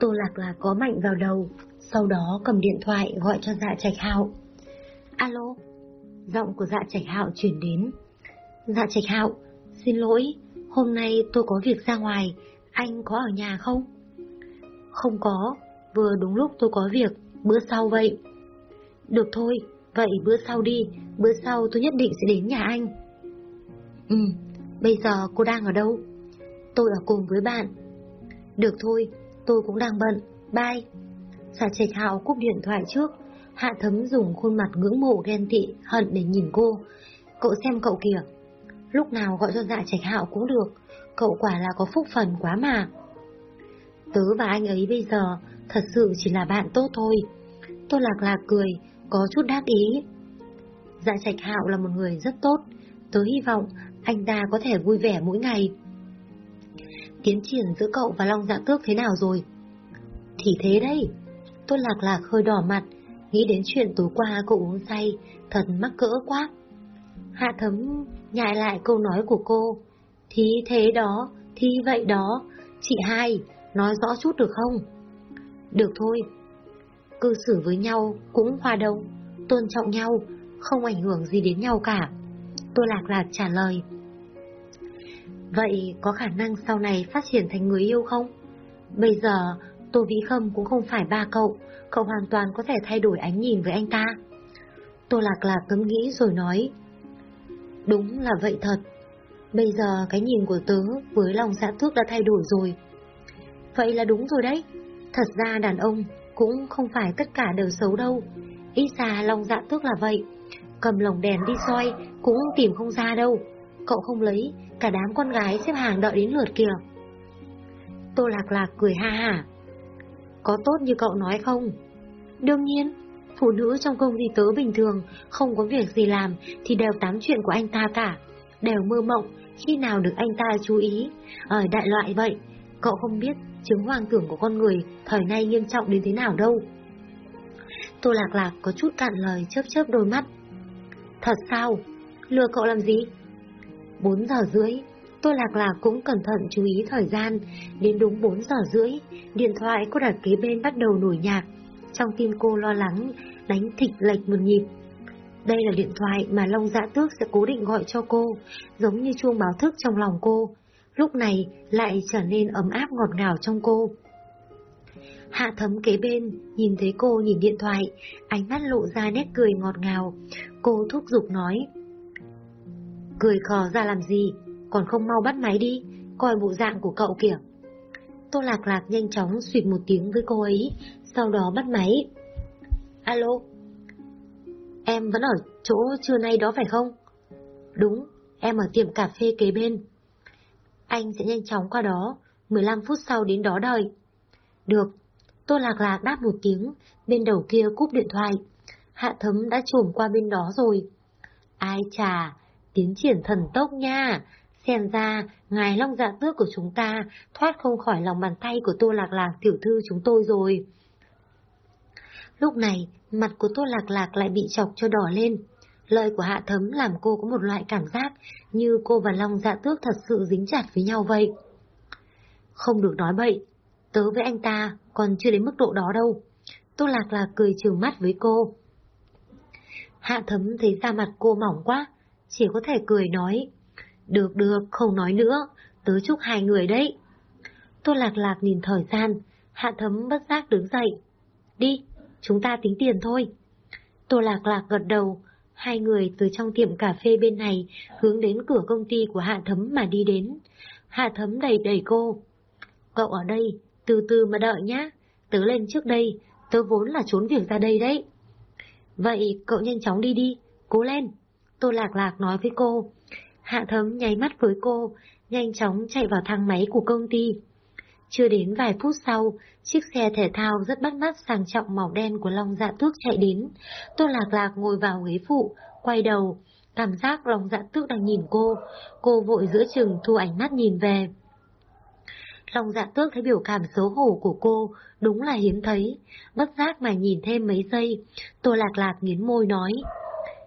Tô Lạc Lạc có mạnh vào đầu, sau đó cầm điện thoại gọi cho dạ trạch hạo. Alo, giọng của dạ trạch hạo chuyển đến. Dạ trạch hạo, xin lỗi, hôm nay tôi có việc ra ngoài, anh có ở nhà không? Không có, vừa đúng lúc tôi có việc, bữa sau vậy. Được thôi, vậy bữa sau đi, bữa sau tôi nhất định sẽ đến nhà anh. Ừ, bây giờ cô đang ở đâu? Tôi ở cùng với bạn. Được thôi, tôi cũng đang bận, bye. Xà trạch hạo cúp điện thoại trước, hạ thấm dùng khuôn mặt ngưỡng mộ ghen tị, hận để nhìn cô. Cậu xem cậu kìa, lúc nào gọi cho dạ trạch hạo cũng được, cậu quả là có phúc phần quá mà. Tớ và anh ấy bây giờ thật sự chỉ là bạn tốt thôi. Tôi lạc lạc cười, có chút đắc ý. Dạ trạch hạo là một người rất tốt, tớ hy vọng anh ta có thể vui vẻ mỗi ngày. Tiến triển giữa cậu và Long Dạ Tước thế nào rồi? Thì thế đấy. Tôi lạc lạc hơi đỏ mặt, nghĩ đến chuyện tối qua cậu uống say, thật mắc cỡ quá. Hạ thấm nhại lại câu nói của cô. Thì thế đó, thì vậy đó, chị hai, nói rõ chút được không? Được thôi. Cư xử với nhau cũng hòa đồng, tôn trọng nhau, không ảnh hưởng gì đến nhau cả. Tôi lạc lạc trả lời. Vậy có khả năng sau này phát triển thành người yêu không? Bây giờ, Tô Vĩ Khâm cũng không phải ba cậu, cậu hoàn toàn có thể thay đổi ánh nhìn với anh ta. Tô Lạc Lạc cấm nghĩ rồi nói. Đúng là vậy thật. Bây giờ cái nhìn của tớ với lòng dạ thước đã thay đổi rồi. Vậy là đúng rồi đấy. Thật ra đàn ông cũng không phải tất cả đều xấu đâu. Ít ra lòng dạ tước là vậy. Cầm lồng đèn đi soi cũng tìm không ra đâu. Cậu không lấy, cả đám con gái xếp hàng đợi đến lượt kìa. Tô Lạc Lạc cười ha hả. Có tốt như cậu nói không? Đương nhiên, phụ nữ trong công ty tớ bình thường, không có việc gì làm thì đều tám chuyện của anh ta cả. Đều mơ mộng, khi nào được anh ta chú ý. Ở đại loại vậy, cậu không biết chứng hoang tưởng của con người thời nay nghiêm trọng đến thế nào đâu. Tô Lạc Lạc có chút cạn lời chớp chớp đôi mắt. Thật sao? Lừa cậu làm gì? 4 giờ rưỡi, Tôi lạc lạc cũng cẩn thận chú ý thời gian, đến đúng 4 giờ rưỡi, điện thoại cô đặt kế bên bắt đầu nổi nhạc. Trong tim cô lo lắng, đánh thịch lệch một nhịp. Đây là điện thoại mà Long Dạ Tước sẽ cố định gọi cho cô, giống như chuông báo thức trong lòng cô. Lúc này lại trở nên ấm áp ngọt ngào trong cô. Hạ thấm kế bên, nhìn thấy cô nhìn điện thoại, ánh mắt lộ ra nét cười ngọt ngào. Cô thúc giục nói. Cười khò ra làm gì, còn không mau bắt máy đi, coi bộ dạng của cậu kìa. Tô Lạc Lạc nhanh chóng suyệt một tiếng với cô ấy, sau đó bắt máy. Alo? Em vẫn ở chỗ trưa nay đó phải không? Đúng, em ở tiệm cà phê kế bên. Anh sẽ nhanh chóng qua đó, 15 phút sau đến đó đợi. Được, Tô Lạc Lạc đáp một tiếng, bên đầu kia cúp điện thoại. Hạ thấm đã trồm qua bên đó rồi. Ai chà, tiến triển thần tốc nha, Xem ra, ngài long dạ tước của chúng ta thoát không khỏi lòng bàn tay của tô lạc lạc tiểu thư chúng tôi rồi. Lúc này, mặt của tô lạc lạc lại bị chọc cho đỏ lên. Lời của hạ thấm làm cô có một loại cảm giác như cô và long dạ tước thật sự dính chặt với nhau vậy. Không được nói bậy, tớ với anh ta còn chưa đến mức độ đó đâu. Tô lạc lạc cười trừng mắt với cô. Hạ thấm thấy da mặt cô mỏng quá, chỉ có thể cười nói. Được được, không nói nữa, tớ chúc hai người đấy. Tô Lạc Lạc nhìn thời gian, Hạ Thấm bất giác đứng dậy. Đi, chúng ta tính tiền thôi. Tô Lạc Lạc gật đầu, hai người từ trong tiệm cà phê bên này hướng đến cửa công ty của Hạ Thấm mà đi đến. Hạ Thấm đầy đầy cô. Cậu ở đây, từ từ mà đợi nhá, tớ lên trước đây, tớ vốn là trốn việc ra đây đấy. Vậy cậu nhanh chóng đi đi, cố lên. Tô Lạc Lạc nói với cô. Hạ thấm nháy mắt với cô, nhanh chóng chạy vào thang máy của công ty. Chưa đến vài phút sau, chiếc xe thể thao rất bắt mắt sang trọng màu đen của Long Dạ Tước chạy đến. Tô Lạc Lạc ngồi vào ghế phụ, quay đầu, cảm giác Long Dạ Tước đang nhìn cô. Cô vội giữa chừng thu ánh mắt nhìn về. Long Dạ Tước thấy biểu cảm xấu hổ của cô, đúng là hiếm thấy. Bất giác mà nhìn thêm mấy giây, Tô Lạc Lạc nghiến môi nói.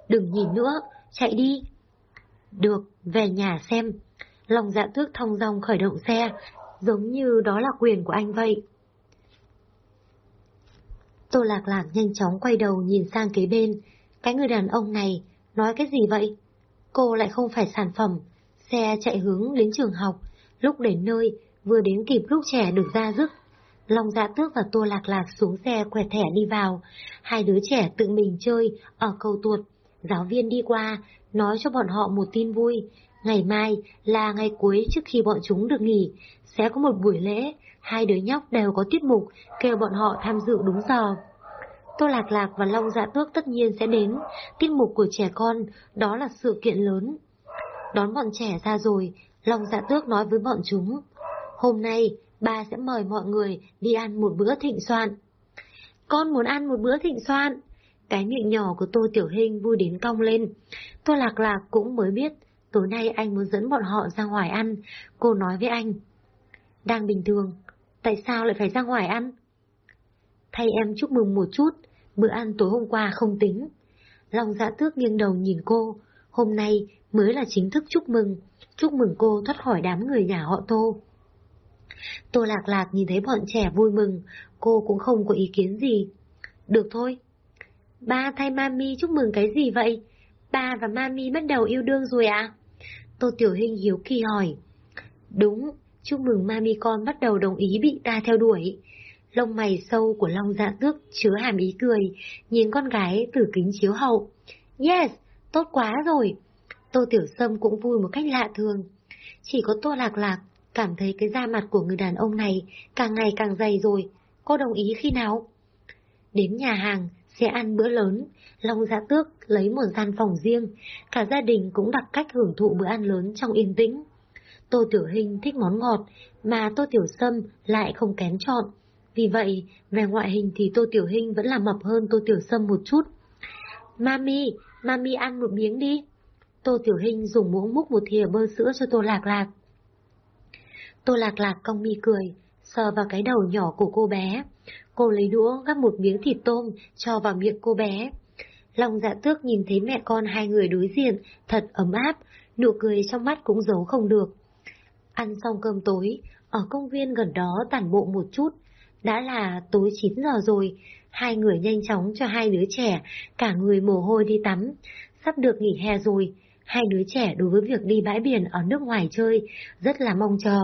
Đừng nhìn nữa, chạy đi. Được, về nhà xem. Lòng dạ tước thông dong khởi động xe, giống như đó là quyền của anh vậy. Tô Lạc Lạc nhanh chóng quay đầu nhìn sang kế bên. Cái người đàn ông này nói cái gì vậy? Cô lại không phải sản phẩm. Xe chạy hướng đến trường học. Lúc đến nơi, vừa đến kịp lúc trẻ được ra dứt. Long Dạ Tước và Tô Lạc Lạc xuống xe quẹt thẻ đi vào. Hai đứa trẻ tự mình chơi ở cầu tuột. Giáo viên đi qua, nói cho bọn họ một tin vui. Ngày mai là ngày cuối trước khi bọn chúng được nghỉ, sẽ có một buổi lễ, hai đứa nhóc đều có tiết mục, kêu bọn họ tham dự đúng giờ. Tô Lạc Lạc và Long Dạ Tước tất nhiên sẽ đến, tiết mục của trẻ con, đó là sự kiện lớn. Đón bọn trẻ ra rồi, Long Dạ Tước nói với bọn chúng, hôm nay ba sẽ mời mọi người đi ăn một bữa thịnh soạn. Con muốn ăn một bữa thịnh soạn. Cái miệng nhỏ của Tô Tiểu Hình vui đến cong lên. Tô Lạc Lạc cũng mới biết, tối nay anh muốn dẫn bọn họ ra ngoài ăn. Cô nói với anh. Đang bình thường, tại sao lại phải ra ngoài ăn? Thay em chúc mừng một chút, bữa ăn tối hôm qua không tính. Long dạ tước nghiêng đầu nhìn cô, hôm nay mới là chính thức chúc mừng, chúc mừng cô thoát khỏi đám người nhà họ Tô. Tô Lạc Lạc nhìn thấy bọn trẻ vui mừng, cô cũng không có ý kiến gì. Được thôi. Ba thay Mami chúc mừng cái gì vậy? Ba và Mami bắt đầu yêu đương rồi ạ? À? Tô Tiểu Hình hiếu kỳ hỏi. Đúng, chúc mừng Mami con bắt đầu đồng ý bị ta theo đuổi. Lông mày sâu của Long Dạ Tước chứa hàm ý cười, nhìn con gái từ kính chiếu hậu. Yes, tốt quá rồi. Tô Tiểu Sâm cũng vui một cách lạ thường. Chỉ có Tô Lạc Lạc cảm thấy cái da mặt của người đàn ông này càng ngày càng dày rồi. Cô đồng ý khi nào? Đến nhà hàng, sẽ ăn bữa lớn, Long Dạ Tước lấy một gian phòng riêng, cả gia đình cũng đặt cách hưởng thụ bữa ăn lớn trong yên tĩnh. Tô Tiểu Hình thích món ngọt, mà Tô Tiểu Sâm lại không kén chọn. Vì vậy, về ngoại hình thì Tô Tiểu Hình vẫn là mập hơn Tô Tiểu Sâm một chút. Mami, Mami ăn một miếng đi. Tô Tiểu Hình dùng muỗng múc một thìa bơ sữa cho Tô Lạc Lạc. Tô Lạc Lạc cong mi cười, sờ vào cái đầu nhỏ của cô bé. Cô lấy đũa gắp một miếng thịt tôm cho vào miệng cô bé. Long dạ tước nhìn thấy mẹ con hai người đối diện, thật ấm áp, nụ cười trong mắt cũng giấu không được. Ăn xong cơm tối, ở công viên gần đó tản bộ một chút. Đã là tối 9 giờ rồi, hai người nhanh chóng cho hai đứa trẻ, cả người mồ hôi đi tắm. Sắp được nghỉ hè rồi, hai đứa trẻ đối với việc đi bãi biển ở nước ngoài chơi, rất là mong chờ.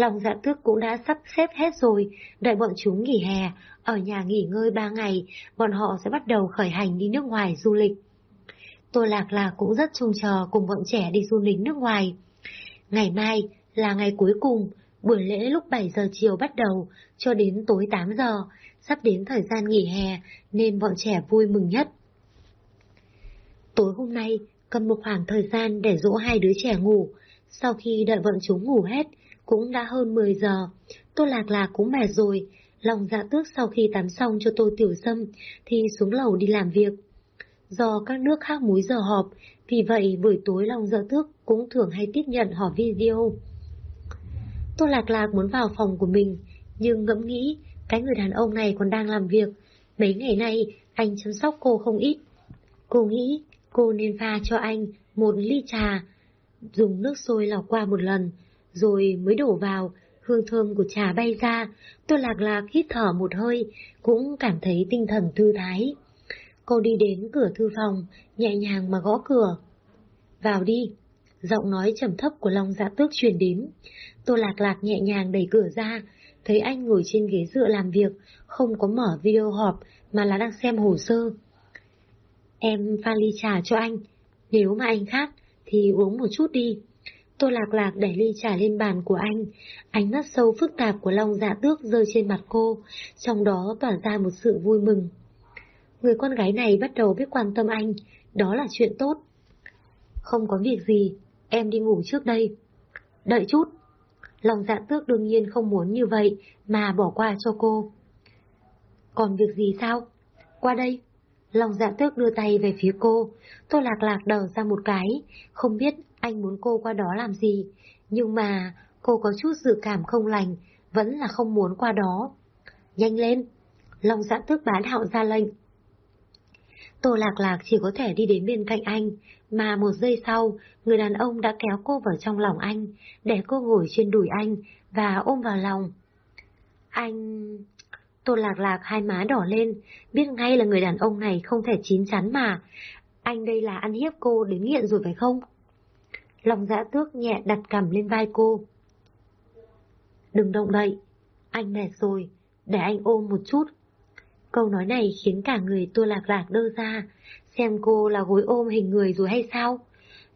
Lòng dạ tước cũng đã sắp xếp hết rồi, đợi bọn chúng nghỉ hè, ở nhà nghỉ ngơi ba ngày, bọn họ sẽ bắt đầu khởi hành đi nước ngoài du lịch. Tôi Lạc là cũng rất trông chờ cùng bọn trẻ đi du lịch nước ngoài. Ngày mai là ngày cuối cùng, buổi lễ lúc 7 giờ chiều bắt đầu, cho đến tối 8 giờ, sắp đến thời gian nghỉ hè nên bọn trẻ vui mừng nhất. Tối hôm nay, cần một khoảng thời gian để dỗ hai đứa trẻ ngủ. Sau khi đợi bọn chúng ngủ hết, cũng đã hơn 10 giờ. Tô Lạc Lạc cũng mệt rồi. Lòng dạ tước sau khi tắm xong cho Tô Tiểu Sâm thì xuống lầu đi làm việc. Do các nước khác múi giờ họp, vì vậy buổi tối lòng dạ tước cũng thường hay tiếp nhận họp video. Tô Lạc Lạc muốn vào phòng của mình, nhưng ngẫm nghĩ cái người đàn ông này còn đang làm việc. Mấy ngày nay anh chăm sóc cô không ít. Cô nghĩ cô nên pha cho anh một ly trà, dùng nước sôi lọc qua một lần, rồi mới đổ vào, hương thơm của trà bay ra, tôi lạc lạc hít thở một hơi, cũng cảm thấy tinh thần thư thái. Cô đi đến cửa thư phòng, nhẹ nhàng mà gõ cửa. Vào đi, giọng nói trầm thấp của Long Dạ Tước truyền đến. tôi Lạc Lạc nhẹ nhàng đẩy cửa ra, thấy anh ngồi trên ghế dựa làm việc, không có mở video họp mà là đang xem hồ sơ. Em pha ly trà cho anh, nếu mà anh khát thì uống một chút đi. Tô Lạc Lạc đẩy ly trà lên bàn của anh, ánh mắt sâu phức tạp của Long Dạ Tước rơi trên mặt cô, trong đó tỏa ra một sự vui mừng. Người con gái này bắt đầu biết quan tâm anh, đó là chuyện tốt. Không có việc gì, em đi ngủ trước đây. Đợi chút. Long Dạ Tước đương nhiên không muốn như vậy mà bỏ qua cho cô. Còn việc gì sao? Qua đây. Long dạ tước đưa tay về phía cô, Tô Lạc Lạc đờ ra một cái, không biết anh muốn cô qua đó làm gì, nhưng mà cô có chút dự cảm không lành, vẫn là không muốn qua đó. Nhanh lên! Long giãn tước bán hạo ra lệnh. Tô Lạc Lạc chỉ có thể đi đến bên cạnh anh, mà một giây sau, người đàn ông đã kéo cô vào trong lòng anh, để cô ngồi trên đùi anh và ôm vào lòng. Anh... Tô Lạc Lạc hai má đỏ lên, biết ngay là người đàn ông này không thể chín chắn mà. Anh đây là ăn hiếp cô đến nghiện rồi phải không? Lòng dã tước nhẹ đặt cằm lên vai cô. Đừng động đậy, anh mệt rồi, để anh ôm một chút. Câu nói này khiến cả người tôi Lạc Lạc đơ ra, xem cô là gối ôm hình người rồi hay sao?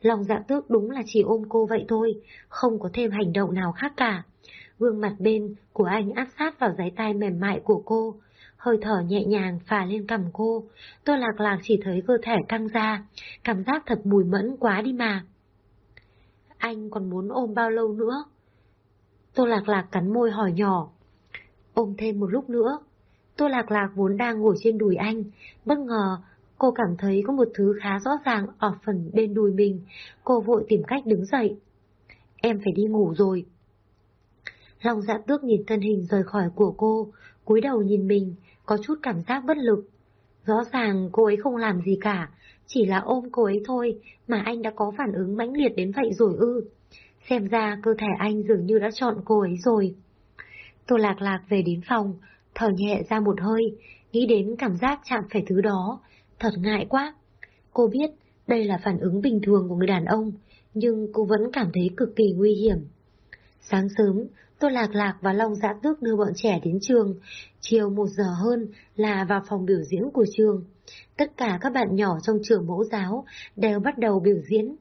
Lòng dạ tước đúng là chỉ ôm cô vậy thôi, không có thêm hành động nào khác cả. Gương mặt bên của anh áp sát vào giấy tay mềm mại của cô, hơi thở nhẹ nhàng phả lên cầm cô. Tôi lạc lạc chỉ thấy cơ thể căng ra, cảm giác thật mùi mẫn quá đi mà. Anh còn muốn ôm bao lâu nữa? Tô lạc lạc cắn môi hỏi nhỏ. Ôm thêm một lúc nữa. Tô lạc lạc vốn đang ngồi trên đùi anh, bất ngờ cô cảm thấy có một thứ khá rõ ràng ở phần bên đùi mình. Cô vội tìm cách đứng dậy. Em phải đi ngủ rồi. Long dạ tước nhìn thân hình rời khỏi của cô, cúi đầu nhìn mình, có chút cảm giác bất lực. Rõ ràng cô ấy không làm gì cả, chỉ là ôm cô ấy thôi mà anh đã có phản ứng mãnh liệt đến vậy rồi ư. Xem ra cơ thể anh dường như đã chọn cô ấy rồi. Tô lạc lạc về đến phòng, thở nhẹ ra một hơi, nghĩ đến cảm giác chạm phải thứ đó, thật ngại quá. Cô biết đây là phản ứng bình thường của người đàn ông, nhưng cô vẫn cảm thấy cực kỳ nguy hiểm. Sáng sớm, Tô Lạc Lạc và Long Giã Tước đưa bọn trẻ đến trường. Chiều một giờ hơn là vào phòng biểu diễn của trường. Tất cả các bạn nhỏ trong trường mẫu giáo đều bắt đầu biểu diễn.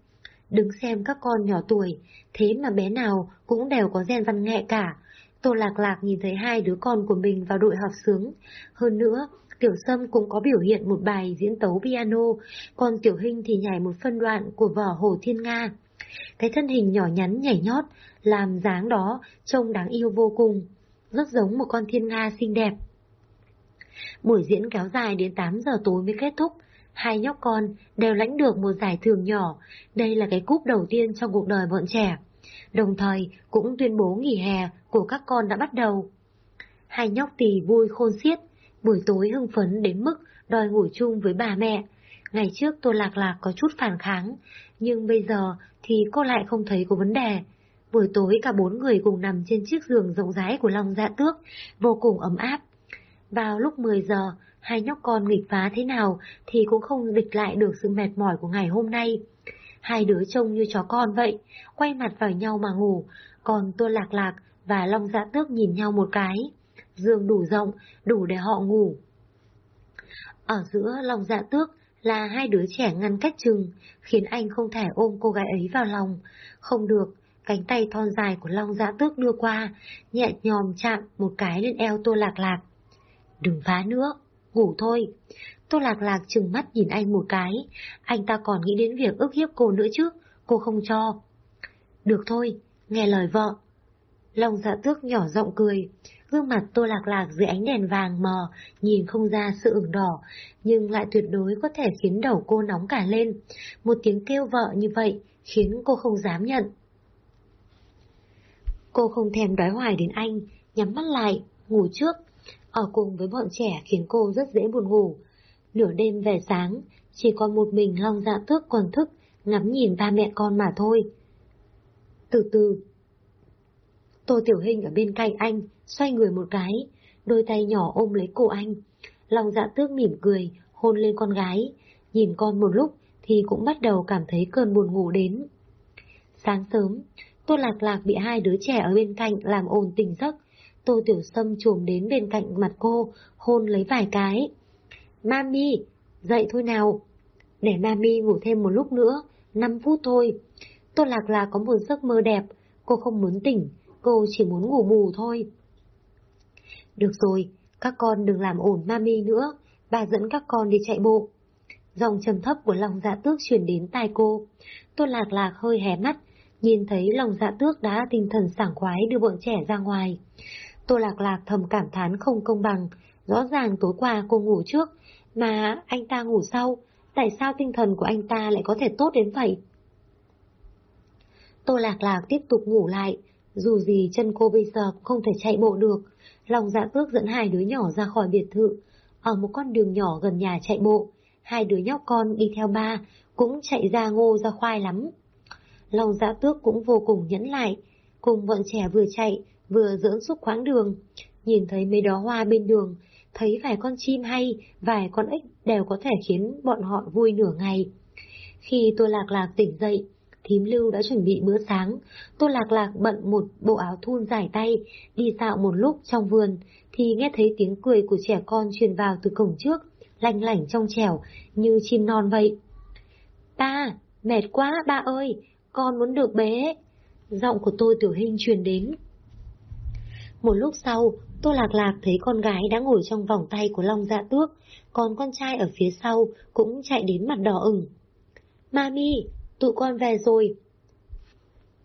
Đứng xem các con nhỏ tuổi, thế mà bé nào cũng đều có gen văn nghệ cả. Tô Lạc Lạc nhìn thấy hai đứa con của mình vào đội học sướng. Hơn nữa, Tiểu Sâm cũng có biểu hiện một bài diễn tấu piano, còn Tiểu Hinh thì nhảy một phân đoạn của vở Hồ Thiên Nga. Cái thân hình nhỏ nhắn nhảy nhót, làm dáng đó trông đáng yêu vô cùng, rất giống một con thiên nga xinh đẹp. Buổi diễn kéo dài đến 8 giờ tối mới kết thúc, hai nhóc con đều lãnh được một giải thưởng nhỏ, đây là cái cúp đầu tiên trong cuộc đời bọn trẻ. Đồng thời cũng tuyên bố nghỉ hè của các con đã bắt đầu. Hai nhóc tỳ vui khôn xiết, buổi tối hưng phấn đến mức đòi ngủ chung với bà mẹ. Ngày trước tôi Lạc Lạc có chút phản kháng, nhưng bây giờ thì cô lại không thấy có vấn đề. Buổi tối cả bốn người cùng nằm trên chiếc giường rộng rãi của Long Dạ Tước, vô cùng ấm áp. Vào lúc 10 giờ, hai nhóc con nghịch phá thế nào thì cũng không địch lại được sự mệt mỏi của ngày hôm nay. Hai đứa trông như chó con vậy, quay mặt vào nhau mà ngủ, còn Tô Lạc Lạc và Long Dạ Tước nhìn nhau một cái. Giường đủ rộng, đủ để họ ngủ. Ở giữa Long Dạ Tước là hai đứa trẻ ngăn cách chừng, khiến anh không thể ôm cô gái ấy vào lòng. Không được, cánh tay thon dài của Long dạ Tước đưa qua, nhẹ nhòm chạm một cái lên eo Tô Lạc Lạc. Đừng phá nữa, ngủ thôi. Tô Lạc Lạc chừng mắt nhìn anh một cái, anh ta còn nghĩ đến việc ức hiếp cô nữa chứ, cô không cho. Được thôi, nghe lời vợ. Long dạ tước nhỏ giọng cười, gương mặt tô lạc lạc dưới ánh đèn vàng mờ, nhìn không ra sự ửng đỏ, nhưng lại tuyệt đối có thể khiến đầu cô nóng cả lên. Một tiếng kêu vợ như vậy khiến cô không dám nhận. Cô không thèm đói hoài đến anh, nhắm mắt lại, ngủ trước. Ở cùng với bọn trẻ khiến cô rất dễ buồn ngủ. Nửa đêm về sáng, chỉ còn một mình Long dạ tước còn thức, ngắm nhìn ba mẹ con mà thôi. Từ từ, Tô Tiểu Hình ở bên cạnh anh, xoay người một cái, đôi tay nhỏ ôm lấy cổ anh. Long dạ tước mỉm cười, hôn lên con gái, nhìn con một lúc thì cũng bắt đầu cảm thấy cơn buồn ngủ đến. Sáng sớm, Tô Lạc Lạc bị hai đứa trẻ ở bên cạnh làm ồn tình giấc. Tô Tiểu Sâm trồm đến bên cạnh mặt cô, hôn lấy vài cái. Mami, dậy thôi nào. Để Mami ngủ thêm một lúc nữa, 5 phút thôi. Tô Lạc Lạc có một giấc mơ đẹp, cô không muốn tỉnh, cô chỉ muốn ngủ bù thôi. Được rồi, các con đừng làm ổn mami nữa, bà dẫn các con đi chạy bộ. Dòng trầm thấp của lòng dạ tước truyền đến tai cô. Tô lạc lạc hơi hé mắt, nhìn thấy lòng dạ tước đã tinh thần sảng khoái đưa bọn trẻ ra ngoài. Tô lạc lạc thầm cảm thán không công bằng, rõ ràng tối qua cô ngủ trước, mà anh ta ngủ sau, tại sao tinh thần của anh ta lại có thể tốt đến vậy? Tô lạc lạc tiếp tục ngủ lại, dù gì chân cô bây giờ cũng không thể chạy bộ được, lòng dạ tước dẫn hai đứa nhỏ ra khỏi biệt thự, ở một con đường nhỏ gần nhà chạy bộ, hai đứa nhóc con đi theo ba, cũng chạy ra ngô ra khoai lắm. Lòng dạ tước cũng vô cùng nhẫn lại, cùng bọn trẻ vừa chạy, vừa dưỡng xúc khoáng đường. nhìn thấy mấy đó hoa bên đường, thấy vài con chim hay, vài con ếch đều có thể khiến bọn họ vui nửa ngày. Khi tôi lạc lạc tỉnh dậy, thím lưu đã chuẩn bị bữa sáng, tôi lạc lạc bận một bộ áo thun dài tay, đi dạo một lúc trong vườn, thì nghe thấy tiếng cười của trẻ con truyền vào từ cổng trước, lanh lảnh trong trẻo, như chim non vậy. Ba, mệt quá ba ơi, con muốn được bế. Giọng của tôi tiểu hình truyền đến. Một lúc sau, Tô Lạc Lạc thấy con gái đã ngồi trong vòng tay của Long Dạ Tước, còn con trai ở phía sau cũng chạy đến mặt đỏ ửng. Mami, tụi con về rồi.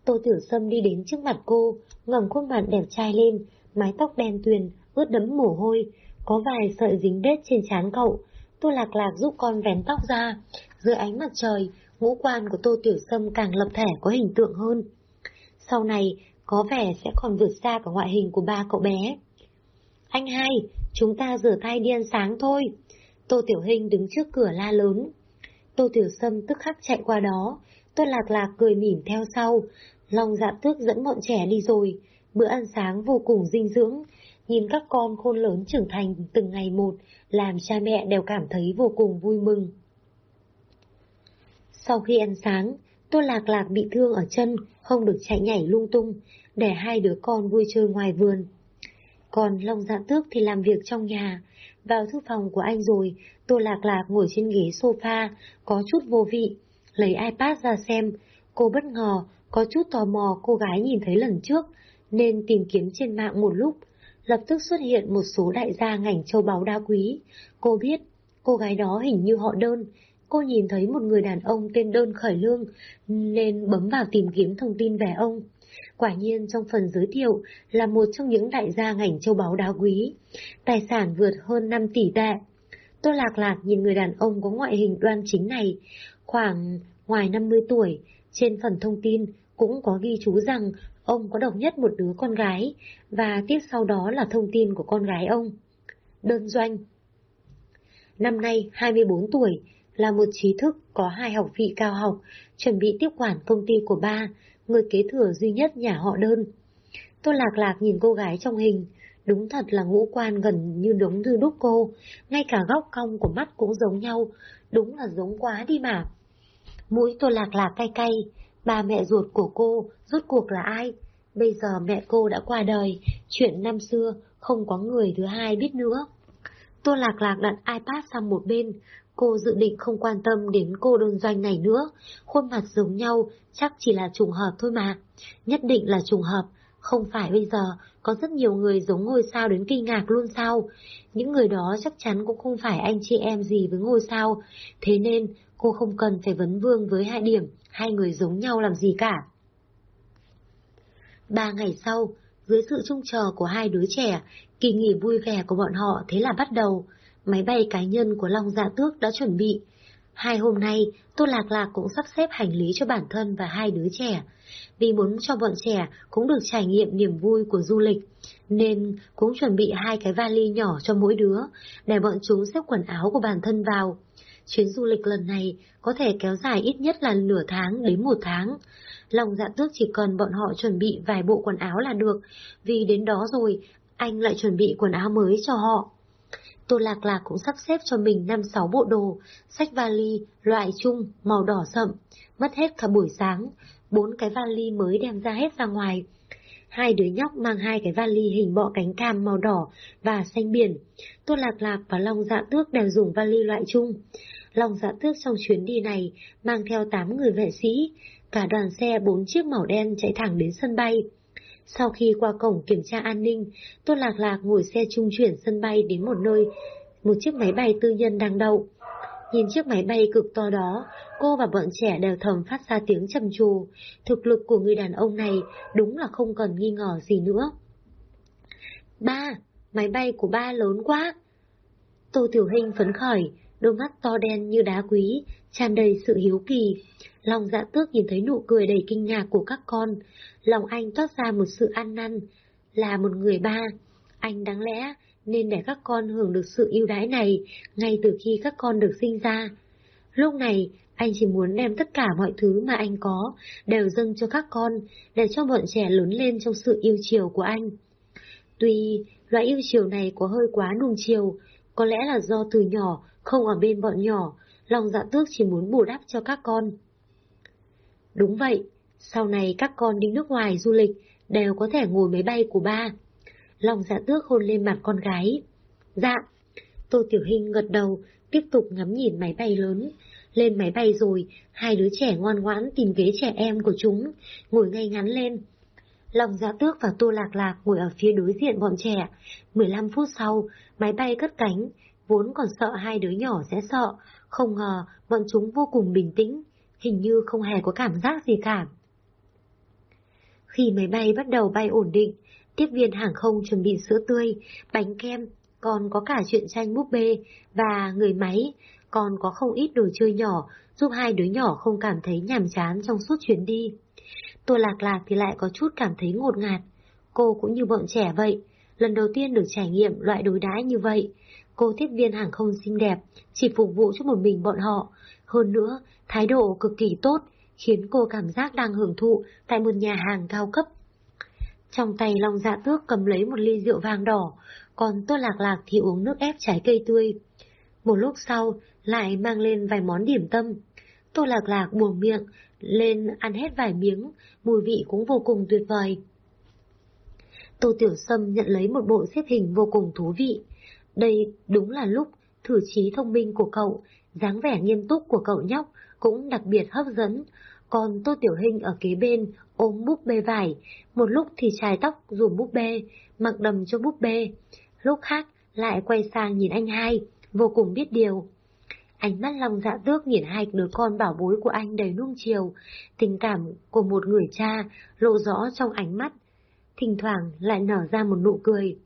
Tô Tiểu Sâm đi đến trước mặt cô, ngẩng khuôn mặt đẹp trai lên, mái tóc đen tuyền, ướt đẫm mồ hôi, có vài sợi dính đết trên trán cậu. Tô Lạc Lạc giúp con vén tóc ra, dưới ánh mặt trời, ngũ quan của Tô Tiểu Sâm càng lập thể có hình tượng hơn. Sau này, có vẻ sẽ còn vượt xa cả ngoại hình của ba cậu bé. Anh hai, chúng ta rửa tay đi ăn sáng thôi. Tô Tiểu Hình đứng trước cửa la lớn. Tô Tiểu Sâm tức khắc chạy qua đó, Tô Lạc Lạc cười mỉm theo sau. Long dạ tước dẫn bọn trẻ đi rồi, bữa ăn sáng vô cùng dinh dưỡng. Nhìn các con khôn lớn trưởng thành từng ngày một, làm cha mẹ đều cảm thấy vô cùng vui mừng. Sau khi ăn sáng, Tô Lạc Lạc bị thương ở chân, không được chạy nhảy lung tung, để hai đứa con vui chơi ngoài vườn. Còn Long Dạ Tước thì làm việc trong nhà. Vào thư phòng của anh rồi, Tô Lạc Lạc ngồi trên ghế sofa, có chút vô vị, lấy iPad ra xem. Cô bất ngờ, có chút tò mò cô gái nhìn thấy lần trước, nên tìm kiếm trên mạng một lúc. Lập tức xuất hiện một số đại gia ngành châu báu đá quý. Cô biết, cô gái đó hình như họ đơn, cô nhìn thấy một người đàn ông tên Đơn Khởi Lương, nên bấm vào tìm kiếm thông tin về ông. Quả nhiên trong phần giới thiệu là một trong những đại gia ngành châu báu đá quý, tài sản vượt hơn 5 tỷ tệ. Tôi lạc lạc nhìn người đàn ông có ngoại hình đoan chính này, khoảng ngoài 50 tuổi, trên phần thông tin cũng có ghi chú rằng ông có độc nhất một đứa con gái, và tiếp sau đó là thông tin của con gái ông. Đơn doanh Năm nay 24 tuổi, là một trí thức có hai học vị cao học, chuẩn bị tiếp quản công ty của ba, người kế thừa duy nhất nhà họ đơn. Tôi lạc lạc nhìn cô gái trong hình, đúng thật là ngũ quan gần như đúng như đúc cô, ngay cả góc cong của mắt cũng giống nhau, đúng là giống quá đi mà. Mũi tôi lạc lạc cay cay, bà mẹ ruột của cô rốt cuộc là ai? Bây giờ mẹ cô đã qua đời, chuyện năm xưa không có người thứ hai biết nữa. Tôi lạc lạc đặt iPad sang một bên, Cô dự định không quan tâm đến cô đơn doanh này nữa, khuôn mặt giống nhau chắc chỉ là trùng hợp thôi mà. Nhất định là trùng hợp, không phải bây giờ có rất nhiều người giống ngôi sao đến kinh ngạc luôn sao. Những người đó chắc chắn cũng không phải anh chị em gì với ngôi sao, thế nên cô không cần phải vấn vương với hai điểm, hai người giống nhau làm gì cả. Ba ngày sau, dưới sự trông chờ của hai đứa trẻ, kỳ nghỉ vui vẻ của bọn họ thế là bắt đầu máy bay cá nhân của Long Dạ Tước đã chuẩn bị. Hai hôm nay, Tô Lạc Lạc cũng sắp xếp hành lý cho bản thân và hai đứa trẻ. Vì muốn cho bọn trẻ cũng được trải nghiệm niềm vui của du lịch, nên cũng chuẩn bị hai cái vali nhỏ cho mỗi đứa, để bọn chúng xếp quần áo của bản thân vào. Chuyến du lịch lần này có thể kéo dài ít nhất là nửa tháng đến một tháng. Long dạ tước chỉ cần bọn họ chuẩn bị vài bộ quần áo là được, vì đến đó rồi, anh lại chuẩn bị quần áo mới cho họ. Tô Lạc Lạc cũng sắp xếp cho mình năm sáu bộ đồ, sách vali, loại chung, màu đỏ sậm, mất hết cả buổi sáng, bốn cái vali mới đem ra hết ra ngoài. Hai đứa nhóc mang hai cái vali hình bọ cánh cam màu đỏ và xanh biển. Tô Lạc Lạc và Long Dạ Tước đều dùng vali loại chung. Long Dạ Tước trong chuyến đi này mang theo 8 người vệ sĩ, cả đoàn xe bốn chiếc màu đen chạy thẳng đến sân bay. Sau khi qua cổng kiểm tra an ninh, Tô Lạc Lạc ngồi xe trung chuyển sân bay đến một nơi, một chiếc máy bay tư nhân đang đậu. Nhìn chiếc máy bay cực to đó, cô và bọn trẻ đều thầm phát ra tiếng trầm trồ. Thực lực của người đàn ông này đúng là không cần nghi ngờ gì nữa. Ba, máy bay của ba lớn quá. Tô Tiểu Hình phấn khởi, đôi mắt to đen như đá quý, tràn đầy sự hiếu kỳ. Lòng dạ tước nhìn thấy nụ cười đầy kinh ngạc của các con, lòng anh toát ra một sự an năn. Là một người ba, anh đáng lẽ nên để các con hưởng được sự yêu đãi này ngay từ khi các con được sinh ra. Lúc này, anh chỉ muốn đem tất cả mọi thứ mà anh có đều dâng cho các con, để cho bọn trẻ lớn lên trong sự yêu chiều của anh. Tuy loại yêu chiều này có hơi quá nung chiều, có lẽ là do từ nhỏ không ở bên bọn nhỏ, lòng dạ tước chỉ muốn bù đắp cho các con. Đúng vậy, sau này các con đi nước ngoài du lịch đều có thể ngồi máy bay của ba. Lòng dạ tước hôn lên mặt con gái. Dạ. Tô Tiểu Hình gật đầu, tiếp tục ngắm nhìn máy bay lớn. Lên máy bay rồi, hai đứa trẻ ngoan ngoãn tìm ghế trẻ em của chúng, ngồi ngay ngắn lên. Lòng dạ tước và Tô Lạc Lạc ngồi ở phía đối diện bọn trẻ. 15 phút sau, máy bay cất cánh, vốn còn sợ hai đứa nhỏ sẽ sợ, không ngờ bọn chúng vô cùng bình tĩnh, hình như không hề có cảm giác gì cả. Khi máy bay bắt đầu bay ổn định, tiếp viên hàng không chuẩn bị sữa tươi, bánh kem, còn có cả chuyện tranh búp bê và người máy, còn có không ít đồ chơi nhỏ giúp hai đứa nhỏ không cảm thấy nhàm chán trong suốt chuyến đi. Tô Lạc Lạc thì lại có chút cảm thấy ngột ngạt. Cô cũng như bọn trẻ vậy, lần đầu tiên được trải nghiệm loại đối đãi như vậy. Cô tiếp viên hàng không xinh đẹp, chỉ phục vụ cho một mình bọn họ. Hơn nữa, thái độ cực kỳ tốt, khiến cô cảm giác đang hưởng thụ tại một nhà hàng cao cấp. Trong tay Long Dạ Tước cầm lấy một ly rượu vàng đỏ, còn Tô Lạc Lạc thì uống nước ép trái cây tươi. Một lúc sau, lại mang lên vài món điểm tâm. Tô Lạc Lạc buồn miệng, lên ăn hết vài miếng, mùi vị cũng vô cùng tuyệt vời. Tô Tiểu Sâm nhận lấy một bộ xếp hình vô cùng thú vị. Đây đúng là lúc thử trí thông minh của cậu, dáng vẻ nghiêm túc của cậu nhóc cũng đặc biệt hấp dẫn. Còn Tô Tiểu Hình ở kế bên ôm búp bê vải, một lúc thì chải tóc dùm búp bê, mặc đầm cho búp bê, lúc khác lại quay sang nhìn anh hai, vô cùng biết điều. Ánh mắt lòng dạ tước nhìn hai đứa con bảo bối của anh đầy nuông chiều, tình cảm của một người cha lộ rõ trong ánh mắt, thỉnh thoảng lại nở ra một nụ cười.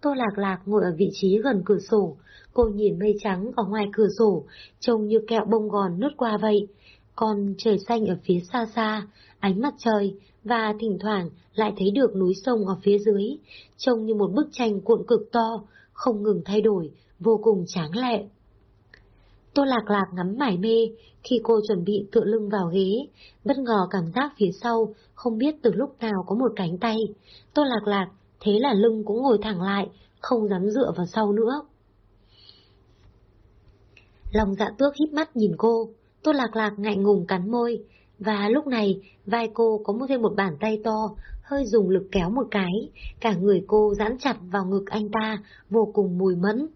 Tô Lạc Lạc ngồi ở vị trí gần cửa sổ, cô nhìn mây trắng ở ngoài cửa sổ, trông như kẹo bông gòn lướt qua vậy. Còn trời xanh ở phía xa xa, ánh mặt trời, và thỉnh thoảng lại thấy được núi sông ở phía dưới, trông như một bức tranh cuộn cực to, không ngừng thay đổi, vô cùng tráng lệ. Tô Lạc Lạc ngắm mải mê, khi cô chuẩn bị tựa lưng vào ghế, bất ngờ cảm giác phía sau, không biết từ lúc nào có một cánh tay. Tô Lạc Lạc, thế là lưng cũng ngồi thẳng lại, không dám dựa vào sau nữa. Lòng dạ tước híp mắt nhìn cô, Tô Lạc Lạc ngại ngùng cắn môi, và lúc này vai cô có một thêm một bàn tay to, hơi dùng lực kéo một cái, cả người cô giãn chặt vào ngực anh ta, vô cùng mùi mẫn.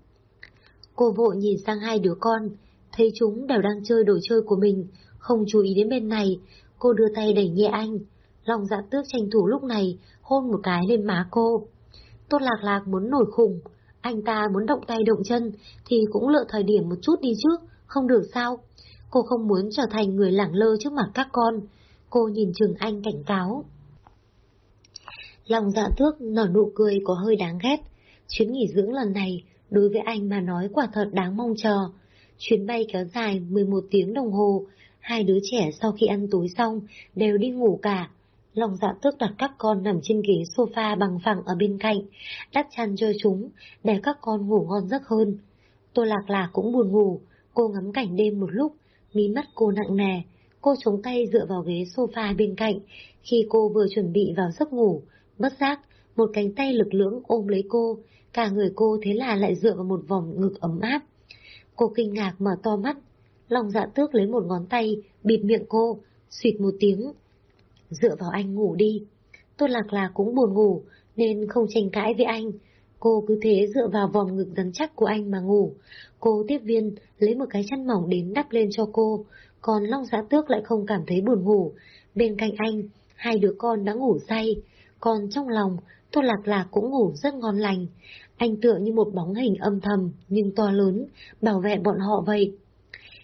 Cô vội nhìn sang hai đứa con, thấy chúng đều đang chơi đồ chơi của mình, không chú ý đến bên này, cô đưa tay đẩy nhẹ anh. Lòng dạ tước tranh thủ lúc này, hôn một cái lên má cô. Tốt lạc lạc muốn nổi khùng, anh ta muốn động tay động chân, thì cũng lựa thời điểm một chút đi trước, không được sao. Cô không muốn trở thành người lẳng lơ trước mặt các con. Cô nhìn chừng anh cảnh cáo. Lòng dạ tước nở nụ cười có hơi đáng ghét. Chuyến nghỉ dưỡng lần này, đối với anh mà nói quả thật đáng mong chờ. Chuyến bay kéo dài 11 tiếng đồng hồ, hai đứa trẻ sau khi ăn tối xong đều đi ngủ cả. Lòng dạ tước đặt các con nằm trên ghế sofa bằng phẳng ở bên cạnh, đắp chăn cho chúng, để các con ngủ ngon giấc hơn. Tô Lạc Lạc cũng buồn ngủ, cô ngắm cảnh đêm một lúc, mí mắt cô nặng nề, cô chống tay dựa vào ghế sofa bên cạnh, khi cô vừa chuẩn bị vào giấc ngủ, bất giác, một cánh tay lực lưỡng ôm lấy cô, cả người cô thế là lại dựa vào một vòng ngực ấm áp. Cô kinh ngạc mở to mắt, lòng dạ tước lấy một ngón tay, bịt miệng cô, suyệt một tiếng. Dựa vào anh ngủ đi. Tôn lạc lạc cũng buồn ngủ, nên không tranh cãi với anh. Cô cứ thế dựa vào vòng ngực rắn chắc của anh mà ngủ. Cô tiếp viên lấy một cái chăn mỏng đến đắp lên cho cô, còn Long Giã Tước lại không cảm thấy buồn ngủ. Bên cạnh anh, hai đứa con đã ngủ say, còn trong lòng, tôi Lạc Lạc cũng ngủ rất ngon lành. Anh tựa như một bóng hình âm thầm nhưng to lớn, bảo vệ bọn họ vậy.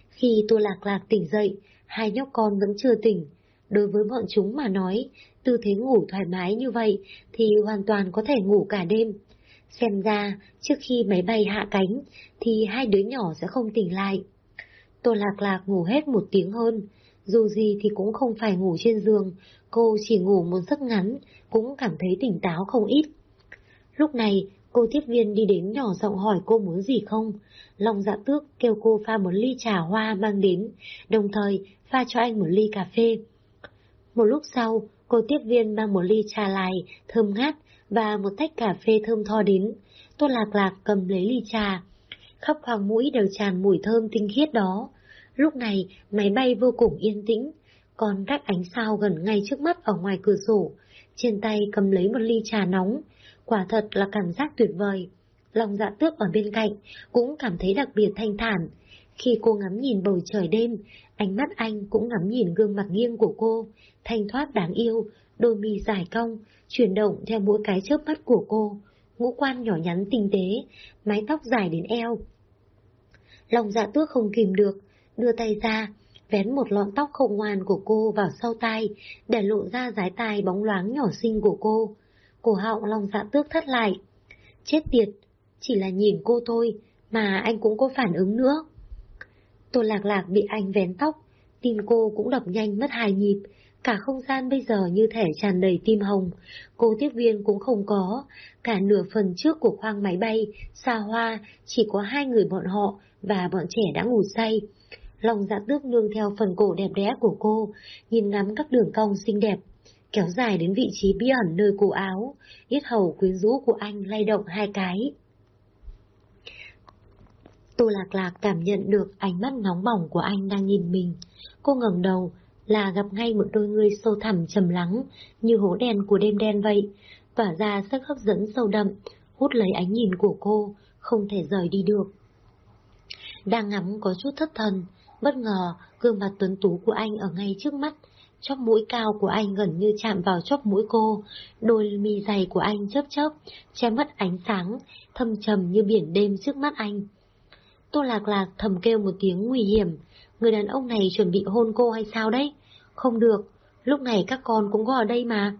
Khi Tô Lạc Lạc tỉnh dậy, hai nhóc con vẫn chưa tỉnh. Đối với bọn chúng mà nói, tư thế ngủ thoải mái như vậy thì hoàn toàn có thể ngủ cả đêm. Xem ra, trước khi máy bay hạ cánh, thì hai đứa nhỏ sẽ không tỉnh lại. Tô Lạc Lạc ngủ hết một tiếng hơn, dù gì thì cũng không phải ngủ trên giường, cô chỉ ngủ một giấc ngắn, cũng cảm thấy tỉnh táo không ít. Lúc này, cô tiếp viên đi đến nhỏ giọng hỏi cô muốn gì không. Long dạ tước kêu cô pha một ly trà hoa mang đến, đồng thời pha cho anh một ly cà phê. Một lúc sau, cô tiếp viên mang một ly trà lại, thơm ngát, và một tách cà phê thơm tho đến. Tô Lạc Lạc cầm lấy ly trà. Khắp khoang mũi đều tràn mùi thơm tinh khiết đó. Lúc này, máy bay vô cùng yên tĩnh, còn các ánh sao gần ngay trước mắt ở ngoài cửa sổ. Trên tay cầm lấy một ly trà nóng. Quả thật là cảm giác tuyệt vời. Lòng dạ tước ở bên cạnh cũng cảm thấy đặc biệt thanh thản. Khi cô ngắm nhìn bầu trời đêm, ánh mắt anh cũng ngắm nhìn gương mặt nghiêng của cô, thanh thoát đáng yêu, đôi mi dài cong, chuyển động theo mỗi cái chớp mắt của cô, ngũ quan nhỏ nhắn tinh tế, mái tóc dài đến eo. Lòng dạ tước không kìm được, đưa tay ra, vén một lọn tóc không ngoan của cô vào sau tai, để lộ ra dái tai bóng loáng nhỏ xinh của cô. Cổ họng lòng dạ tước thắt lại. Chết tiệt, chỉ là nhìn cô thôi, mà anh cũng có phản ứng nữa. Tô lạc lạc bị anh vén tóc, tim cô cũng đập nhanh mất hai nhịp, cả không gian bây giờ như thể tràn đầy tim hồng, cô tiếp viên cũng không có, cả nửa phần trước của khoang máy bay, xa hoa, chỉ có hai người bọn họ và bọn trẻ đã ngủ say. Lòng dạ tước nương theo phần cổ đẹp đẽ của cô, nhìn ngắm các đường cong xinh đẹp, kéo dài đến vị trí bí ẩn nơi cổ áo, yết hầu quyến rũ của anh lay động hai cái. Tô Lạc Lạc cảm nhận được ánh mắt nóng bỏng của anh đang nhìn mình. Cô ngẩng đầu, là gặp ngay một đôi người sâu thẳm trầm lắng, như hố đen của đêm đen vậy, tỏa ra sức hấp dẫn sâu đậm, hút lấy ánh nhìn của cô, không thể rời đi được. Đang ngắm có chút thất thần, bất ngờ gương mặt tuấn tú của anh ở ngay trước mắt, chóp mũi cao của anh gần như chạm vào chóp mũi cô, đôi mi dày của anh chớp chớp, che mất ánh sáng, thâm trầm như biển đêm trước mắt anh. Tô Lạc Lạc thầm kêu một tiếng nguy hiểm, người đàn ông này chuẩn bị hôn cô hay sao đấy? Không được, lúc này các con cũng có ở đây mà.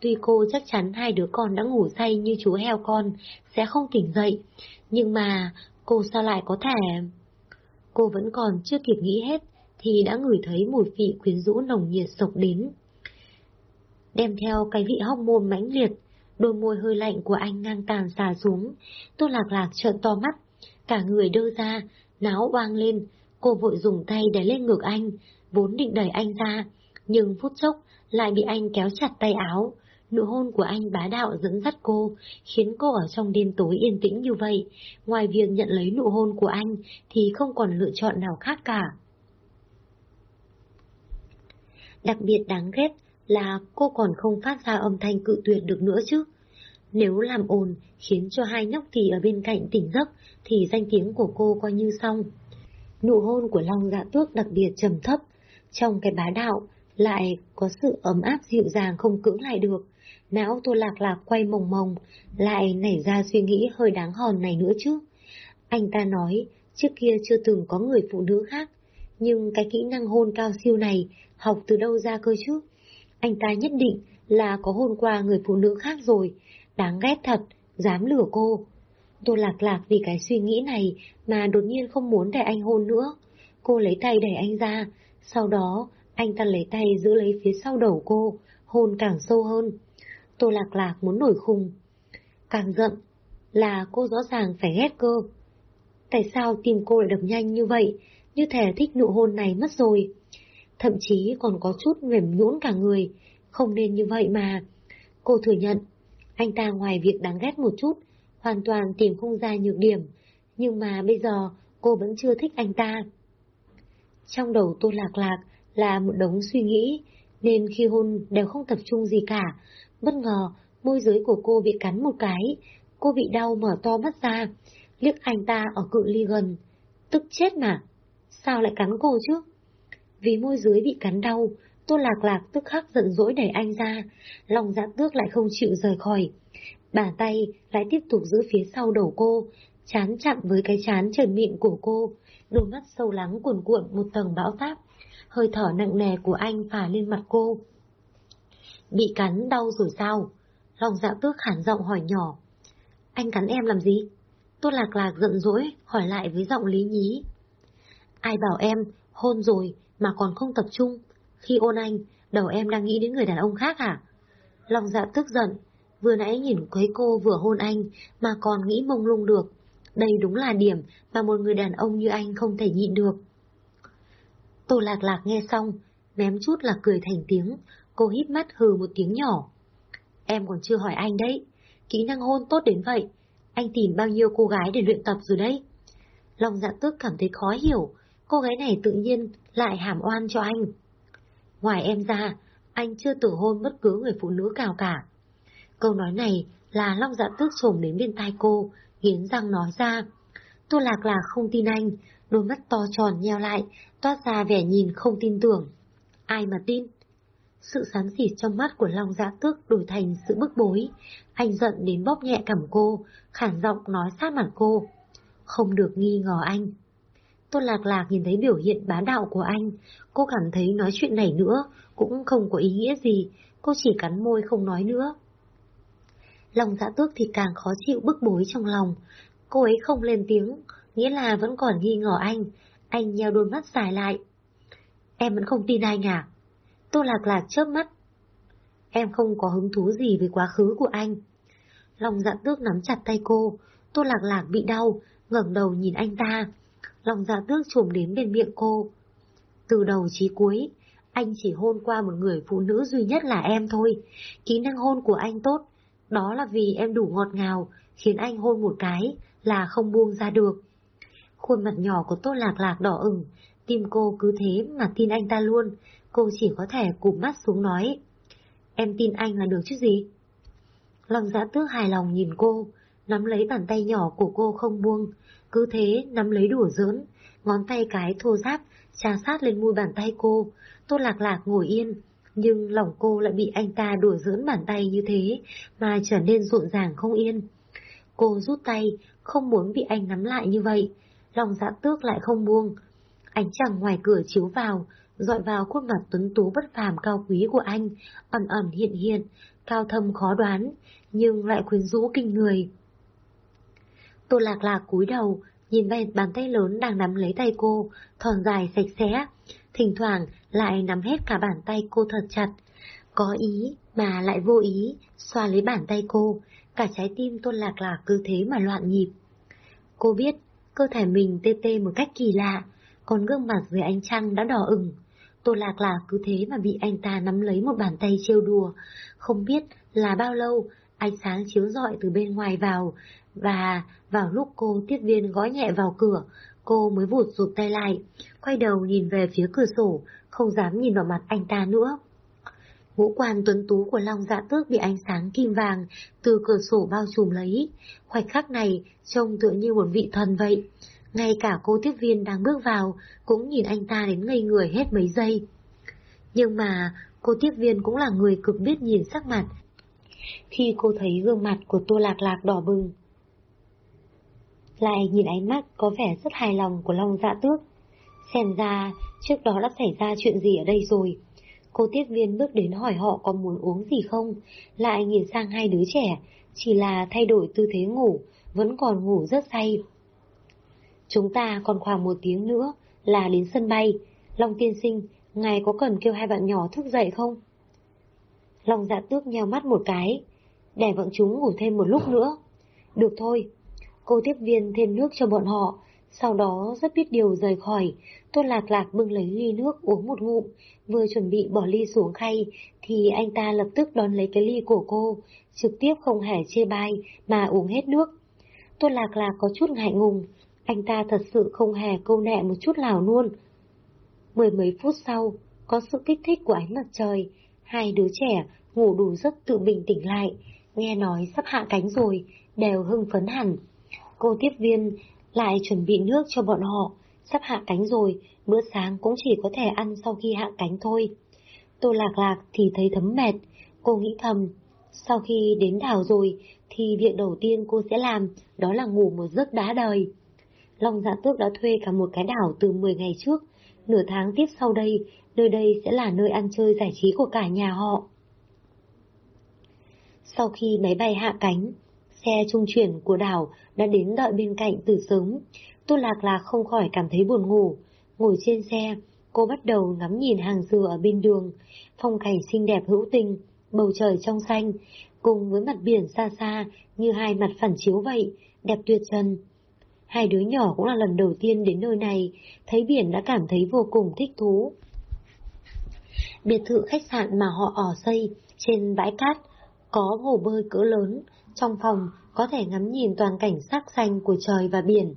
Tuy cô chắc chắn hai đứa con đã ngủ say như chú heo con, sẽ không tỉnh dậy, nhưng mà cô sao lại có thể... Cô vẫn còn chưa kịp nghĩ hết, thì đã ngửi thấy mùi vị quyến rũ nồng nhiệt sộc đến. Đem theo cái vị hóc môn mãnh liệt, đôi môi hơi lạnh của anh ngang tàn xà xuống, tô lạc lạc trợn to mắt, cả người đơ ra, náo oang lên, cô vội dùng tay để lên ngực anh, vốn định đẩy anh ra, nhưng phút chốc lại bị anh kéo chặt tay áo. Nụ hôn của anh bá đạo dẫn dắt cô, khiến cô ở trong đêm tối yên tĩnh như vậy. Ngoài việc nhận lấy nụ hôn của anh thì không còn lựa chọn nào khác cả. Đặc biệt đáng ghét là cô còn không phát ra âm thanh cự tuyệt được nữa chứ. Nếu làm ồn khiến cho hai nhóc thì ở bên cạnh tỉnh giấc thì danh tiếng của cô coi như xong. Nụ hôn của Long Dạ Tước đặc biệt trầm thấp, trong cái bá đạo lại có sự ấm áp dịu dàng không cưỡng lại được. Não tôi Lạc Lạc quay mồng mồng, lại nảy ra suy nghĩ hơi đáng hòn này nữa chứ. Anh ta nói, trước kia chưa từng có người phụ nữ khác, nhưng cái kỹ năng hôn cao siêu này học từ đâu ra cơ chứ? Anh ta nhất định là có hôn qua người phụ nữ khác rồi, đáng ghét thật, dám lừa cô. Tô lạc lạc vì cái suy nghĩ này mà đột nhiên không muốn để anh hôn nữa. Cô lấy tay đẩy anh ra, sau đó anh ta lấy tay giữ lấy phía sau đầu cô, hôn càng sâu hơn. Tô lạc lạc muốn nổi khùng. Càng giận là cô rõ ràng phải ghét cơ. Tại sao tim cô lại đập nhanh như vậy, như thể thích nụ hôn này mất rồi. Thậm chí còn có chút mềm nhũn cả người, không nên như vậy mà. Cô thừa nhận, anh ta ngoài việc đáng ghét một chút, hoàn toàn tìm không ra nhược điểm, nhưng mà bây giờ cô vẫn chưa thích anh ta. Trong đầu Tô Lạc Lạc là một đống suy nghĩ, nên khi hôn đều không tập trung gì cả. Bất ngờ, môi dưới của cô bị cắn một cái, cô bị đau mở to mắt ra, liếc anh ta ở cự ly gần. Tức chết mà, sao lại cắn cô chứ? Vì môi dưới bị cắn đau, Tô Lạc Lạc tức khắc giận dỗi đẩy anh ra, lòng dạ tước lại không chịu rời khỏi. Bàn tay lại tiếp tục giữ phía sau đầu cô, chán chặn với cái chán trần mịn của cô, đôi mắt sâu lắng cuồn cuộn một tầng bão táp, hơi thở nặng nề của anh phả lên mặt cô. Bị cắn đau rồi sao? Lòng dạ tước khản giọng hỏi nhỏ. Anh cắn em làm gì? Tô lạc lạc giận dỗi, hỏi lại với giọng lý nhí. Ai bảo em, hôn rồi mà còn không tập trung. Khi ôn anh, đầu em đang nghĩ đến người đàn ông khác hả? Lòng dạ tức giận, vừa nãy nhìn quấy cô vừa hôn anh mà còn nghĩ mông lung được. Đây đúng là điểm mà một người đàn ông như anh không thể nhịn được. Tô lạc lạc nghe xong, ném chút là cười thành tiếng, cô hít mắt hừ một tiếng nhỏ. Em còn chưa hỏi anh đấy. Kỹ năng hôn tốt đến vậy. Anh tìm bao nhiêu cô gái để luyện tập rồi đấy. lòng dạ tước cảm thấy khó hiểu. Cô gái này tự nhiên lại hàm oan cho anh. Ngoài em ra, anh chưa tự hôn bất cứ người phụ nữ nào cả. Câu nói này là Long dạ tước trồm đến bên tai cô, nghiến răng nói ra. Tô lạc là không tin anh, đôi mắt to tròn nheo lại, toát ra vẻ nhìn không tin tưởng. Ai mà tin? Sự sám xịt trong mắt của Long Dạ Tước đổi thành sự bức bối. Anh giận đến bóp nhẹ cằm cô, khản giọng nói sát mặt cô. Không được nghi ngờ anh. Tôn Lạc Lạc nhìn thấy biểu hiện bá đạo của anh, cô cảm thấy nói chuyện này nữa cũng không có ý nghĩa gì, cô chỉ cắn môi không nói nữa. Lòng dạ tước thì càng khó chịu bức bối trong lòng, cô ấy không lên tiếng, nghĩa là vẫn còn nghi ngờ anh, anh nheo đôi mắt dài lại. Em vẫn không tin anh à? Tô Lạc Lạc chớp mắt. Em không có hứng thú gì với quá khứ của anh. Lòng dạ tước nắm chặt tay cô, Tô Lạc Lạc bị đau, ngẩng đầu nhìn anh ta. Lòng dạ tước trồm đến bên miệng cô. Từ đầu chí cuối, anh chỉ hôn qua một người phụ nữ duy nhất là em thôi. Kỹ năng hôn của anh tốt, đó là vì em đủ ngọt ngào, khiến anh hôn một cái là không buông ra được. Khuôn mặt nhỏ của Tô Lạc Lạc đỏ ửng, tim cô cứ thế mà tin anh ta luôn, cô chỉ có thể cụp mắt xuống nói. Em tin anh là được chứ gì? Lòng giã tước hài lòng nhìn cô, nắm lấy bàn tay nhỏ của cô không buông, cứ thế nắm lấy đùa giỡn, ngón tay cái thô ráp, trà sát lên môi bàn tay cô, tô lạc lạc ngồi yên, nhưng lòng cô lại bị anh ta đùa giỡn bàn tay như thế, mà trở nên rộn ràng không yên. Cô rút tay, không muốn bị anh nắm lại như vậy, lòng dạ tước lại không buông. Ánh trăng ngoài cửa chiếu vào, dọi vào khuôn mặt tuấn tú bất phàm cao quý của anh, ẩn ẩn hiện hiện, cao thâm khó đoán, nhưng lại quyến rũ kinh người. Tô lạc lạc cúi đầu, nhìn về bàn tay lớn đang nắm lấy tay cô, thon dài sạch sẽ, thỉnh thoảng lại nắm hết cả bàn tay cô thật chặt. Có ý mà lại vô ý, xoa lấy bàn tay cô, cả trái tim tôn lạc lạc cứ thế mà loạn nhịp. Cô biết, cơ thể mình tê tê một cách kỳ lạ, còn gương mặt dưới ánh trăng đã đỏ ửng. Tô lạc lạc cứ thế mà bị anh ta nắm lấy một bàn tay trêu đùa, không biết là bao lâu ánh sáng chiếu rọi từ bên ngoài vào, và vào lúc cô tiếp viên gõ nhẹ vào cửa, cô mới vụt rụt tay lại, quay đầu nhìn về phía cửa sổ, không dám nhìn vào mặt anh ta nữa. Ngũ quan tuấn tú của Long Dạ Tước bị ánh sáng kim vàng từ cửa sổ bao trùm lấy. Khoảnh khắc này trông tựa như một vị thần vậy. Ngay cả cô tiếp viên đang bước vào cũng nhìn anh ta đến ngây người hết mấy giây. Nhưng mà cô tiếp viên cũng là người cực biết nhìn sắc mặt. Khi cô thấy gương mặt của Tô Lạc Lạc đỏ bừng, lại nhìn ánh mắt có vẻ rất hài lòng của Long Dạ Tước. Xem ra, trước đó đã xảy ra chuyện gì ở đây rồi. Cô tiếp viên bước đến hỏi họ có muốn uống gì không, lại nhìn sang hai đứa trẻ, chỉ là thay đổi tư thế ngủ, vẫn còn ngủ rất say. Chúng ta còn khoảng một tiếng nữa là đến sân bay. Long tiên sinh, ngài có cần kêu hai bạn nhỏ thức dậy không? Long dạ tước nheo mắt một cái, để bọn chúng ngủ thêm một lúc nữa. Được thôi, Cô tiếp viên thêm nước cho bọn họ, sau đó rất biết điều rời khỏi. Tôn Lạc Lạc bưng lấy ly nước uống một ngụm, vừa chuẩn bị bỏ ly xuống khay, thì anh ta lập tức đón lấy cái ly của cô, trực tiếp không hề chê bai mà uống hết nước. Tôn Lạc Lạc có chút ngại ngùng, anh ta thật sự không hề câu nệ một chút nào luôn. Mười mấy phút sau, có sự kích thích của ánh mặt trời, hai đứa trẻ ngủ đủ giấc tự bình tỉnh lại, nghe nói sắp hạ cánh rồi, đều hưng phấn hẳn. Cô tiếp viên lại chuẩn bị nước cho bọn họ, sắp hạ cánh rồi, bữa sáng cũng chỉ có thể ăn sau khi hạ cánh thôi. Tô lạc lạc thì thấy thấm mệt, cô nghĩ thầm, sau khi đến đảo rồi thì việc đầu tiên cô sẽ làm đó là ngủ một giấc đá đời. Long dạ tước đã thuê cả một cái đảo từ 10 ngày trước, nửa tháng tiếp sau đây, nơi đây sẽ là nơi ăn chơi giải trí của cả nhà họ. Sau khi máy bay hạ cánh, Xe trung chuyển của đảo đã đến đợi bên cạnh từ sớm. Tu Lạc Lạc không khỏi cảm thấy buồn ngủ. Ngồi trên xe, cô bắt đầu ngắm nhìn hàng dừa ở bên đường, phong cảnh xinh đẹp hữu tình, bầu trời trong xanh, cùng với mặt biển xa xa như hai mặt phản chiếu vậy, đẹp tuyệt trần. Hai đứa nhỏ cũng là lần đầu tiên đến nơi này, thấy biển đã cảm thấy vô cùng thích thú. Biệt thự khách sạn mà họ ở xây trên bãi cát có hồ bơi cỡ lớn, trong phòng có thể ngắm nhìn toàn cảnh sắc xanh của trời và biển.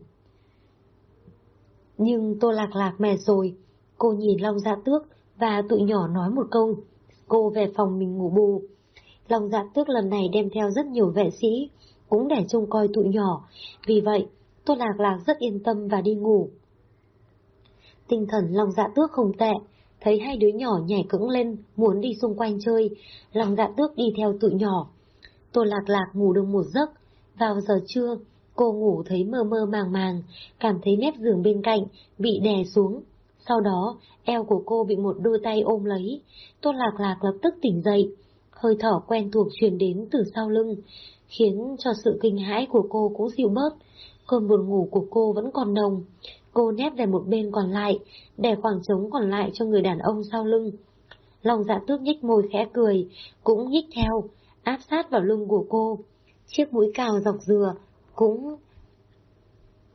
Nhưng Tô Lạc Lạc mệt rồi, cô nhìn Long Dạ Tước và tụi nhỏ nói một câu, cô về phòng mình ngủ bù. Long Dạ Tước lần này đem theo rất nhiều vệ sĩ, cũng để trông coi tụi nhỏ, vì vậy Tô Lạc Lạc rất yên tâm và đi ngủ. Tinh thần Long Dạ Tước không tệ, thấy hai đứa nhỏ nhảy cứng lên, muốn đi xung quanh chơi, Long Dạ Tước đi theo tụi nhỏ. Tô Lạc Lạc ngủ được một giấc, vào giờ trưa, cô ngủ thấy mơ mơ màng màng, cảm thấy mép giường bên cạnh bị đè xuống. Sau đó, eo của cô bị một đôi tay ôm lấy, Tô Lạc Lạc lập tức tỉnh dậy, hơi thở quen thuộc truyền đến từ sau lưng, khiến cho sự kinh hãi của cô cũng dịu bớt, cơn buồn ngủ của cô vẫn còn nồng. Cô nép về một bên còn lại, để khoảng trống còn lại cho người đàn ông sau lưng. Lòng dạ tước nhếch môi khẽ cười, cũng nhích theo, áp sát vào lưng của cô. Chiếc mũi cao dọc dừa cũng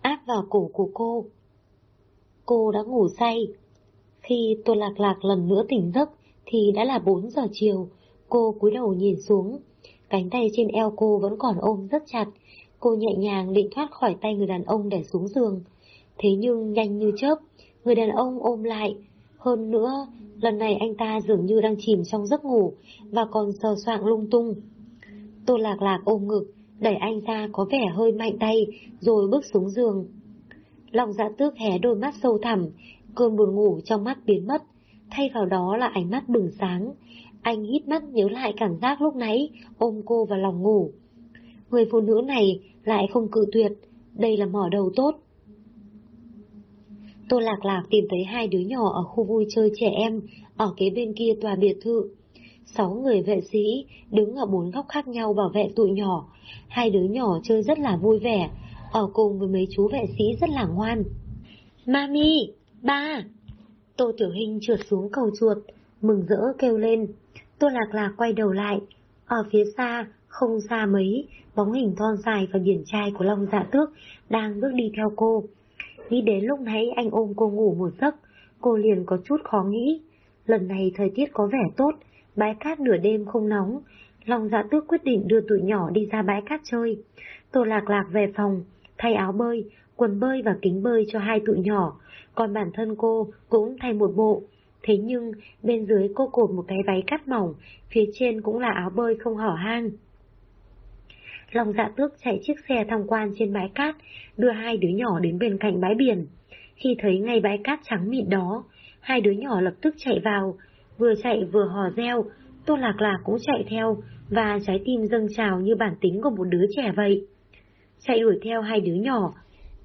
áp vào cổ của cô. Cô đã ngủ say. Khi tôi lạc lạc lần nữa tỉnh giấc thì đã là 4 giờ chiều. Cô cúi đầu nhìn xuống. Cánh tay trên eo cô vẫn còn ôm rất chặt. Cô nhẹ nhàng định thoát khỏi tay người đàn ông để xuống giường. Thế nhưng nhanh như chớp, người đàn ông ôm lại. Hơn nữa, lần này anh ta dường như đang chìm trong giấc ngủ và còn sờ soạng lung tung. Tô lạc lạc ôm ngực, đẩy anh ta có vẻ hơi mạnh tay, rồi bước xuống giường. Lòng dạ tước hé đôi mắt sâu thẳm, cơn buồn ngủ trong mắt biến mất, thay vào đó là ánh mắt bừng sáng. Anh hít mắt nhớ lại cảm giác lúc nãy, ôm cô vào lòng ngủ. Người phụ nữ này lại không cự tuyệt, đây là mỏ đầu tốt. Tô Lạc Lạc tìm thấy hai đứa nhỏ ở khu vui chơi trẻ em, ở kế bên kia tòa biệt thự. Sáu người vệ sĩ đứng ở bốn góc khác nhau bảo vệ tụi nhỏ. Hai đứa nhỏ chơi rất là vui vẻ, ở cùng với mấy chú vệ sĩ rất là ngoan. Mami! Ba! Tô Tiểu Hình trượt xuống cầu chuột, mừng rỡ kêu lên. Tô Lạc Lạc quay đầu lại. Ở phía xa, không xa mấy, bóng hình thon dài và điển trai của Long Dạ Tước đang bước đi theo cô. Nghĩ đến lúc nãy anh ôm cô ngủ một giấc, cô liền có chút khó nghĩ. Lần này thời tiết có vẻ tốt, bãi cát nửa đêm không nóng. Long Dạ Tước quyết định đưa tụi nhỏ đi ra bãi cát chơi. Tô Lạc Lạc về phòng, thay áo bơi, quần bơi và kính bơi cho hai tụi nhỏ, còn bản thân cô cũng thay một bộ. Thế nhưng, bên dưới cô cột một cái váy cắt mỏng, phía trên cũng là áo bơi không hở hang. Long dạ tước chạy chiếc xe tham quan trên bãi cát, đưa hai đứa nhỏ đến bên cạnh bãi biển. Khi thấy ngay bãi cát trắng mịn đó, hai đứa nhỏ lập tức chạy vào, vừa chạy vừa hò reo, Tô Lạc Lạc cũng chạy theo, và trái tim dâng trào như bản tính của một đứa trẻ vậy. Chạy đuổi theo hai đứa nhỏ,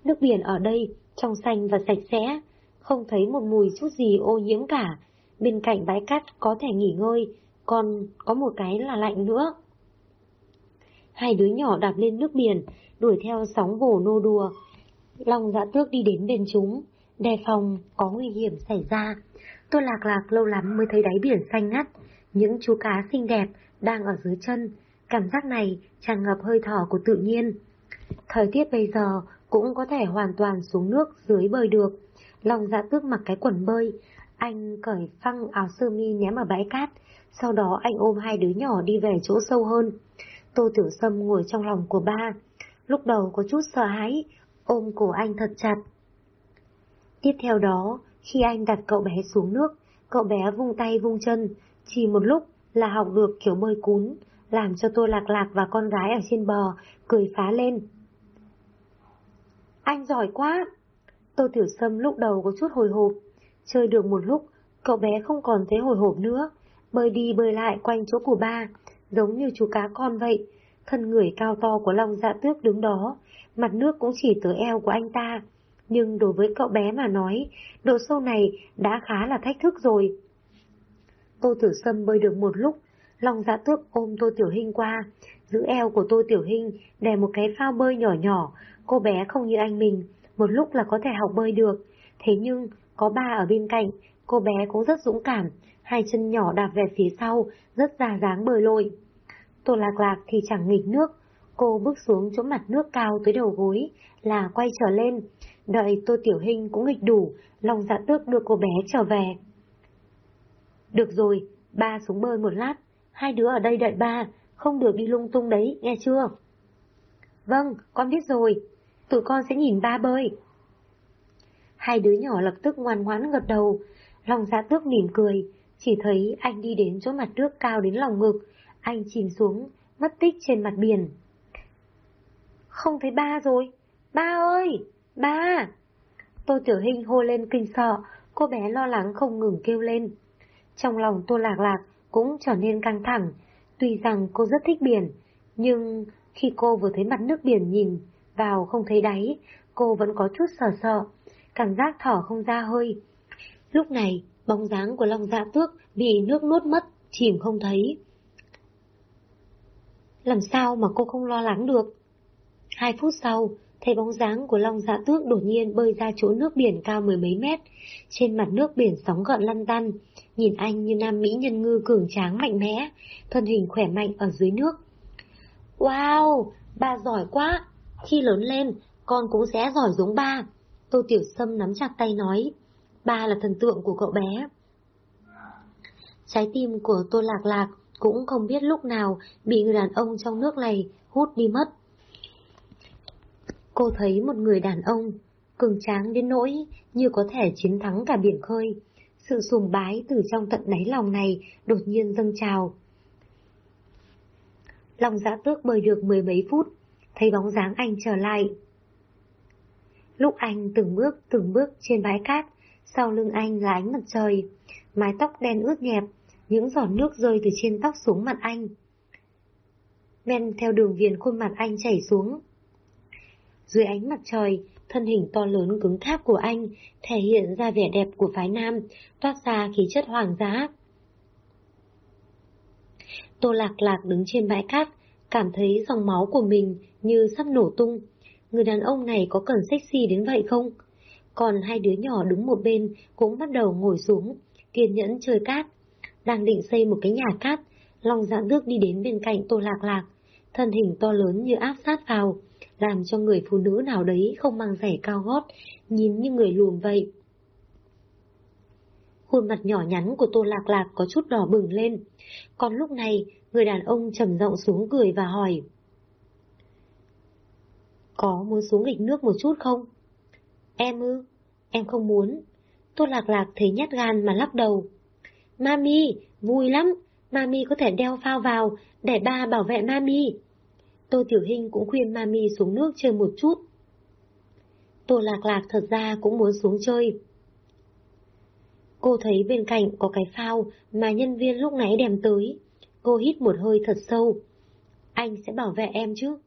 nước biển ở đây trong xanh và sạch sẽ, không thấy một mùi chút gì ô nhiễm cả. Bên cạnh bãi cát có thể nghỉ ngơi, còn có một cái là lạnh nữa. Hai đứa nhỏ đạp lên nước biển, đuổi theo sóng vồ nô đùa. Long dã tước đi đến bên chúng, đề phòng có nguy hiểm xảy ra. Tôi lạc lạc lâu lắm mới thấy đáy biển xanh ngắt, những chú cá xinh đẹp đang ở dưới chân. Cảm giác này tràn ngập hơi thở của tự nhiên. Thời tiết bây giờ cũng có thể hoàn toàn xuống nước dưới bơi được. Long dạ tước mặc cái quần bơi, anh cởi phăng áo sơ mi ném ở bãi cát, sau đó anh ôm hai đứa nhỏ đi về chỗ sâu hơn. Tô Tiểu Sâm ngồi trong lòng của ba, lúc đầu có chút sợ hãi, ôm cổ anh thật chặt. Tiếp theo đó, khi anh đặt cậu bé xuống nước, cậu bé vung tay vung chân, chỉ một lúc là học được kiểu bơi cún, làm cho tôi lạc lạc và con gái ở trên bờ, cười phá lên. Anh giỏi quá! Tô Tiểu Sâm lúc đầu có chút hồi hộp, chơi được một lúc, cậu bé không còn thấy hồi hộp nữa, bơi đi bơi lại quanh chỗ của ba, giống như chú cá con vậy. Thân người cao to của Long Dạ Tước đứng đó, mặt nước cũng chỉ tới eo của anh ta. Nhưng đối với cậu bé mà nói, độ sâu này đã khá là thách thức rồi. Tô Tử Sâm bơi được một lúc, Long Dạ Tước ôm Tô Tiểu Hinh qua, giữ eo của Tô Tiểu Hinh, đè một cái phao bơi nhỏ nhỏ, cô bé không như anh mình, một lúc là có thể học bơi được. Thế nhưng, có ba ở bên cạnh, cô bé cũng rất dũng cảm, hai chân nhỏ đạp về phía sau, rất ra dáng bơi lội. Tô lạc lạc thì chẳng nghịch nước, cô bước xuống chỗ mặt nước cao tới đầu gối, là quay trở lên, đợi Tô Tiểu Hình cũng nghịch đủ, lòng dạ tước đưa cô bé trở về. Được rồi, ba xuống bơi một lát, hai đứa ở đây đợi ba, không được đi lung tung đấy, nghe chưa? Vâng, con biết rồi, tụi con sẽ nhìn ba bơi. Hai đứa nhỏ lập tức ngoan ngoãn gật đầu, lòng dạ tước mỉm cười, chỉ thấy anh đi đến chỗ mặt nước cao đến lòng ngực, anh chìm xuống, mất tích trên mặt biển. Không thấy ba rồi, ba ơi, ba! Tô Tiểu Hinh hô lên kinh sợ, cô bé lo lắng không ngừng kêu lên. Trong lòng Tô Lạc Lạc cũng trở nên căng thẳng, tuy rằng cô rất thích biển, nhưng khi cô vừa thấy mặt nước biển nhìn vào không thấy đáy, cô vẫn có chút sợ sợ, cảm giác thở không ra hơi. Lúc này, bóng dáng của Long Dạ Tước bị nước nuốt mất, chìm không thấy. Làm sao mà cô không lo lắng được? Hai phút sau, thấy bóng dáng của Long Dạ Tước đột nhiên bơi ra chỗ nước biển cao mười mấy mét. Trên mặt nước biển sóng gợn lăn tăn, nhìn anh như nam mỹ nhân ngư cường tráng mạnh mẽ, thân hình khỏe mạnh ở dưới nước. Wow, bà giỏi quá! Khi lớn lên, con cũng sẽ giỏi giống ba. Tô Tiểu Sâm nắm chặt tay nói, ba là thần tượng của cậu bé. Trái tim của Tô Lạc Lạc cũng không biết lúc nào bị người đàn ông trong nước này hút đi mất. Cô thấy một người đàn ông, cường tráng đến nỗi như có thể chiến thắng cả biển khơi. Sự sùng bái từ trong tận đáy lòng này đột nhiên dâng trào. Lòng giã tước bơi được mười mấy phút, thấy bóng dáng anh trở lại. Lúc anh từng bước từng bước trên bãi cát, sau lưng anh là ánh mặt trời, mái tóc đen ướt nhẹp, những giọt nước rơi từ trên tóc xuống mặt anh. Men theo đường viền khuôn mặt anh chảy xuống. Dưới ánh mặt trời, thân hình to lớn cứng tháp của anh thể hiện ra vẻ đẹp của phái nam, toát ra khí chất hoàng giá. Tô lạc lạc đứng trên bãi cát, cảm thấy dòng máu của mình như sắp nổ tung. Người đàn ông này có cần sexy đến vậy không? Còn hai đứa nhỏ đứng một bên cũng bắt đầu ngồi xuống, kiên nhẫn chơi cát. Đang định xây một cái nhà cát, Long dạ nước đi đến bên cạnh Tô Lạc Lạc, thân hình to lớn như áp sát vào, làm cho người phụ nữ nào đấy không mang giày cao gót, nhìn như người lùn vậy. Khuôn mặt nhỏ nhắn của Tô Lạc Lạc có chút đỏ bừng lên, còn lúc này người đàn ông trầm giọng xuống cười và hỏi. Có muốn xuống nghịch nước một chút không? Em ư? Em không muốn. Tô Lạc Lạc thấy nhát gan mà lắc đầu. Mami, vui lắm, Mami có thể đeo phao vào, để ba bảo vệ Mami. Tô Tiểu Hinh cũng khuyên Mami xuống nước chơi một chút. Tô Lạc Lạc thật ra cũng muốn xuống chơi. Cô thấy bên cạnh có cái phao mà nhân viên lúc nãy đem tới. Cô hít một hơi thật sâu. Anh sẽ bảo vệ em chứ?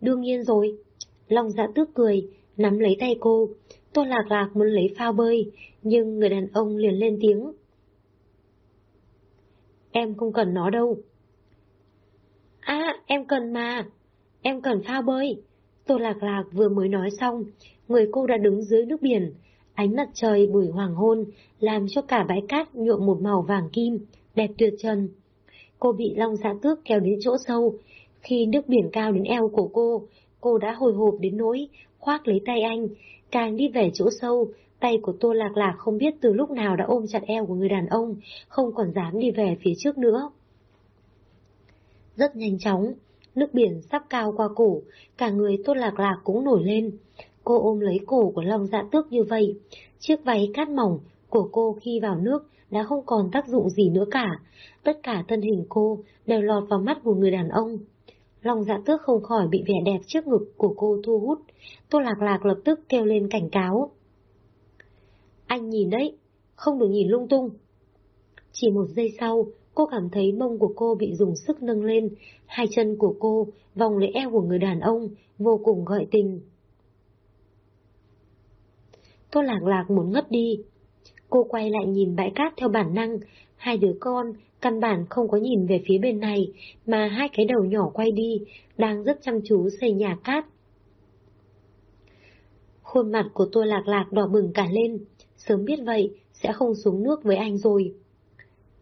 Đương nhiên rồi. Long giã tước cười, nắm lấy tay cô. Tô Lạc Lạc muốn lấy phao bơi, nhưng người đàn ông liền lên tiếng. Em không cần nó đâu. À, em cần mà. Em cần phao bơi. Tô Lạc Lạc vừa mới nói xong, người cô đã đứng dưới nước biển. Ánh mặt trời buổi hoàng hôn làm cho cả bãi cát nhuộm một màu vàng kim, đẹp tuyệt trần. Cô bị long dạ tước kéo đến chỗ sâu. Khi nước biển cao đến eo của cô, cô đã hồi hộp đến nỗi khoác lấy tay anh. Càng đi về chỗ sâu, tay của Tô Lạc Lạc không biết từ lúc nào đã ôm chặt eo của người đàn ông, không còn dám đi về phía trước nữa. Rất nhanh chóng, nước biển sắp cao qua cổ, cả người Tô Lạc Lạc cũng nổi lên. Cô ôm lấy cổ của Long Dạ Tước như vậy, chiếc váy cát mỏng của cô khi vào nước đã không còn tác dụng gì nữa cả. Tất cả thân hình cô đều lọt vào mắt của người đàn ông. Long dạ tước không khỏi bị vẻ đẹp trước ngực của cô thu hút. Tô Lạc Lạc lập tức kêu lên cảnh cáo. Anh nhìn đấy, không được nhìn lung tung. Chỉ một giây sau, cô cảm thấy mông của cô bị dùng sức nâng lên, hai chân của cô vòng lấy eo của người đàn ông, vô cùng gợi tình. Tô lạc lạc muốn ngất đi. Cô quay lại nhìn bãi cát theo bản năng, hai đứa con căn bản không có nhìn về phía bên này, mà hai cái đầu nhỏ quay đi, đang rất chăm chú xây nhà cát. Khuôn mặt của tôi lạc lạc đỏ bừng cả lên, sớm biết vậy, sẽ không xuống nước với anh rồi.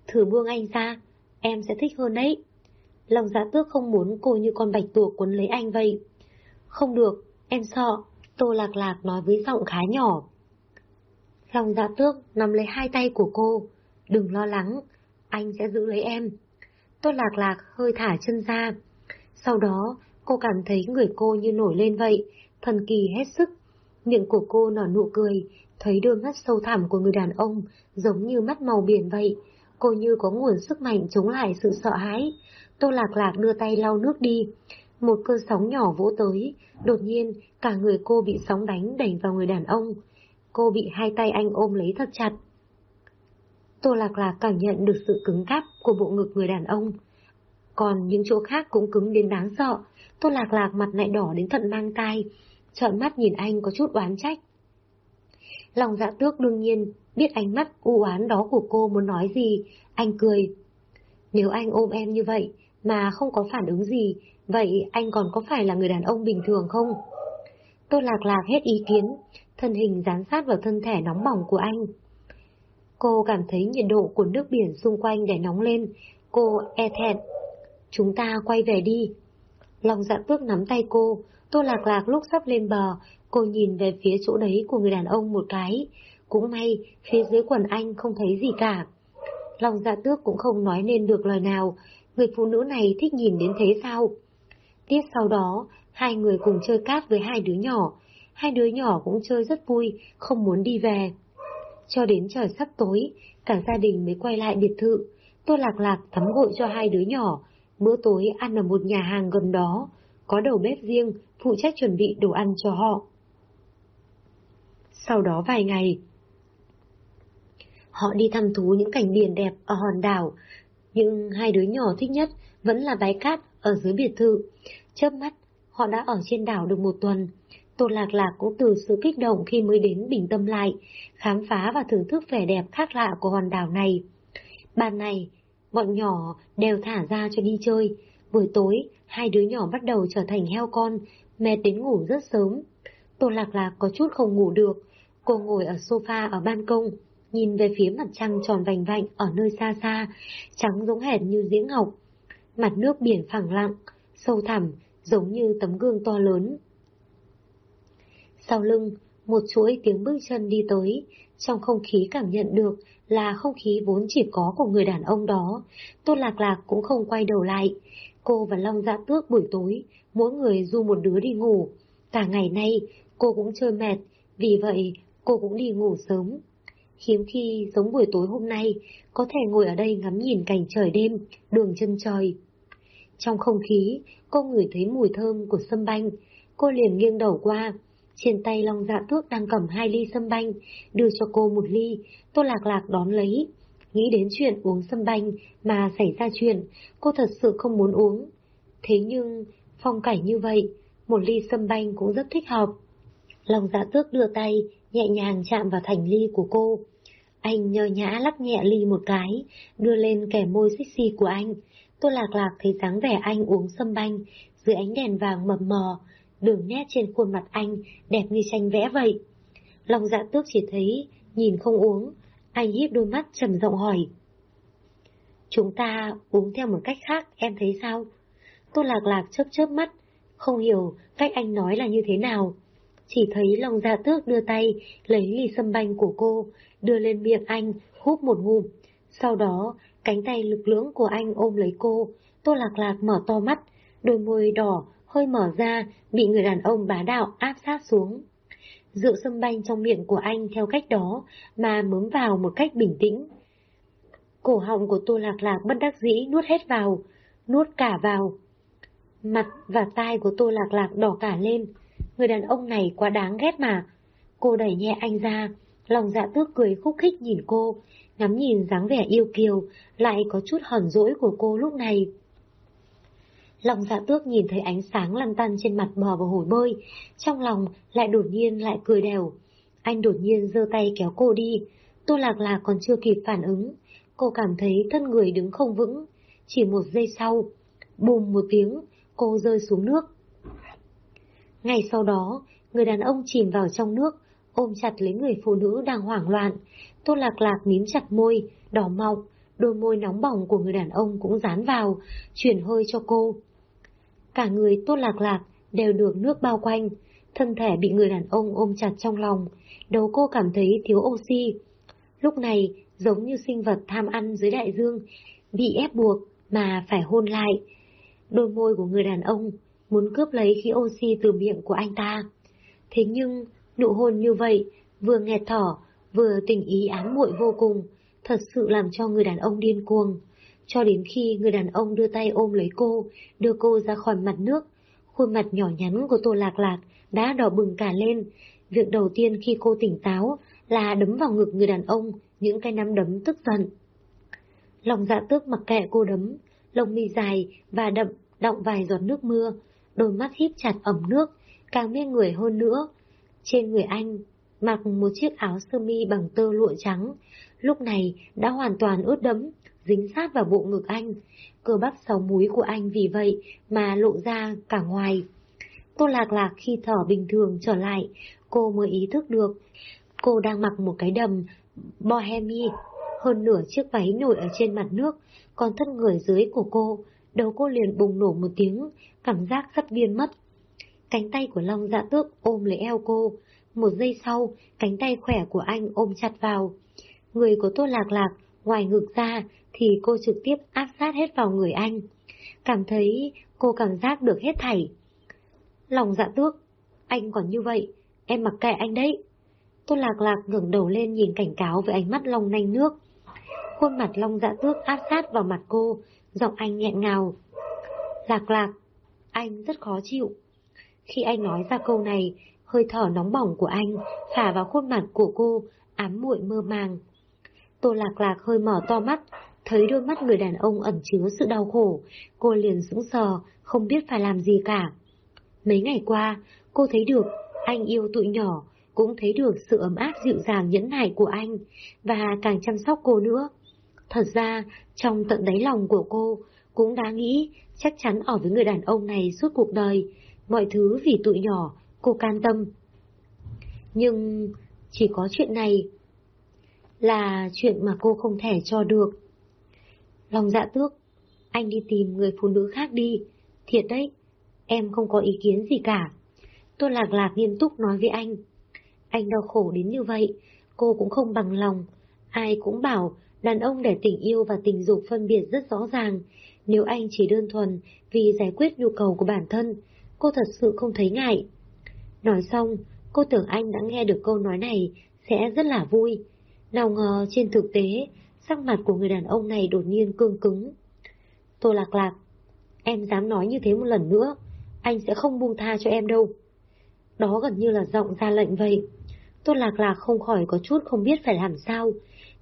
Thử buông anh ra, em sẽ thích hơn đấy. Lòng dạ tước không muốn cô như con bạch tuộc cuốn lấy anh vậy. Không được, em sợ, tô lạc lạc nói với giọng khá nhỏ. Lòng dạ tước nắm lấy hai tay của cô, đừng lo lắng, anh sẽ giữ lấy em. Tô Lạc Lạc hơi thả chân ra. Sau đó, cô cảm thấy người cô như nổi lên vậy, thần kỳ hết sức. Miệng của cô nở nụ cười, thấy đôi mắt sâu thẳm của người đàn ông giống như mắt màu biển vậy. Cô như có nguồn sức mạnh chống lại sự sợ hãi. Tô Lạc Lạc đưa tay lau nước đi. Một cơn sóng nhỏ vỗ tới, đột nhiên cả người cô bị sóng đánh đẩy vào người đàn ông. Cô bị hai tay anh ôm lấy thật chặt. Tô Lạc Lạc cảm nhận được sự cứng cáp của bộ ngực người đàn ông. Còn những chỗ khác cũng cứng đến đáng sợ, Tô Lạc Lạc mặt lại đỏ đến thận mang tai, trợn mắt nhìn anh có chút oán trách. Lòng dạ tước đương nhiên biết ánh mắt u oán đó của cô muốn nói gì, anh cười. Nếu anh ôm em như vậy mà không có phản ứng gì, vậy anh còn có phải là người đàn ông bình thường không? Tô Lạc Lạc hết ý kiến, thân hình dán sát vào thân thể nóng bỏng của anh. Cô cảm thấy nhiệt độ của nước biển xung quanh để nóng lên, cô e thẹn. Chúng ta quay về đi. Lòng dạ tước nắm tay cô, Tô Lạc Lạc lúc sắp lên bờ, cô nhìn về phía chỗ đấy của người đàn ông một cái. Cũng may, phía dưới quần anh không thấy gì cả. Lòng dạ tước cũng không nói nên được lời nào, người phụ nữ này thích nhìn đến thế sao? Tiếp sau đó, hai người cùng chơi cát với hai đứa nhỏ. Hai đứa nhỏ cũng chơi rất vui, không muốn đi về. Cho đến trời sắp tối, cả gia đình mới quay lại biệt thự. Tô Lạc Lạc tắm gội cho hai đứa nhỏ. Bữa tối ăn ở một nhà hàng gần đó, có đầu bếp riêng, phụ trách chuẩn bị đồ ăn cho họ. Sau đó vài ngày, họ đi thăm thú những cảnh biển đẹp ở hòn đảo, nhưng hai đứa nhỏ thích nhất vẫn là bãi cát ở dưới biệt thự. Chớp mắt, họ đã ở trên đảo được một tuần. Tô Lạc Lạc cũng từ sự kích động khi mới đến bình tâm lại, khám phá và thưởng thức vẻ đẹp khác lạ của hòn đảo này. Ban này, bọn nhỏ đều thả ra cho đi chơi. Buổi tối, hai đứa nhỏ bắt đầu trở thành heo con, mệt đến ngủ rất sớm. Tô Lạc Lạc có chút không ngủ được. Cô ngồi ở sofa ở ban công, nhìn về phía mặt trăng tròn vành vạnh ở nơi xa xa, trắng giống hệt như diễn ngọc. Mặt nước biển phẳng lặng, sâu thẳm, giống như tấm gương to lớn. Sau lưng, một chuỗi tiếng bước chân đi tới, trong không khí cảm nhận được là không khí vốn chỉ có của người đàn ông đó. Tô Lạc Lạc cũng không quay đầu lại. Cô và Long Dạ Tước buổi tối, mỗi người du một đứa đi ngủ. Cả ngày nay, cô cũng chơi mệt, vì vậy cô cũng đi ngủ sớm. Hiếm khi giống buổi tối hôm nay, có thể ngồi ở đây ngắm nhìn cảnh trời đêm, đường chân trời. Trong không khí, cô ngửi thấy mùi thơm của sâm banh. Cô liền nghiêng đầu qua. Trên tay Long Dạ Tước đang cầm hai ly sâm banh, đưa cho cô một ly. Tô Lạc Lạc đón lấy. Nghĩ đến chuyện uống sâm banh mà xảy ra chuyện, cô thật sự không muốn uống. Thế nhưng, phong cảnh như vậy, một ly sâm banh cũng rất thích hợp. Long Dạ Tước đưa tay, nhẹ nhàng chạm vào thành ly của cô. Anh nhờ nhã lắc nhẹ ly một cái, đưa lên kẻ môi sexy của anh. Tô Lạc Lạc thấy dáng vẻ anh uống sâm banh, dưới ánh đèn vàng mập mờ, đường nét trên khuôn mặt anh đẹp như tranh vẽ vậy. Long dạ tước chỉ thấy, nhìn không uống, anh híp đôi mắt trầm giọng hỏi. Chúng ta uống theo một cách khác, em thấy sao? Tô Lạc Lạc chớp chớp mắt, không hiểu cách anh nói là như thế nào. Chỉ thấy lòng dạ tước đưa tay, lấy ly sâm banh của cô, đưa lên miệng anh, hút một ngụm. Sau đó, cánh tay lực lưỡng của anh ôm lấy cô, Tô Lạc Lạc mở to mắt, đôi môi đỏ, hơi mở ra, bị người đàn ông bá đạo áp sát xuống. Rượu sâm banh trong miệng của anh theo cách đó mà mớm vào một cách bình tĩnh. Cổ họng của Tô Lạc Lạc bất đắc dĩ nuốt hết vào, nuốt cả vào. Mặt và tai của Tô Lạc Lạc đỏ cả lên, người đàn ông này quá đáng ghét mà. Cô đẩy nhẹ anh ra, lòng dạ tước cười khúc khích nhìn cô, ngắm nhìn dáng vẻ yêu kiều, lại có chút hờn dỗi của cô lúc này. Lòng dạ tước nhìn thấy ánh sáng lăn tăn trên mặt bò vào hồ bơi, trong lòng lại đột nhiên lại cười đều. Anh đột nhiên giơ tay kéo cô đi, Tô Lạc Lạc còn chưa kịp phản ứng, cô cảm thấy thân người đứng không vững. Chỉ một giây sau, bùm một tiếng, cô rơi xuống nước. Ngày sau đó, người đàn ông chìm vào trong nước, ôm chặt lấy người phụ nữ đang hoảng loạn. Tô Lạc Lạc mím chặt môi, đỏ mọng, đôi môi nóng bỏng của người đàn ông cũng dán vào, chuyển hơi cho cô. Cả người Tô Lạc Lạc đều được nước bao quanh, thân thể bị người đàn ông ôm chặt trong lòng, đầu cô cảm thấy thiếu oxy. Lúc này, giống như sinh vật tham ăn dưới đại dương, bị ép buộc, mà phải hôn lại. Đôi môi của người đàn ông muốn cướp lấy khí oxy từ miệng của anh ta. Thế nhưng, nụ hôn như vậy, vừa nghẹt thở, vừa tình ý ám muội vô cùng, thật sự làm cho người đàn ông điên cuồng. Cho đến khi người đàn ông đưa tay ôm lấy cô, đưa cô ra khỏi mặt nước, khuôn mặt nhỏ nhắn của Tô Lạc Lạc đã đỏ bừng cả lên. Việc đầu tiên khi cô tỉnh táo là đấm vào ngực người đàn ông những cái nắm đấm tức giận. Lòng dạ tước mặc kệ cô đấm, lông mi dài và đậm đọng vài giọt nước mưa, đôi mắt híp chặt ẩm nước, càng mê người hơn nữa. Trên người anh, mặc một chiếc áo sơ mi bằng tơ lụa trắng, lúc này đã hoàn toàn ướt đẫm, dính sát vào bộ ngực anh. Cơ bắp sáu múi của anh vì vậy mà lộ ra cả ngoài. Tô lạc lạc khi thở bình thường trở lại, cô mới ý thức được. Cô đang mặc một cái đầm bohemi, hơn nửa chiếc váy nổi ở trên mặt nước, còn thân người dưới của cô, đầu cô liền bùng nổ một tiếng, cảm giác sắp viên mất. Cánh tay của Long dạ tước ôm lấy eo cô, một giây sau, cánh tay khỏe của anh ôm chặt vào. Người của Tô Lạc Lạc, ngoài ngực ra, thì cô trực tiếp áp sát hết vào người anh. Cảm thấy cô cảm giác được hết thảy. Lòng dạ tước, anh còn như vậy, em mặc kệ anh đấy. Tôi Lạc Lạc ngẩng đầu lên nhìn cảnh cáo với ánh mắt long nanh nước. Khuôn mặt long dạ tước áp sát vào mặt cô, giọng anh nghẹn ngào. Lạc Lạc, anh rất khó chịu. Khi anh nói ra câu này, hơi thở nóng bỏng của anh phả vào khuôn mặt của cô, ám muội mơ màng. Tô Lạc Lạc hơi mở to mắt, thấy đôi mắt người đàn ông ẩn chứa sự đau khổ, cô liền sững sờ, không biết phải làm gì cả. Mấy ngày qua, cô thấy được anh yêu tụi nhỏ, cũng thấy được sự ấm áp dịu dàng nhẫn nại của anh, và càng chăm sóc cô nữa. Thật ra, trong tận đáy lòng của cô, cũng đã nghĩ chắc chắn ở với người đàn ông này suốt cuộc đời, mọi thứ vì tụi nhỏ, cô can tâm. Nhưng chỉ có chuyện này là chuyện mà cô không thể cho được. Lòng dạ tước, anh đi tìm người phụ nữ khác đi, thiệt đấy, em không có ý kiến gì cả. Tôi lạc lạc nghiêm túc nói với anh. Anh đau khổ đến như vậy, cô cũng không bằng lòng. Ai cũng bảo đàn ông để tình yêu và tình dục phân biệt rất rõ ràng. Nếu anh chỉ đơn thuần vì giải quyết nhu cầu của bản thân, cô thật sự không thấy ngại. Nói xong, cô tưởng anh đã nghe được câu nói này sẽ rất là vui. Nào ngờ trên thực tế, sắc mặt của người đàn ông này đột nhiên cương cứng. Tô lạc lạc, em dám nói như thế một lần nữa, anh sẽ không buông tha cho em đâu. Đó gần như là giọng ra lệnh vậy. Tô lạc lạc không khỏi có chút không biết phải làm sao.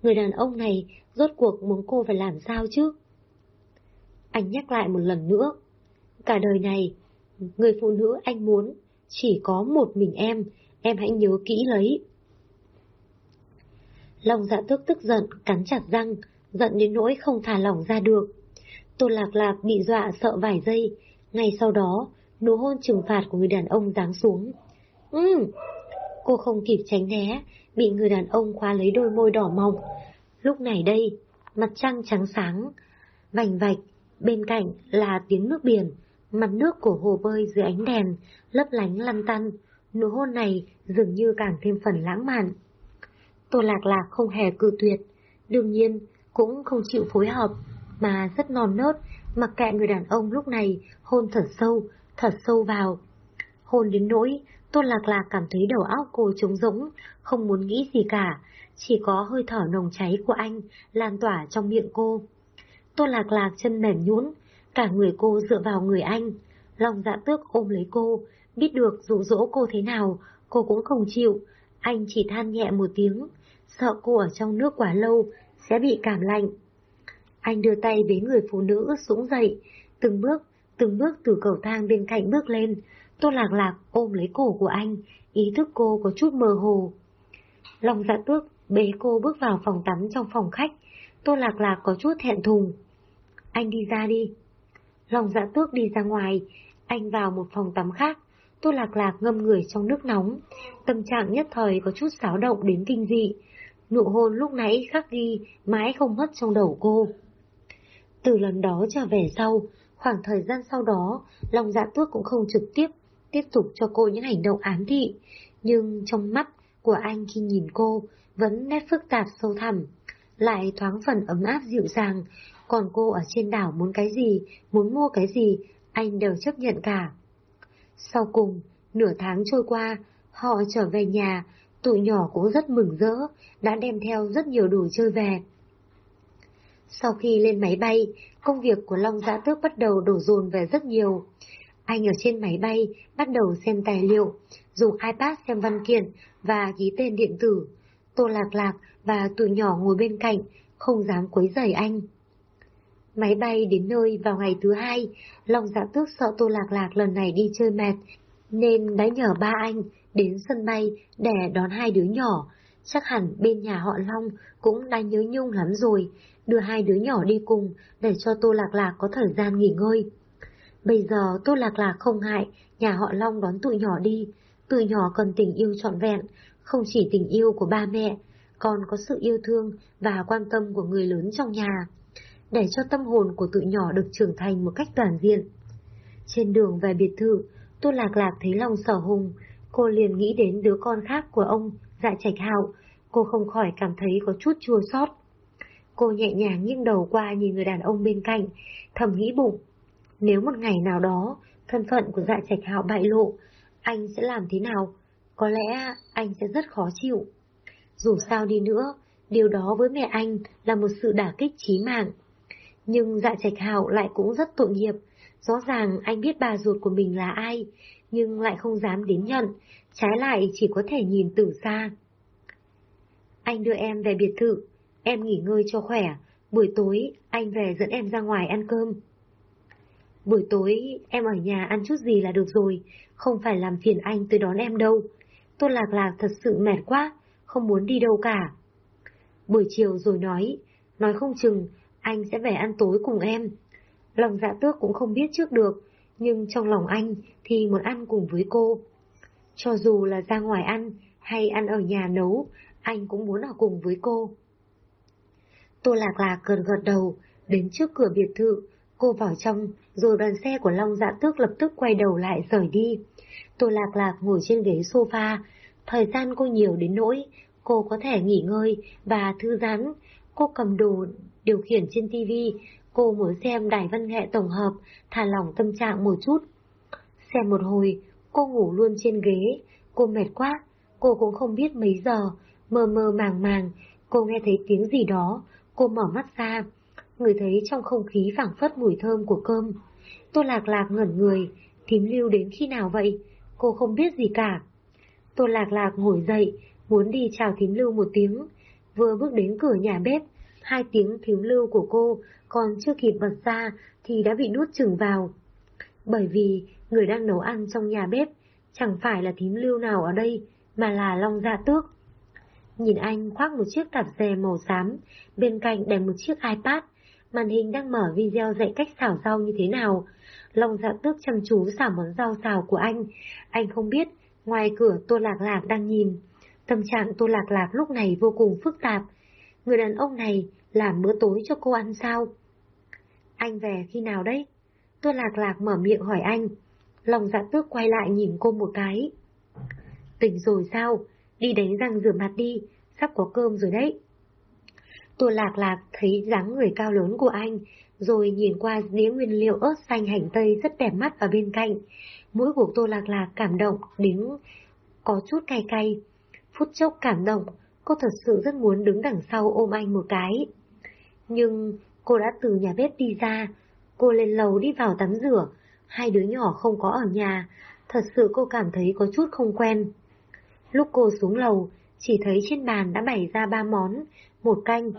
Người đàn ông này rốt cuộc muốn cô phải làm sao chứ? Anh nhắc lại một lần nữa. Cả đời này, người phụ nữ anh muốn chỉ có một mình em, em hãy nhớ kỹ lấy. Lòng dạ tước tức giận, cắn chặt răng, giận đến nỗi không thả lỏng ra được. Tô lạc lạc bị dọa sợ vài giây, ngay sau đó, nụ hôn trừng phạt của người đàn ông giáng xuống. Ừm! Cô không kịp tránh né, bị người đàn ông khóa lấy đôi môi đỏ mọng. Lúc này đây, mặt trăng trắng sáng, vành vạch, bên cạnh là tiếng nước biển, mặt nước của hồ bơi dưới ánh đèn, lấp lánh lăn tăn, nụ hôn này dường như càng thêm phần lãng mạn. Tô Lạc Lạc không hề cự tuyệt, đương nhiên cũng không chịu phối hợp, mà rất non nớt, mặc kệ người đàn ông lúc này hôn thật sâu, thật sâu vào. Hôn đến nỗi, Tô Lạc Lạc cảm thấy đầu óc cô trống rỗng, không muốn nghĩ gì cả, chỉ có hơi thở nồng cháy của anh lan tỏa trong miệng cô. Tô Lạc Lạc chân mềm nhũn, cả người cô dựa vào người anh. Lòng dạ tước ôm lấy cô, biết được dụ dỗ cô thế nào, cô cũng không chịu. Anh chỉ than nhẹ một tiếng, sợ cô ở trong nước quá lâu, sẽ bị cảm lạnh. Anh đưa tay bế người phụ nữ sũng dậy, từng bước, từng bước từ cầu thang bên cạnh bước lên. Tô lạc lạc ôm lấy cổ của anh, ý thức cô có chút mơ hồ. Lòng dạ tước bế cô bước vào phòng tắm trong phòng khách, Tô lạc lạc có chút thẹn thùng. Anh đi ra đi. Lòng dạ tước đi ra ngoài, anh vào một phòng tắm khác, Tô Lạc Lạc ngâm người trong nước nóng, tâm trạng nhất thời có chút xáo động đến kinh dị. Nụ hôn lúc nãy khắc ghi, mãi không mất trong đầu cô. Từ lần đó trở về sau, khoảng thời gian sau đó, lòng dạ tước cũng không trực tiếp tiếp tục cho cô những hành động ám thị, nhưng trong mắt của anh khi nhìn cô vẫn nét phức tạp sâu thẳm, lại thoáng phần ấm áp dịu dàng, Còn cô ở trên đảo muốn cái gì, muốn mua cái gì, anh đều chấp nhận cả. Sau cùng, nửa tháng trôi qua, họ trở về nhà, tụi nhỏ cũng rất mừng rỡ, đã đem theo rất nhiều đồ chơi về. Sau khi lên máy bay, công việc của Long Giã Tước bắt đầu đổ dồn về rất nhiều. Anh ở trên máy bay bắt đầu xem tài liệu, dùng iPad xem văn kiện và ký tên điện tử. Tô Lạc Lạc và tụi nhỏ ngồi bên cạnh, không dám quấy rầy anh. Máy bay đến nơi vào ngày thứ hai, Long Dạ Tước sợ Tô Lạc Lạc lần này đi chơi mệt, nên đã nhờ ba anh đến sân bay để đón hai đứa nhỏ. Chắc hẳn bên nhà họ Long cũng đã nhớ nhung lắm rồi, đưa hai đứa nhỏ đi cùng để cho Tô Lạc Lạc có thời gian nghỉ ngơi. Bây giờ Tô Lạc Lạc không ngại, nhà họ Long đón tụi nhỏ đi, tụi nhỏ cần tình yêu trọn vẹn, không chỉ tình yêu của ba mẹ, còn có sự yêu thương và quan tâm của người lớn trong nhà, để cho tâm hồn của tụi nhỏ được trưởng thành một cách toàn diện. Trên đường về biệt thự, Tô Lạc Lạc thấy lòng sở hùng, cô liền nghĩ đến đứa con khác của ông, dạ trạch hạo, cô không khỏi cảm thấy có chút chua xót. Cô nhẹ nhàng nghiêng đầu qua nhìn người đàn ông bên cạnh, thầm nghĩ bụng. Nếu một ngày nào đó, thân phận của dạ trạch hạo bại lộ, anh sẽ làm thế nào? Có lẽ anh sẽ rất khó chịu. Dù sao đi nữa, điều đó với mẹ anh là một sự đả kích chí mạng. Nhưng dạ trạch hạo lại cũng rất tội nghiệp. Rõ ràng anh biết bà ruột của mình là ai, nhưng lại không dám đến nhận, trái lại chỉ có thể nhìn từ xa. Anh đưa em về biệt thự, em nghỉ ngơi cho khỏe, buổi tối anh về dẫn em ra ngoài ăn cơm. Buổi tối em ở nhà ăn chút gì là được rồi, không phải làm phiền anh tới đón em đâu. Tôi lạc lạc thật sự mệt quá, không muốn đi đâu cả. Buổi chiều rồi nói, nói không chừng anh sẽ về ăn tối cùng em. Lòng dạ tước cũng không biết trước được, nhưng trong lòng anh thì muốn ăn cùng với cô. Cho dù là ra ngoài ăn hay ăn ở nhà nấu, anh cũng muốn ở cùng với cô. Tô Lạc Lạc gần gật đầu, đến trước cửa biệt thự, cô vào trong, rồi đoàn xe của Long Dạ Tước lập tức quay đầu lại rời đi. Tô Lạc Lạc ngồi trên ghế sofa, thời gian cô nhiều đến nỗi, cô có thể nghỉ ngơi và thư giãn. Cô cầm đồ điều khiển trên TV, cô muốn xem đài văn nghệ tổng hợp, thả lỏng tâm trạng một chút. Xem một hồi, cô ngủ luôn trên ghế, cô mệt quá, cô cũng không biết mấy giờ, mơ mơ màng màng, cô nghe thấy tiếng gì đó, cô mở mắt ra, người thấy trong không khí phảng phất mùi thơm của cơm. Tô lạc lạc ngẩn người, thím lưu đến khi nào vậy? Cô không biết gì cả. Tô lạc lạc ngồi dậy, muốn đi chào thím lưu một tiếng. Vừa bước đến cửa nhà bếp, hai tiếng thím lưu của cô còn chưa kịp bật ra thì đã bị nuốt chửng vào. Bởi vì người đang nấu ăn trong nhà bếp chẳng phải là thím lưu nào ở đây, mà là Long Gia Tước. Nhìn anh khoác một chiếc tạp dề màu xám, bên cạnh đèn một chiếc iPad, màn hình đang mở video dạy cách xào rau như thế nào. Long dạ tước chăm chú xào món rau xào của anh. Anh không biết, ngoài cửa Tô Lạc Lạc đang nhìn. Tâm trạng Tô Lạc Lạc lúc này vô cùng phức tạp. Người đàn ông này làm bữa tối cho cô ăn sao? Anh về khi nào đấy? Tôi Lạc Lạc mở miệng hỏi anh. Lòng dạ tước quay lại nhìn cô một cái. Tỉnh rồi sao? Đi đánh răng rửa mặt đi, sắp có cơm rồi đấy. Tôi Lạc Lạc thấy dáng người cao lớn của anh, rồi nhìn qua đĩa nguyên liệu ớt xanh hành tây rất đẹp mắt ở bên cạnh. Mũi của tôi Lạc Lạc cảm động đến có chút cay cay. Phút chốc cảm động, cô thật sự rất muốn đứng đằng sau ôm anh một cái. Nhưng cô đã từ nhà bếp đi ra, cô lên lầu đi vào tắm rửa, hai đứa nhỏ không có ở nhà, thật sự cô cảm thấy có chút không quen. Lúc cô xuống lầu, chỉ thấy trên bàn đã bày ra ba món, một canh,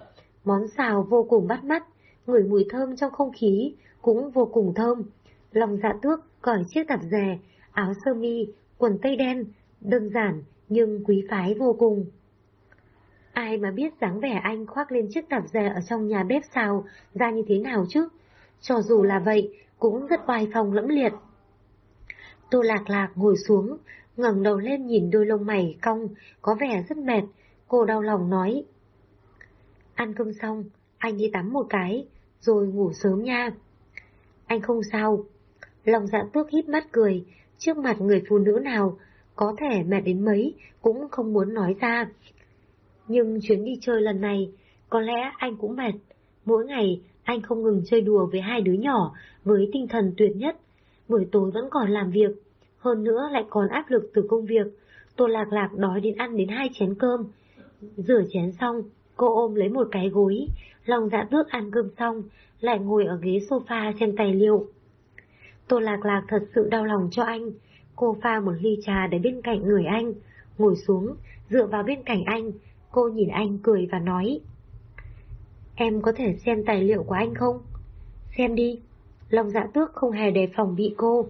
món xào vô cùng bắt mắt, ngửi mùi thơm trong không khí cũng vô cùng thơm. Lòng dạ tước cởi chiếc tạp dề, áo sơ mi, quần tây đen, đơn giản nhưng quý phái vô cùng. Ai mà biết dáng vẻ anh khoác lên chiếc tạp dề ở trong nhà bếp xào ra như thế nào chứ? Cho dù là vậy, cũng rất oai phong lẫm liệt. Tô lạc lạc ngồi xuống, ngẩng đầu lên nhìn đôi lông mày cong, có vẻ rất mệt, cô đau lòng nói. Ăn cơm xong, anh đi tắm một cái, rồi ngủ sớm nha. Anh không sao. Lòng dạ tước hít mắt cười, trước mặt người phụ nữ nào, có thể mệt đến mấy, cũng không muốn nói ra. Nhưng chuyến đi chơi lần này, có lẽ anh cũng mệt. Mỗi ngày, Anh không ngừng chơi đùa với hai đứa nhỏ với tinh thần tuyệt nhất. Buổi tối vẫn còn làm việc, hơn nữa lại còn áp lực từ công việc. Tô Lạc Lạc đói đến ăn đến hai chén cơm. Rửa chén xong, cô ôm lấy một cái gối, lòng dạ tước ăn cơm xong, lại ngồi ở ghế sofa xem tài liệu. Tô Lạc Lạc thật sự đau lòng cho anh. Cô pha một ly trà để bên cạnh người anh, ngồi xuống, dựa vào bên cạnh anh. Cô nhìn anh cười và nói. Em có thể xem tài liệu của anh không? Xem đi. Lòng dạ tước không hề đề phòng bị cô.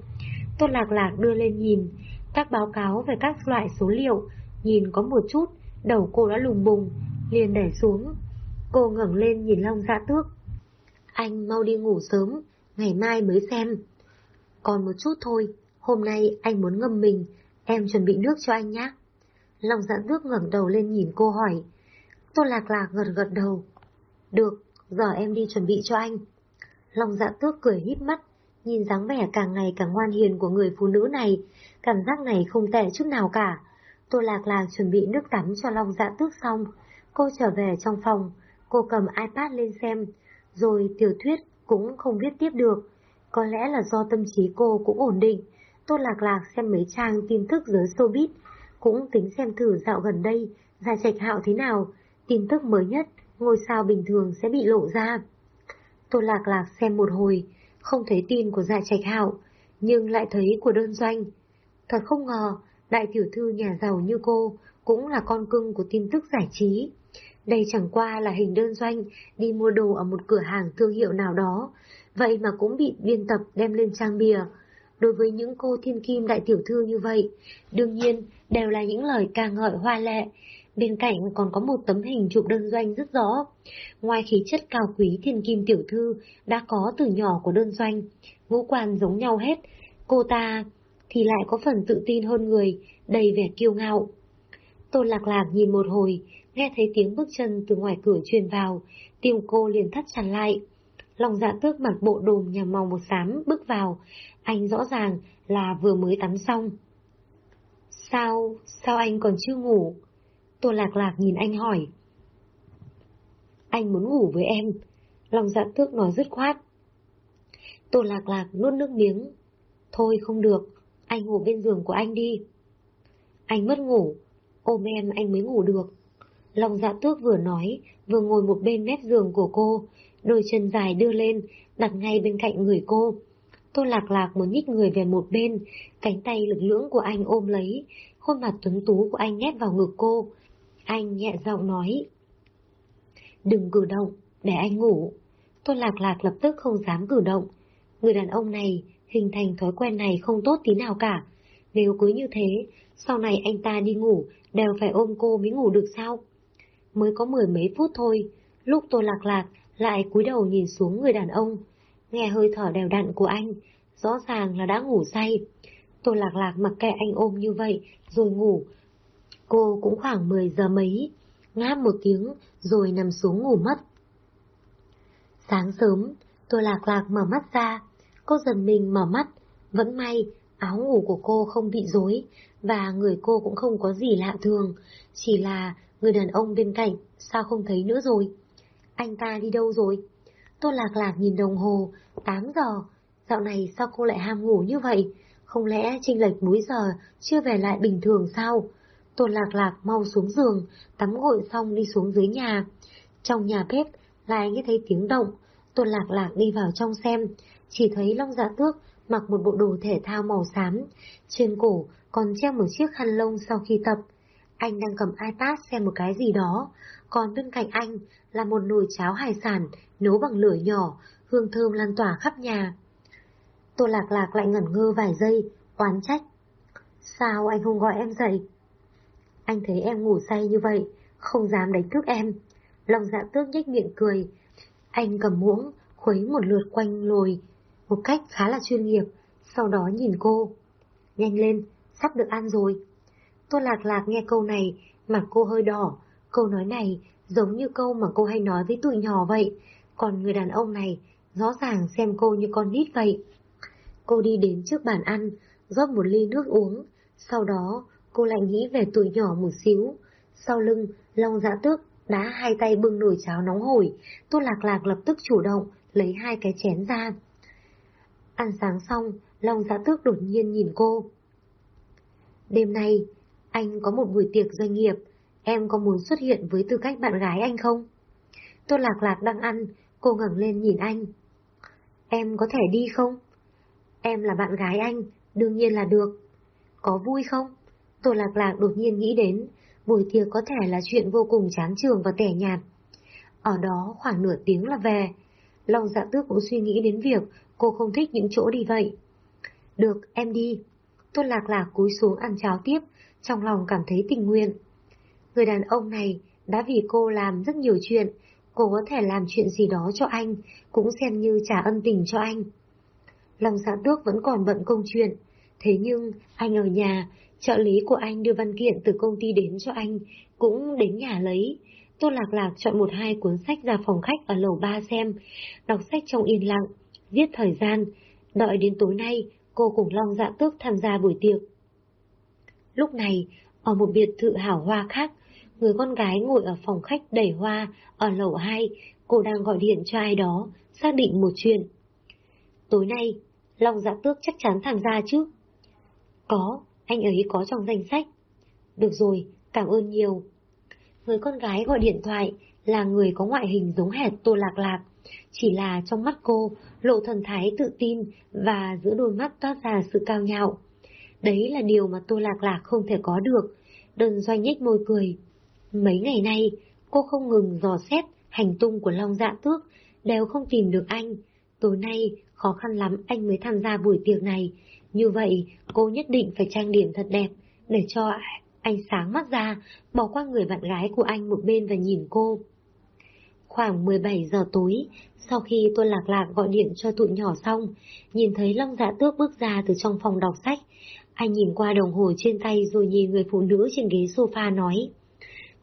Tô Lạc Lạc đưa lên nhìn, các báo cáo về các loại số liệu, nhìn có một chút, đầu cô đã lùng bùng, liền để xuống. Cô ngẩng lên nhìn Long Dạ Tước. Anh mau đi ngủ sớm, ngày mai mới xem. Còn một chút thôi, hôm nay anh muốn ngâm mình, em chuẩn bị nước cho anh nhé. Long Dạ Tước ngẩng đầu lên nhìn cô hỏi. Tô Lạc Lạc gật gật đầu. Được, giờ em đi chuẩn bị cho anh. Long Dạ Tước cười híp mắt, nhìn dáng vẻ càng ngày càng ngoan hiền của người phụ nữ này, cảm giác này không tệ chút nào cả. Tô Lạc Lạc chuẩn bị nước tắm cho Long Dạ Tước xong, cô trở về trong phòng, cô cầm iPad lên xem, rồi tiểu thuyết cũng không viết tiếp được. Có lẽ là do tâm trí cô cũng ổn định, Tô Lạc Lạc xem mấy trang tin tức giới showbiz, cũng tính xem thử dạo gần đây, Gia Trạch Hạo thế nào, tin tức mới nhất, ngôi sao bình thường sẽ bị lộ ra. Tô Lạc Lạc xem một hồi, không thấy tin của Dạ Trạch Hạo, nhưng lại thấy của đơn doanh. Thật không ngờ, đại tiểu thư nhà giàu như cô cũng là con cưng của tin tức giải trí. Đây chẳng qua là hình đơn doanh đi mua đồ ở một cửa hàng thương hiệu nào đó, vậy mà cũng bị biên tập đem lên trang bìa. Đối với những cô thiên kim đại tiểu thư như vậy, đương nhiên đều là những lời ca ngợi hoa lệ, bên cạnh còn có một tấm hình chụp đơn doanh rất rõ. Ngoài khí chất cao quý thiên kim tiểu thư đã có từ nhỏ của đơn doanh, ngũ quan giống nhau hết, cô ta thì lại có phần tự tin hơn người, đầy vẻ kiêu ngạo. Tôn lạc lạc nhìn một hồi, nghe thấy tiếng bước chân từ ngoài cửa truyền vào, tim cô liền thắt chặt lại. Lòng dạ tước mặc bộ đồ nhà màu một xám bước vào, anh rõ ràng là vừa mới tắm xong. Sao, sao anh còn chưa ngủ? Tô Lạc Lạc nhìn anh hỏi. Anh muốn ngủ với em. Lòng dạ tước nói dứt khoát. Tô Lạc Lạc nuốt nước miếng. Thôi không được, anh ngủ bên giường của anh đi. Anh mất ngủ, ôm em anh mới ngủ được. Lòng dạ tước vừa nói, vừa ngồi một bên mép giường của cô, đôi chân dài đưa lên, đặt ngay bên cạnh người cô. Tô lạc lạc muốn nhích người về một bên, cánh tay lực lưỡng của anh ôm lấy, khuôn mặt tuấn tú của anh nhét vào ngực cô, anh nhẹ giọng nói. Đừng cử động, để anh ngủ. tô Lạc Lạc lập tức không dám cử động. Người đàn ông này hình thành thói quen này không tốt tí nào cả. Nếu cứ như thế, sau này anh ta đi ngủ đều phải ôm cô mới ngủ được sao? Mới có mười mấy phút thôi, lúc tô Lạc Lạc lại cúi đầu nhìn xuống người đàn ông. Nghe hơi thở đều đặn của anh, rõ ràng là đã ngủ say. tôi Lạc Lạc mặc kệ anh ôm như vậy, rồi ngủ, Cô cũng khoảng 10 giờ mấy, ngáp một tiếng rồi nằm xuống ngủ mất. Sáng sớm, tôi lạc lạc mở mắt ra, cô dần mình mở mắt, vẫn may áo ngủ của cô không bị rối và người cô cũng không có gì lạ thường, chỉ là người đàn ông bên cạnh sao không thấy nữa rồi. Anh ta đi đâu rồi? Tôi lạc lạc nhìn đồng hồ, 8 giờ, dạo này sao cô lại ham ngủ như vậy? Không lẽ chênh lệch múi giờ chưa về lại bình thường sao? Tôn lạc lạc mau xuống giường, tắm gội xong đi xuống dưới nhà. Trong nhà bếp, lại nghe thấy tiếng động. Tôn lạc lạc đi vào trong xem, chỉ thấy Long Dạ Tước mặc một bộ đồ thể thao màu xám, trên cổ còn treo một chiếc khăn lông sau khi tập. Anh đang cầm iPad xem một cái gì đó, còn bên cạnh anh là một nồi cháo hải sản nấu bằng lửa nhỏ, hương thơm lan tỏa khắp nhà. Tô Lạc Lạc lại ngẩn ngơ vài giây, oán trách. Sao anh không gọi em dậy? Anh thấy em ngủ say như vậy, không dám đánh thức em. Lòng dạ tước nhếch miệng cười. Anh cầm muỗng, khuấy một lượt quanh lồi, một cách khá là chuyên nghiệp, sau đó nhìn cô. Nhanh lên, sắp được ăn rồi. Tô lạc lạc nghe câu này, mặt cô hơi đỏ. Câu nói này giống như câu mà cô hay nói với tụi nhỏ vậy. Còn người đàn ông này rõ ràng xem cô như con nít vậy. Cô đi đến trước bàn ăn, rót một ly nước uống, sau đó cô lại nghĩ về tuổi nhỏ một xíu. Sau lưng, Long giã Tước đã hai tay bưng nồi cháo nóng hổi, Tô Lạc Lạc lập tức chủ động, lấy hai cái chén ra. Ăn sáng xong, Long giã Tước đột nhiên nhìn cô. Đêm nay, anh có một buổi tiệc doanh nghiệp, em có muốn xuất hiện với tư cách bạn gái anh không? Tô Lạc Lạc đang ăn, cô ngẩng lên nhìn anh. Em có thể đi không? Em là bạn gái anh, đương nhiên là được. Có vui không? Tô Lạc Lạc đột nhiên nghĩ đến, buổi tiệc có thể là chuyện vô cùng chán trường và tẻ nhạt. Ở đó khoảng nửa tiếng là về. Long dạ tước cũng suy nghĩ đến việc cô không thích những chỗ đi vậy. Được, em đi. Tô Lạc Lạc cúi xuống ăn cháo tiếp, trong lòng cảm thấy tình nguyện. Người đàn ông này đã vì cô làm rất nhiều chuyện, cô có thể làm chuyện gì đó cho anh, cũng xem như trả ân tình cho anh. lòng xã tước vẫn còn bận công chuyện, thế nhưng anh ở nhà, trợ lý của anh đưa văn kiện từ công ty đến cho anh, cũng đến nhà lấy. Tô Lạc Lạc chọn một hai cuốn sách ra phòng khách ở lầu ba xem, đọc sách trong yên lặng, giết thời gian, đợi đến tối nay cô cùng Long Dạ Tước tham gia buổi tiệc. Lúc này, ở một biệt thự hảo hoa khác, người con gái ngồi ở phòng khách đẩy hoa ở lầu 2, cô đang gọi điện cho ai đó, xác định một chuyện. Tối nay, Long Dạ Tước chắc chắn tham gia chứ? Có, anh ấy có trong danh sách. Được rồi, cảm ơn nhiều. Người con gái gọi điện thoại là người có ngoại hình giống hệt Tô Lạc Lạc, chỉ là trong mắt cô lộ thần thái tự tin và giữa đôi mắt toát ra sự cao nhạo. Đấy là điều mà Tô Lạc Lạc không thể có được. Đơn doanh nhếch môi cười. Mấy ngày nay, cô không ngừng dò xét hành tung của Long Dạ Tước, đều không tìm được anh. Tối nay, khó khăn lắm anh mới tham gia buổi tiệc này. Như vậy, cô nhất định phải trang điểm thật đẹp, để cho anh sáng mắt ra, bỏ qua người bạn gái của anh một bên và nhìn cô. Khoảng 17 giờ tối, sau khi tôi lạc lạc gọi điện cho tụi nhỏ xong, nhìn thấy Long Dạ Tước bước ra từ trong phòng đọc sách. Anh nhìn qua đồng hồ trên tay rồi nhìn người phụ nữ trên ghế sofa nói.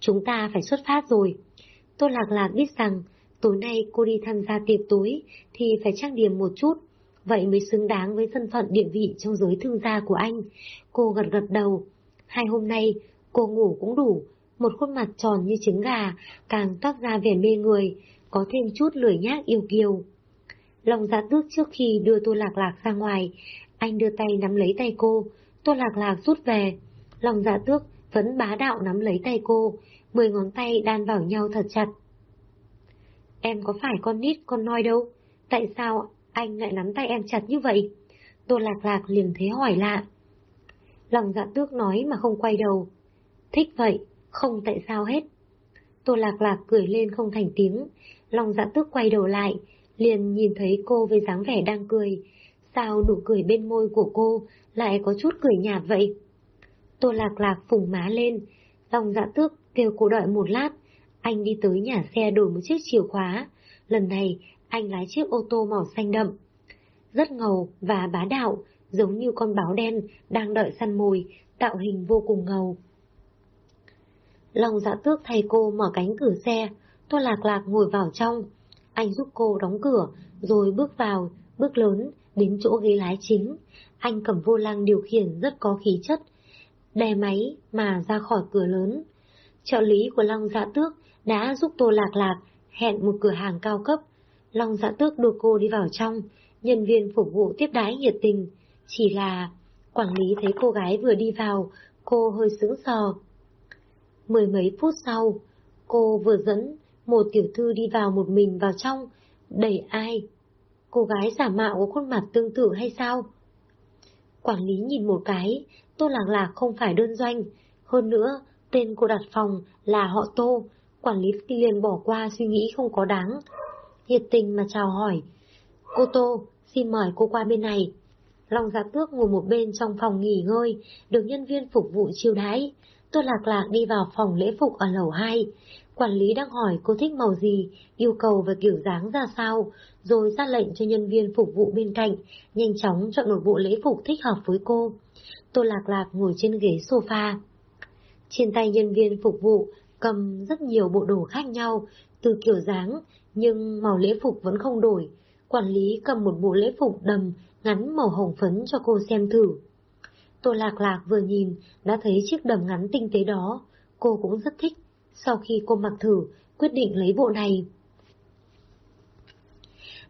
Chúng ta phải xuất phát rồi. Tôi lạc lạc biết rằng tối nay cô đi tham gia tiệc tối thì phải trang điểm một chút, vậy mới xứng đáng với thân phận địa vị trong giới thương gia của anh. Cô gật gật đầu. Hai hôm nay, cô ngủ cũng đủ, một khuôn mặt tròn như trứng gà, càng toát ra vẻ mê người, có thêm chút lười nhác yêu kiều. Lòng dạ tước trước khi đưa Tô Lạc Lạc ra ngoài, anh đưa tay nắm lấy tay cô, Tô Lạc Lạc rút về. Lòng dạ tước vẫn bá đạo nắm lấy tay cô, mười ngón tay đan vào nhau thật chặt. Em có phải con nít con noi đâu? Tại sao anh lại nắm tay em chặt như vậy? Tô Lạc Lạc liền thế hỏi lạ. Lòng dạ tước nói mà không quay đầu. Thích vậy, không tại sao hết. Tô Lạc Lạc cười lên không thành tiếng, lòng dạ tước quay đầu lại, liền nhìn thấy cô với dáng vẻ đang cười. Sao nụ cười bên môi của cô lại có chút cười nhạt vậy? Tô Lạc Lạc phùng má lên, lòng dạ tước kêu cô đợi một lát, anh đi tới nhà xe đổi một chiếc chìa khóa. Lần này, anh lái chiếc ô tô màu xanh đậm. Rất ngầu và bá đạo, giống như con báo đen đang đợi săn mồi, tạo hình vô cùng ngầu. Long dạ tước thay cô mở cánh cửa xe, tôi Lạc Lạc ngồi vào trong. Anh giúp cô đóng cửa, rồi bước vào, bước lớn, đến chỗ ghế lái chính. Anh cầm vô lăng điều khiển rất có khí chất. Đè máy mà ra khỏi cửa lớn. Trợ lý của Long dạ tước đã giúp Tô Lạc Lạc hẹn một cửa hàng cao cấp. Long dạ tước đưa cô đi vào trong, nhân viên phục vụ tiếp đái nhiệt tình. Chỉ là quản lý thấy cô gái vừa đi vào, cô hơi sững sờ. Mười mấy phút sau, cô vừa dẫn một tiểu thư đi vào một mình vào trong, đẩy ai? Cô gái giả mạo có khuôn mặt tương tự hay sao? Quản lý nhìn một cái, Tô Lạc Lạc không phải đơn doanh, hơn nữa, tên cô đặt phòng là họ Tô, quản lý liền bỏ qua suy nghĩ không có đáng. Nhiệt tình mà chào hỏi. Cô Tô, xin mời cô qua bên này. Long Giá Tước ngồi một bên trong phòng nghỉ ngơi, được nhân viên phục vụ chiêu đãi. tôi Lạc Lạc đi vào phòng lễ phục ở lầu 2. Quản lý đang hỏi cô thích màu gì, yêu cầu và kiểu dáng ra sao, rồi ra lệnh cho nhân viên phục vụ bên cạnh, nhanh chóng chọn một bộ lễ phục thích hợp với cô. tôi Lạc Lạc ngồi trên ghế sofa. Trên tay nhân viên phục vụ cầm rất nhiều bộ đồ khác nhau, từ kiểu dáng, nhưng màu lễ phục vẫn không đổi. Quản lý cầm một bộ lễ phục đầm, ngắn màu hồng phấn cho cô xem thử. Tô Lạc Lạc vừa nhìn, đã thấy chiếc đầm ngắn tinh tế đó, cô cũng rất thích. Sau khi cô mặc thử, quyết định lấy bộ này.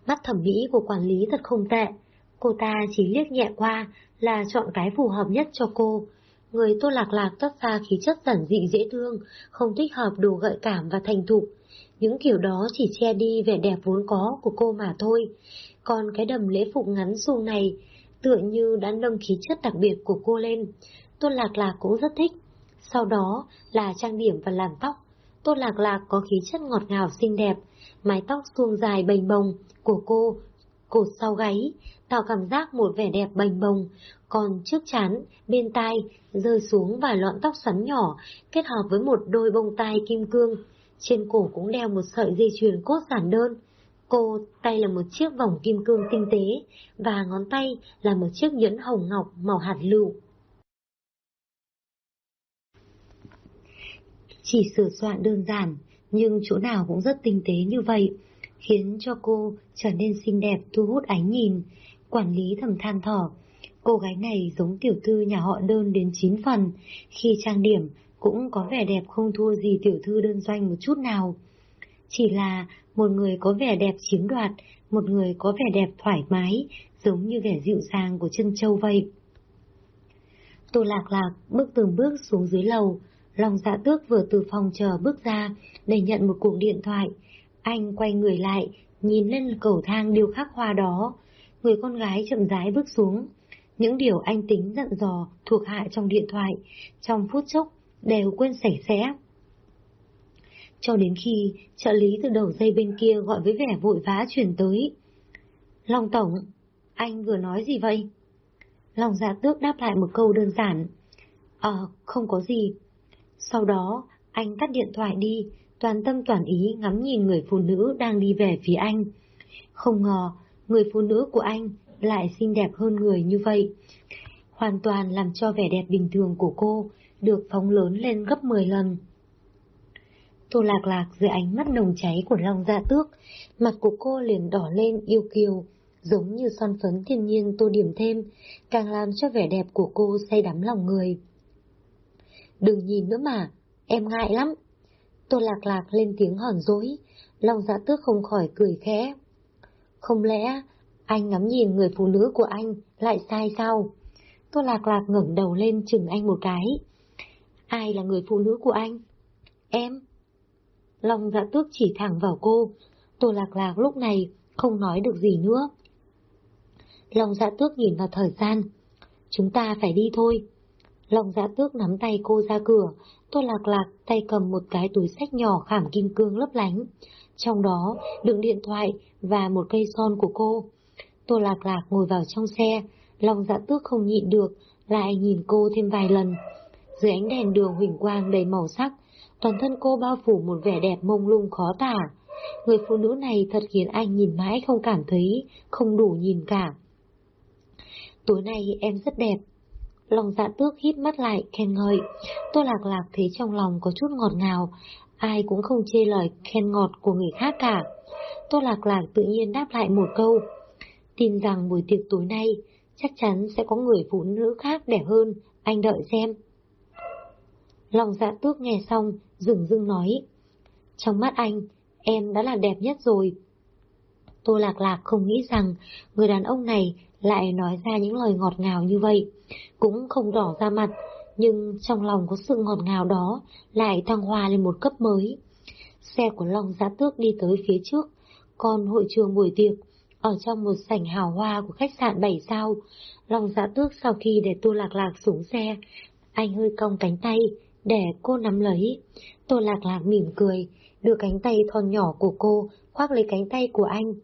Mắt thẩm mỹ của quản lý thật không tệ. Cô ta chỉ liếc nhẹ qua là chọn cái phù hợp nhất cho cô. Người tô lạc lạc tất ra khí chất giản dị dễ thương, không thích hợp đồ gợi cảm và thành thục. Những kiểu đó chỉ che đi vẻ đẹp vốn có của cô mà thôi. Còn cái đầm lễ phục ngắn xuông này tựa như đã nâng khí chất đặc biệt của cô lên. Tô Lạc Lạc cũng rất thích. Sau đó là trang điểm và làm tóc. Tô Lạc Lạc có khí chất ngọt ngào xinh đẹp, mái tóc suông dài bềnh bồng của cô, cột sau gáy, tạo cảm giác một vẻ đẹp bềnh bồng, còn trước chán, bên tai, rơi xuống vài lọn tóc xoắn nhỏ, kết hợp với một đôi bông tai kim cương. Trên cổ cũng đeo một sợi dây chuyền cốt giản đơn. Cô tay là một chiếc vòng kim cương tinh tế, và ngón tay là một chiếc nhẫn hồng ngọc màu hạt lựu. Chỉ sửa soạn đơn giản, nhưng chỗ nào cũng rất tinh tế như vậy, khiến cho cô trở nên xinh đẹp thu hút ánh nhìn. Quản lý thầm than thở, cô gái này giống tiểu thư nhà họ đơn đến chín phần, khi trang điểm cũng có vẻ đẹp không thua gì tiểu thư đơn doanh một chút nào. Chỉ là một người có vẻ đẹp chiếm đoạt, một người có vẻ đẹp thoải mái, giống như vẻ dịu dàng của chân châu vậy. Tô lạc lạc bước từng bước xuống dưới lầu, lòng dạ tước vừa từ phòng chờ bước ra để nhận một cuộc điện thoại. Anh quay người lại, nhìn lên cầu thang điêu khắc hoa đó. Người con gái chậm rãi bước xuống. Những điều anh tính dặn dò thuộc hạ trong điện thoại, trong phút chốc đều quên sảy sẽ. Cho đến khi trợ lý từ đầu dây bên kia gọi với vẻ vội vã chuyển tới. Long Tổng, anh vừa nói gì vậy? Long dạ tước đáp lại một câu đơn giản. Ờ, không có gì. Sau đó, anh tắt điện thoại đi, toàn tâm toàn ý ngắm nhìn người phụ nữ đang đi về phía anh. Không ngờ, người phụ nữ của anh lại xinh đẹp hơn người như vậy. Hoàn toàn làm cho vẻ đẹp bình thường của cô được phóng lớn lên gấp 10 lần. Tô lạc lạc dưới ánh mắt nồng cháy của Long Dạ Tước, mặt của cô liền đỏ lên yêu kiều, giống như son phấn thiên nhiên tô điểm thêm, càng làm cho vẻ đẹp của cô say đắm lòng người. Đừng nhìn nữa mà, em ngại lắm. Tô lạc lạc lên tiếng hòn dối, Long Dạ Tước không khỏi cười khẽ. Không lẽ anh ngắm nhìn người phụ nữ của anh, lại sai sao? Tô lạc lạc ngẩng đầu lên chừng anh một cái. Ai là người phụ nữ của anh? Em. Long dạ tước chỉ thẳng vào cô. Tô lạc lạc lúc này không nói được gì nữa. Long dạ tước nhìn vào thời gian. Chúng ta phải đi thôi. Long dạ tước nắm tay cô ra cửa. Tô lạc lạc tay cầm một cái túi sách nhỏ khảm kim cương lấp lánh. Trong đó đựng điện thoại và một cây son của cô. Tô lạc lạc ngồi vào trong xe. lòng dạ tước không nhịn được, lại nhìn cô thêm vài lần. Dưới ánh đèn đường huỳnh quang đầy màu sắc, toàn thân cô bao phủ một vẻ đẹp mông lung khó tả. Người phụ nữ này thật khiến anh nhìn mãi không cảm thấy, không đủ nhìn cả. Tối nay em rất đẹp. Lòng dạ tước hít mắt lại, khen ngợi. Tô lạc lạc thấy trong lòng có chút ngọt ngào, ai cũng không chê lời khen ngọt của người khác cả. Tô lạc lạc tự nhiên đáp lại một câu. Tin rằng buổi tiệc tối nay, chắc chắn sẽ có người phụ nữ khác đẹp hơn, anh đợi xem. Lòng dạ tước nghe xong, dừng dưng nói. Trong mắt anh, em đã là đẹp nhất rồi. Tô Lạc Lạc không nghĩ rằng người đàn ông này lại nói ra những lời ngọt ngào như vậy. Cũng không đỏ ra mặt, nhưng trong lòng có sự ngọt ngào đó lại thăng hoa lên một cấp mới. Xe của Long Giá dạ Tước đi tới phía trước, còn hội trường buổi tiệc, ở trong một sảnh hào hoa của khách sạn bảy sao, Long dạ Tước sau khi để Tô Lạc Lạc xuống xe, anh hơi cong cánh tay, để cô nắm lấy. Tô lạc lạc mỉm cười, đưa cánh tay thon nhỏ của cô khoác lấy cánh tay của anh,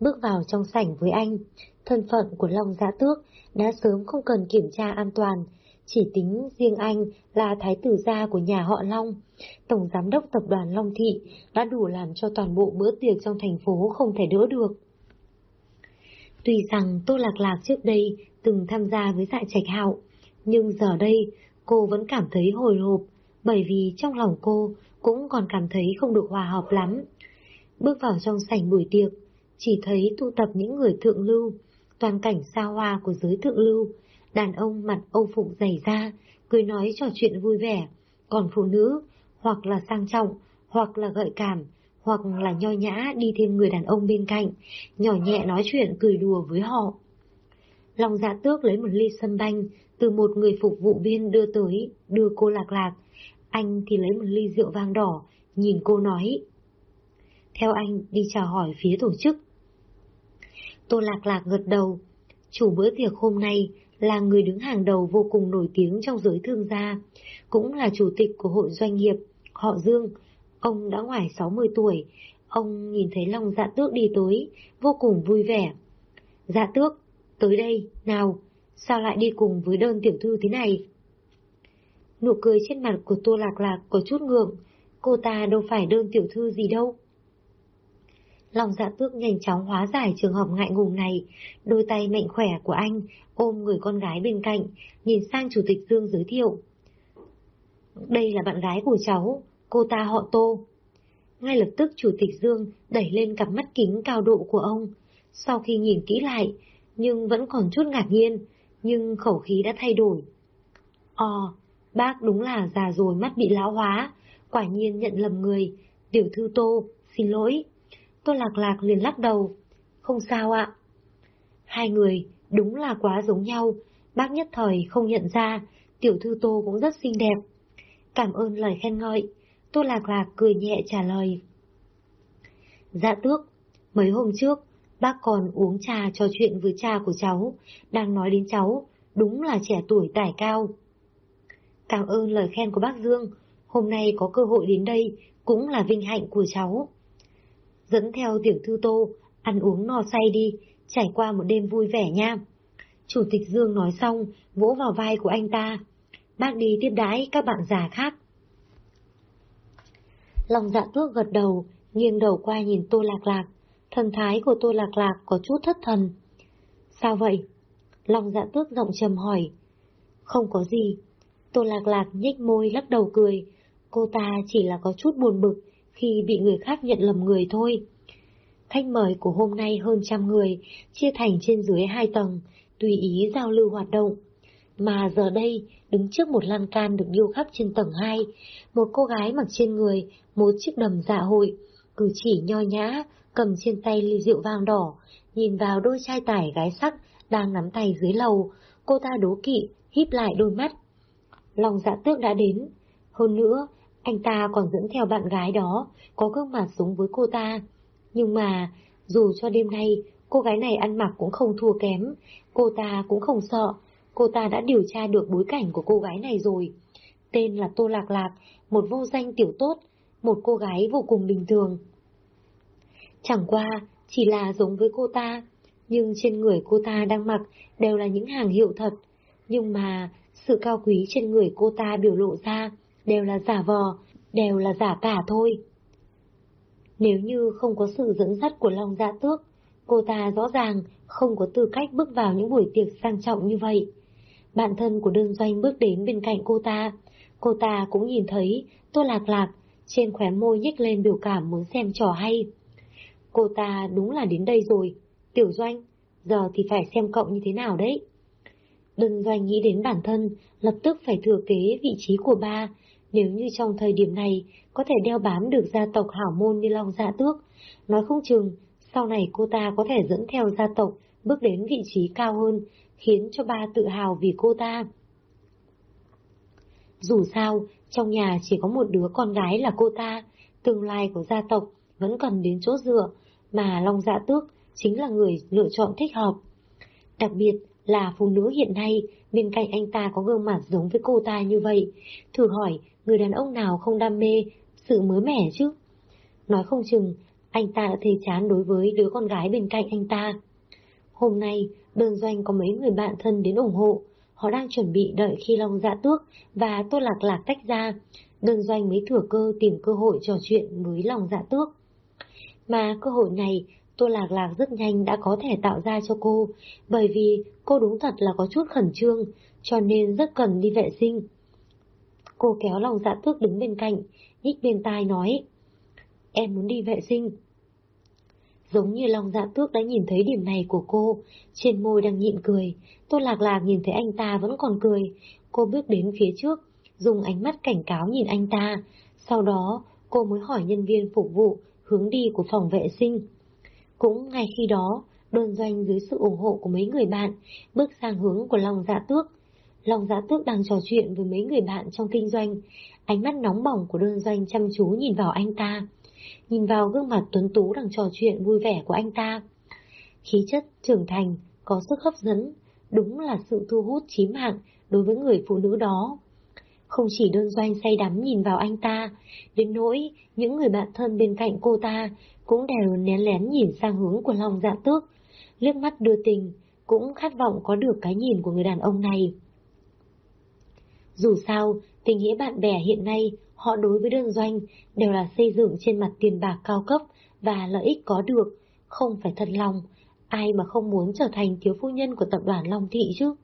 bước vào trong sảnh với anh. Thân phận của Long dạ Tước đã sớm không cần kiểm tra an toàn, chỉ tính riêng anh là thái tử gia của nhà họ Long. Tổng giám đốc tập đoàn Long Thị đã đủ làm cho toàn bộ bữa tiệc trong thành phố không thể đỡ được. Tuy rằng Tô Lạc Lạc trước đây từng tham gia với dại trạch hạo, nhưng giờ đây cô vẫn cảm thấy hồi hộp, bởi vì trong lòng cô cũng còn cảm thấy không được hòa hợp lắm. Bước vào trong sảnh buổi tiệc, chỉ thấy tụ tập những người thượng lưu, toàn cảnh xa hoa của giới thượng lưu, đàn ông mặt âu phục dày da, cười nói trò chuyện vui vẻ, còn phụ nữ hoặc là sang trọng, hoặc là gợi cảm, hoặc là nho nhã đi thêm người đàn ông bên cạnh, nhỏ nhẹ nói chuyện cười đùa với họ. Long dạ tước lấy một ly sâm banh từ một người phục vụ viên đưa tới, đưa cô lạc lạc. Anh thì lấy một ly rượu vang đỏ, nhìn cô nói. Theo anh đi chào hỏi phía tổ chức. Tô lạc lạc gật đầu. Chủ bữa tiệc hôm nay là người đứng hàng đầu vô cùng nổi tiếng trong giới thương gia, cũng là chủ tịch của hội doanh nghiệp, họ Dương. Ông đã ngoài 60 tuổi, ông nhìn thấy Long Dạ Tước đi tới, vô cùng vui vẻ. Dạ Tước, tới đây, nào, sao lại đi cùng với đơn tiểu thư thế này? Nụ cười trên mặt của Tô Lạc Lạc có chút ngượng, cô ta đâu phải đơn tiểu thư gì đâu. Lòng dạ tước nhanh chóng hóa giải trường hợp ngại ngùng này, đôi tay mạnh khỏe của anh ôm người con gái bên cạnh, nhìn sang Chủ tịch Dương giới thiệu. Đây là bạn gái của cháu, cô ta họ Tô. Ngay lập tức Chủ tịch Dương đẩy lên cặp mắt kính cao độ của ông, sau khi nhìn kỹ lại, nhưng vẫn còn chút ngạc nhiên, nhưng khẩu khí đã thay đổi. Ồ, bác đúng là già rồi mắt bị lão hóa, quả nhiên nhận lầm người, tiểu thư Tô, xin lỗi. Tô Lạc Lạc liền lắc đầu. Không sao ạ. Hai người đúng là quá giống nhau, bác nhất thời không nhận ra, tiểu thư Tô cũng rất xinh đẹp. Cảm ơn lời khen ngợi, Tô Lạc Lạc cười nhẹ trả lời. Dạ tước, mấy hôm trước, bác còn uống trà trò chuyện với cha của cháu, đang nói đến cháu, đúng là trẻ tuổi tài cao. Cảm ơn lời khen của bác Dương, hôm nay có cơ hội đến đây, cũng là vinh hạnh của cháu dẫn theo tiểu thư tô, ăn uống no say đi, trải qua một đêm vui vẻ nha. Chủ tịch Dương nói xong, vỗ vào vai của anh ta. Bác đi tiếp đãi các bạn già khác. Lòng dạ tước gật đầu, nghiêng đầu qua nhìn Tô Lạc Lạc. Thần thái của Tô Lạc Lạc có chút thất thần. Sao vậy? Lòng dạ tước giọng trầm hỏi. Không có gì. Tô Lạc Lạc nhếch môi lắc đầu cười. Cô ta chỉ là có chút buồn bực, khi bị người khác nhận lầm người thôi. Khách mời của hôm nay hơn trăm người, chia thành trên dưới hai tầng, tùy ý giao lưu hoạt động. Mà giờ đây, đứng trước một lan can được điêu khắc trên tầng 2, một cô gái mặc trên người, một chiếc đầm dạ hội, cử chỉ nho nhã, cầm trên tay ly rượu vang đỏ, nhìn vào đôi trai tải gái sắc đang nắm tay dưới lầu, cô ta đố kỵ, híp lại đôi mắt. Lòng dạ tước đã đến. Hơn nữa, anh ta còn dẫn theo bạn gái đó, có gương mặt giống với cô ta. Nhưng mà, dù cho đêm nay, cô gái này ăn mặc cũng không thua kém, cô ta cũng không sợ, cô ta đã điều tra được bối cảnh của cô gái này rồi. Tên là Tô Lạc Lạc, một vô danh tiểu tốt, một cô gái vô cùng bình thường. Chẳng qua, chỉ là giống với cô ta, nhưng trên người cô ta đang mặc đều là những hàng hiệu thật. Nhưng mà, sự cao quý trên người cô ta biểu lộ ra đều là giả vò, đều là giả cả thôi. Nếu như không có sự dẫn dắt của Long Dạ Tước, cô ta rõ ràng không có tư cách bước vào những buổi tiệc sang trọng như vậy. Bạn thân của đơn doanh bước đến bên cạnh cô ta, cô ta cũng nhìn thấy Tô Lạc Lạc trên khóe môi nhếch lên biểu cảm muốn xem trò hay. Cô ta đúng là đến đây rồi, tiểu doanh, giờ thì phải xem cậu như thế nào đấy. Đừng doanh nghĩ đến bản thân, lập tức phải thừa kế vị trí của ba, nếu như trong thời điểm này có thể đeo bám được gia tộc hảo môn như Long Dạ Tước, nói không chừng sau này cô ta có thể dẫn theo gia tộc bước đến vị trí cao hơn, khiến cho ba tự hào vì cô ta. Dù sao, trong nhà chỉ có một đứa con gái là cô ta, tương lai của gia tộc vẫn cần đến chỗ dựa, mà Long Dạ Tước chính là người lựa chọn thích hợp. Đặc biệt là phụ nữ hiện nay, bên cạnh anh ta có gương mặt giống với cô ta như vậy. Thử hỏi, người đàn ông nào không đam mê sự mới mẻ chứ? Nói không chừng, anh ta đã thấy chán đối với đứa con gái bên cạnh anh ta. Hôm nay, đơn doanh có mấy người bạn thân đến ủng hộ. Họ đang chuẩn bị đợi khi Long dạ tước và Tô Lạc Lạc tách ra. đường doanh mới thừa cơ tìm cơ hội trò chuyện với Long dạ tước. Mà cơ hội này, Tô Lạc Lạc rất nhanh đã có thể tạo ra cho cô, bởi vì cô đúng thật là có chút khẩn trương, cho nên rất cần đi vệ sinh. Cô kéo lòng dạ tước đứng bên cạnh, nhích bên tai nói. Em muốn đi vệ sinh. Giống như lòng dạ tước đã nhìn thấy điểm này của cô, trên môi đang nhịn cười, Tô Lạc Lạc nhìn thấy anh ta vẫn còn cười. Cô bước đến phía trước, dùng ánh mắt cảnh cáo nhìn anh ta. Sau đó, cô mới hỏi nhân viên phục vụ hướng đi của phòng vệ sinh. Cũng ngay khi đó, đơn doanh dưới sự ủng hộ của mấy người bạn, bước sang hướng của Long Dạ Tước. Long Dạ Tước đang trò chuyện với mấy người bạn trong kinh doanh, ánh mắt nóng bỏng của đơn doanh chăm chú nhìn vào anh ta, nhìn vào gương mặt tuấn tú đang trò chuyện vui vẻ của anh ta. Khí chất trưởng thành, có sức hấp dẫn, đúng là sự thu hút chí mạng đối với người phụ nữ đó. Không chỉ đơn doanh say đắm nhìn vào anh ta, đến nỗi những người bạn thân bên cạnh cô ta cũng đều nén lén nhìn sang hướng của lòng dạ tước, liếc mắt đưa tình, cũng khát vọng có được cái nhìn của người đàn ông này. Dù sao, tình nghĩa bạn bè hiện nay, họ đối với đơn doanh đều là xây dựng trên mặt tiền bạc cao cấp và lợi ích có được, không phải thật lòng, ai mà không muốn trở thành thiếu phu nhân của tập đoàn Long Thị chứ.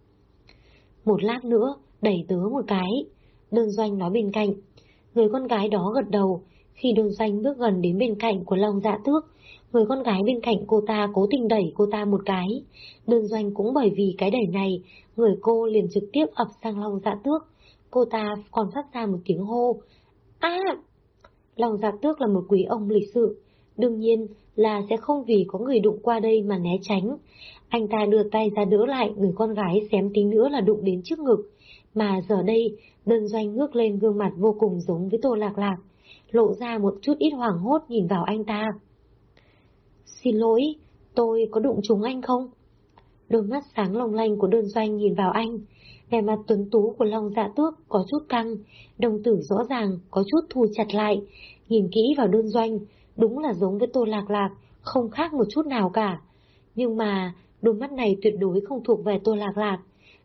Một lát nữa, đẩy tớ một cái, đơn doanh nói bên cạnh. Người con gái đó gật đầu, khi đơn doanh bước gần đến bên cạnh của Long Dạ Tước, người con gái bên cạnh cô ta cố tình đẩy cô ta một cái. Đơn doanh cũng bởi vì cái đẩy này, người cô liền trực tiếp ập sang Long Dạ Tước. Cô ta còn phát ra một tiếng hô. À! lòng giặc Tước là một quý ông lịch sự. Đương nhiên là sẽ không vì có người đụng qua đây mà né tránh. Anh ta đưa tay ra đỡ lại người con gái xém tí nữa là đụng đến trước ngực. Mà giờ đây, đơn doanh ngước lên gương mặt vô cùng giống với Tô Lạc Lạc, lộ ra một chút ít hoảng hốt nhìn vào anh ta. Xin lỗi, tôi có đụng trúng anh không? Đôi mắt sáng long lanh của đơn doanh nhìn vào anh, vẻ mặt tuấn tú của Long Dạ Tước có chút căng, đồng tử rõ ràng có chút thu chặt lại, nhìn kỹ vào đơn doanh, đúng là giống với Tô Lạc Lạc, không khác một chút nào cả. Nhưng mà, đôi mắt này tuyệt đối không thuộc về Tô Lạc Lạc,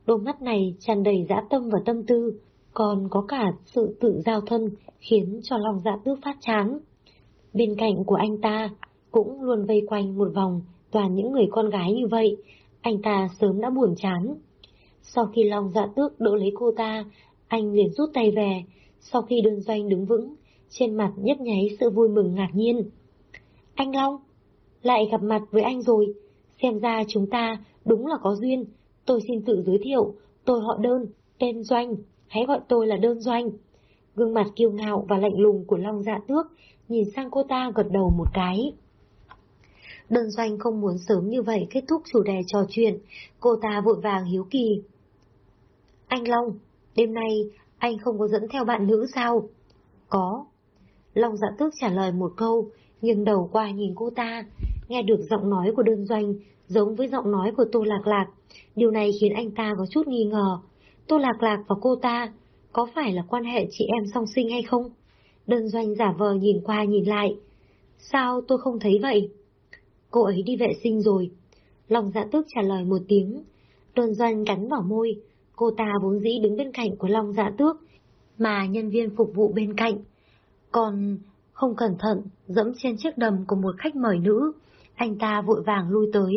đôi mắt này tràn đầy dã tâm và tâm tư, còn có cả sự tự giao thân khiến cho lòng dạ tước phát chán. Bên cạnh của anh ta cũng luôn vây quanh một vòng toàn những người con gái như vậy, anh ta sớm đã buồn chán. Sau khi Long dạ tước đỡ lấy cô ta, anh liền rút tay về, sau khi đơn doanh đứng vững, trên mặt nhấp nháy sự vui mừng ngạc nhiên. Anh Long, lại gặp mặt với anh rồi, xem ra chúng ta đúng là có duyên, tôi xin tự giới thiệu, tôi họ đơn, tên Doanh, hãy gọi tôi là đơn Doanh. Gương mặt kiêu ngạo và lạnh lùng của Long Dạ Tước nhìn sang cô ta gật đầu một cái. Đơn Doanh không muốn sớm như vậy kết thúc chủ đề trò chuyện, cô ta vội vàng hiếu kỳ. Anh Long, đêm nay anh không có dẫn theo bạn nữ sao? Có. Long Dạ Tước trả lời một câu, nghiêng đầu qua nhìn cô ta, nghe được giọng nói của đơn Doanh giống với giọng nói của Tô Lạc Lạc. Điều này khiến anh ta có chút nghi ngờ. Tô Lạc Lạc và cô ta có phải là quan hệ chị em song sinh hay không? Đơn doanh giả vờ nhìn qua nhìn lại. Sao tôi không thấy vậy? Cô ấy đi vệ sinh rồi. Lòng dạ tước trả lời một tiếng. Đơn doanh cắn vào môi. Cô ta vốn dĩ đứng bên cạnh của Long dạ tước, mà nhân viên phục vụ bên cạnh. Còn không cẩn thận, dẫm trên chiếc đầm của một khách mời nữ. Anh ta vội vàng lui tới,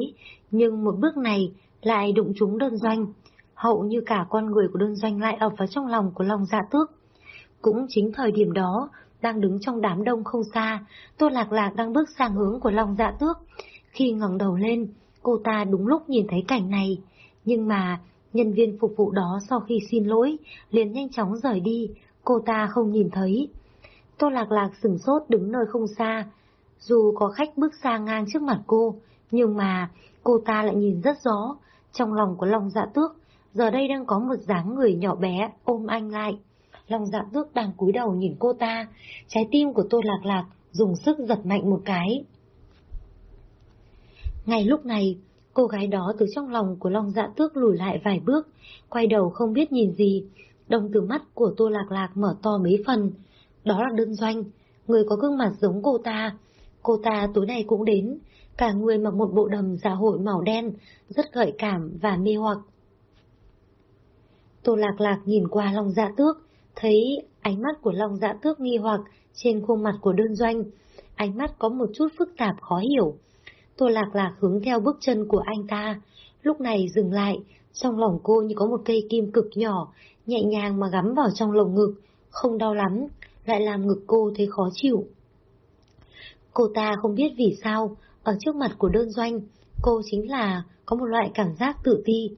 nhưng một bước này lại đụng trúng đơn doanh. Hậu như cả con người của đơn doanh lại ập vào trong lòng của Long Dạ Tước. Cũng chính thời điểm đó, đang đứng trong đám đông không xa, Tô Lạc Lạc đang bước sang hướng của Long Dạ Tước. Khi ngẩng đầu lên, cô ta đúng lúc nhìn thấy cảnh này. Nhưng mà, nhân viên phục vụ đó sau khi xin lỗi, liền nhanh chóng rời đi, cô ta không nhìn thấy. Tô Lạc Lạc sửng sốt đứng nơi không xa, dù có khách bước xa ngang trước mặt cô, nhưng mà cô ta lại nhìn rất rõ, trong lòng của Long Dạ Tước, giờ đây đang có một dáng người nhỏ bé ôm anh lại. Long Dạ Tước đang cúi đầu nhìn cô ta, trái tim của Tô Lạc Lạc dùng sức giật mạnh một cái. Ngay lúc này, cô gái đó từ trong lòng của Long Dạ Tước lùi lại vài bước, quay đầu không biết nhìn gì. Đồng từ mắt của Tô Lạc Lạc mở to mấy phần. Đó là đơn doanh, người có gương mặt giống cô ta, Cô ta tối nay cũng đến, cả người mặc một bộ đầm dạ hội màu đen, rất gợi cảm và mê hoặc. Tô Lạc Lạc nhìn qua Long Dạ Tước, thấy ánh mắt của Long Dạ Tước nghi hoặc trên khuôn mặt của đơn doanh, ánh mắt có một chút phức tạp khó hiểu. Tô Lạc Lạc hướng theo bước chân của anh ta, lúc này dừng lại, trong lòng cô như có một cây kim cực nhỏ, nhẹ nhàng mà gắm vào trong lồng ngực, không đau lắm, lại làm ngực cô thấy khó chịu. Cô ta không biết vì sao, ở trước mặt của đơn doanh, cô chính là có một loại cảm giác tự ti.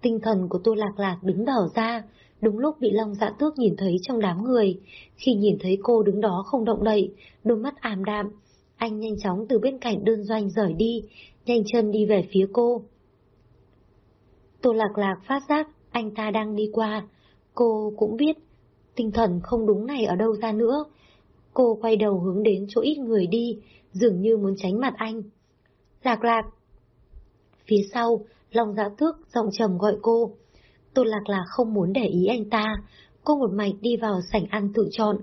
Tinh thần của Tô Lạc Lạc đứng đỏ ra, đúng lúc bị Long Dạ Tước nhìn thấy trong đám người. Khi nhìn thấy cô đứng đó không động đậy, đôi mắt ảm đạm, anh nhanh chóng từ bên cạnh đơn doanh rời đi, nhanh chân đi về phía cô. Tô lạc lạc phát giác anh ta đang đi qua, cô cũng biết tinh thần không đúng này ở đâu ra nữa. Cô quay đầu hướng đến chỗ ít người đi, dường như muốn tránh mặt anh. Lạc lạc! Phía sau, lòng dạ tước giọng trầm gọi cô. Tô lạc lạc không muốn để ý anh ta, cô một mạch đi vào sảnh ăn tự chọn.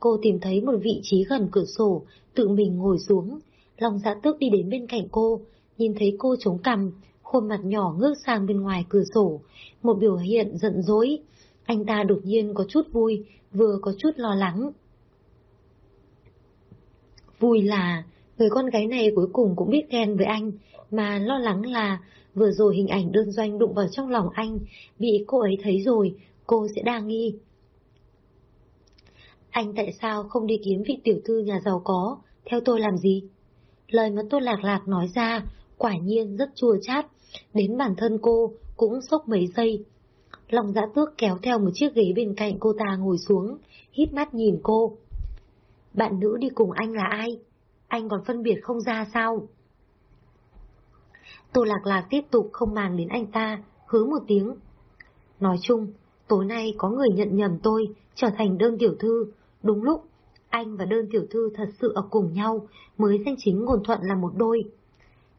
Cô tìm thấy một vị trí gần cửa sổ, tự mình ngồi xuống. Lòng dạ tước đi đến bên cạnh cô, nhìn thấy cô chống cằm, khuôn mặt nhỏ ngước sang bên ngoài cửa sổ, một biểu hiện giận dỗi. Anh ta đột nhiên có chút vui, vừa có chút lo lắng. Vui là, người con gái này cuối cùng cũng biết ghen với anh, mà lo lắng là vừa rồi hình ảnh đơn doanh đụng vào trong lòng anh, bị cô ấy thấy rồi, cô sẽ đa nghi. Anh tại sao không đi kiếm vị tiểu thư nhà giàu có, theo tôi làm gì? Lời mà tôi lạc lạc nói ra, quả nhiên rất chua chát, đến bản thân cô cũng sốc mấy giây. Lòng dã tước kéo theo một chiếc ghế bên cạnh cô ta ngồi xuống, hít mắt nhìn cô. Bạn nữ đi cùng anh là ai? Anh còn phân biệt không ra sao? Tô lạc lạc tiếp tục không màng đến anh ta, hứa một tiếng. Nói chung, tối nay có người nhận nhầm tôi, trở thành đơn tiểu thư. Đúng lúc, anh và đơn tiểu thư thật sự ở cùng nhau, mới danh chính ngôn thuận là một đôi.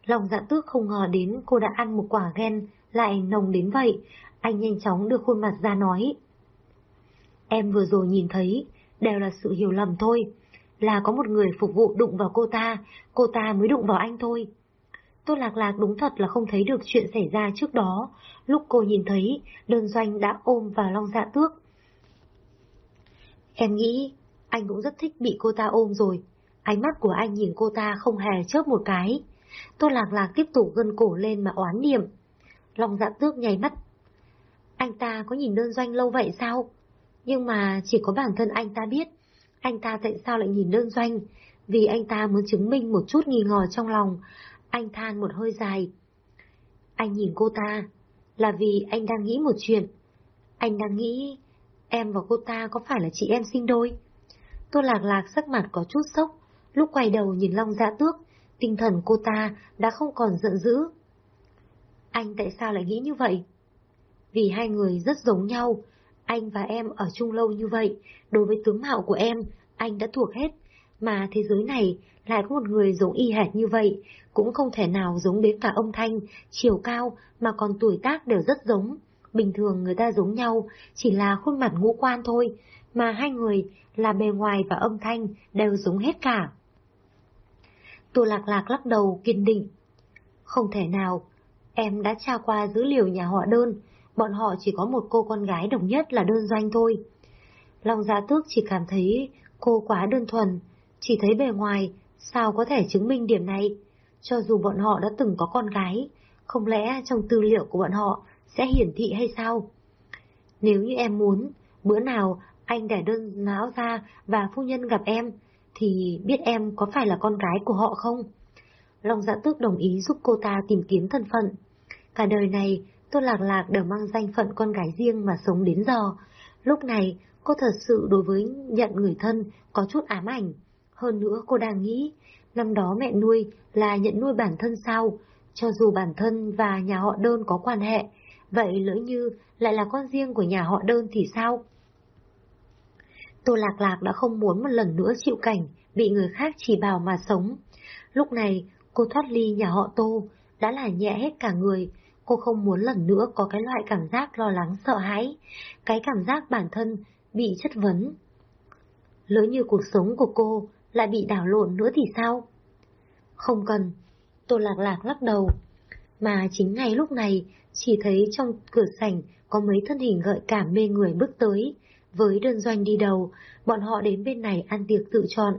Lòng dạ tước không ngờ đến cô đã ăn một quả ghen, lại nồng đến vậy. Anh nhanh chóng đưa khuôn mặt ra nói. Em vừa rồi nhìn thấy, đều là sự hiểu lầm thôi. Là có một người phục vụ đụng vào cô ta, cô ta mới đụng vào anh thôi. Tô Lạc Lạc đúng thật là không thấy được chuyện xảy ra trước đó, lúc cô nhìn thấy, đơn doanh đã ôm vào long dạ tước. Em nghĩ, anh cũng rất thích bị cô ta ôm rồi. Ánh mắt của anh nhìn cô ta không hề chớp một cái. Tô Lạc Lạc tiếp tục gân cổ lên mà oán niệm. Long dạ tước nháy mắt. Anh ta có nhìn đơn doanh lâu vậy sao? Nhưng mà chỉ có bản thân anh ta biết. Anh ta tại sao lại nhìn đơn doanh? Vì anh ta muốn chứng minh một chút nghi ngờ trong lòng. Anh than một hơi dài. Anh nhìn cô ta, là vì anh đang nghĩ một chuyện. Anh đang nghĩ em và cô ta có phải là chị em sinh đôi? Tô lạc lạc sắc mặt có chút sốc, lúc quay đầu nhìn Long Dạ Tước, tinh thần cô ta đã không còn giận dữ. Anh tại sao lại nghĩ như vậy? Vì hai người rất giống nhau, anh và em ở chung lâu như vậy, đối với tướng mạo của em, anh đã thuộc hết, mà thế giới này lại có một người giống y hệt như vậy, cũng không thể nào giống đến cả ông Thanh, chiều cao mà còn tuổi tác đều rất giống. Bình thường người ta giống nhau, chỉ là khuôn mặt ngũ quan thôi, mà hai người là bề ngoài và âm thanh đều giống hết cả. Tô Lạc Lạc lắc đầu kiên định. Không thể nào, em đã tra qua dữ liệu nhà họ đơn, bọn họ chỉ có một cô con gái đồng nhất là đơn doanh thôi. Long Gia Tước chỉ cảm thấy cô quá đơn thuần, chỉ thấy bề ngoài, sao có thể chứng minh điểm này? Cho dù bọn họ đã từng có con gái, không lẽ trong tư liệu của bọn họ sẽ hiển thị hay sao? Nếu như em muốn, bữa nào anh để đơn não ra và phu nhân gặp em, thì biết em có phải là con gái của họ không? Long dạ tước đồng ý giúp cô ta tìm kiếm thân phận. Cả đời này, Tô Lạc Lạc đều mang danh phận con gái riêng mà sống đến giờ. Lúc này, cô thật sự đối với nhận người thân có chút ám ảnh. Hơn nữa cô đang nghĩ, năm đó mẹ nuôi là nhận nuôi bản thân sao, cho dù bản thân và nhà họ đơn có quan hệ, vậy lỡ như lại là con riêng của nhà họ đơn thì sao? Tô Lạc Lạc đã không muốn một lần nữa chịu cảnh bị người khác chỉ bảo mà sống. Lúc này, cô thoát ly nhà họ Tô, đã là nhẹ hết cả người. Cô không muốn lần nữa có cái loại cảm giác lo lắng sợ hãi, cái cảm giác bản thân bị chất vấn. Lỡ như cuộc sống của cô lại bị đảo lộn nữa thì sao? Không cần. Tô Lạc Lạc lắc đầu. Mà chính ngay lúc này, chỉ thấy trong cửa sảnh có mấy thân hình gợi cảm mê người bước tới. Với đơn doanh đi đầu, bọn họ đến bên này ăn tiệc tự chọn.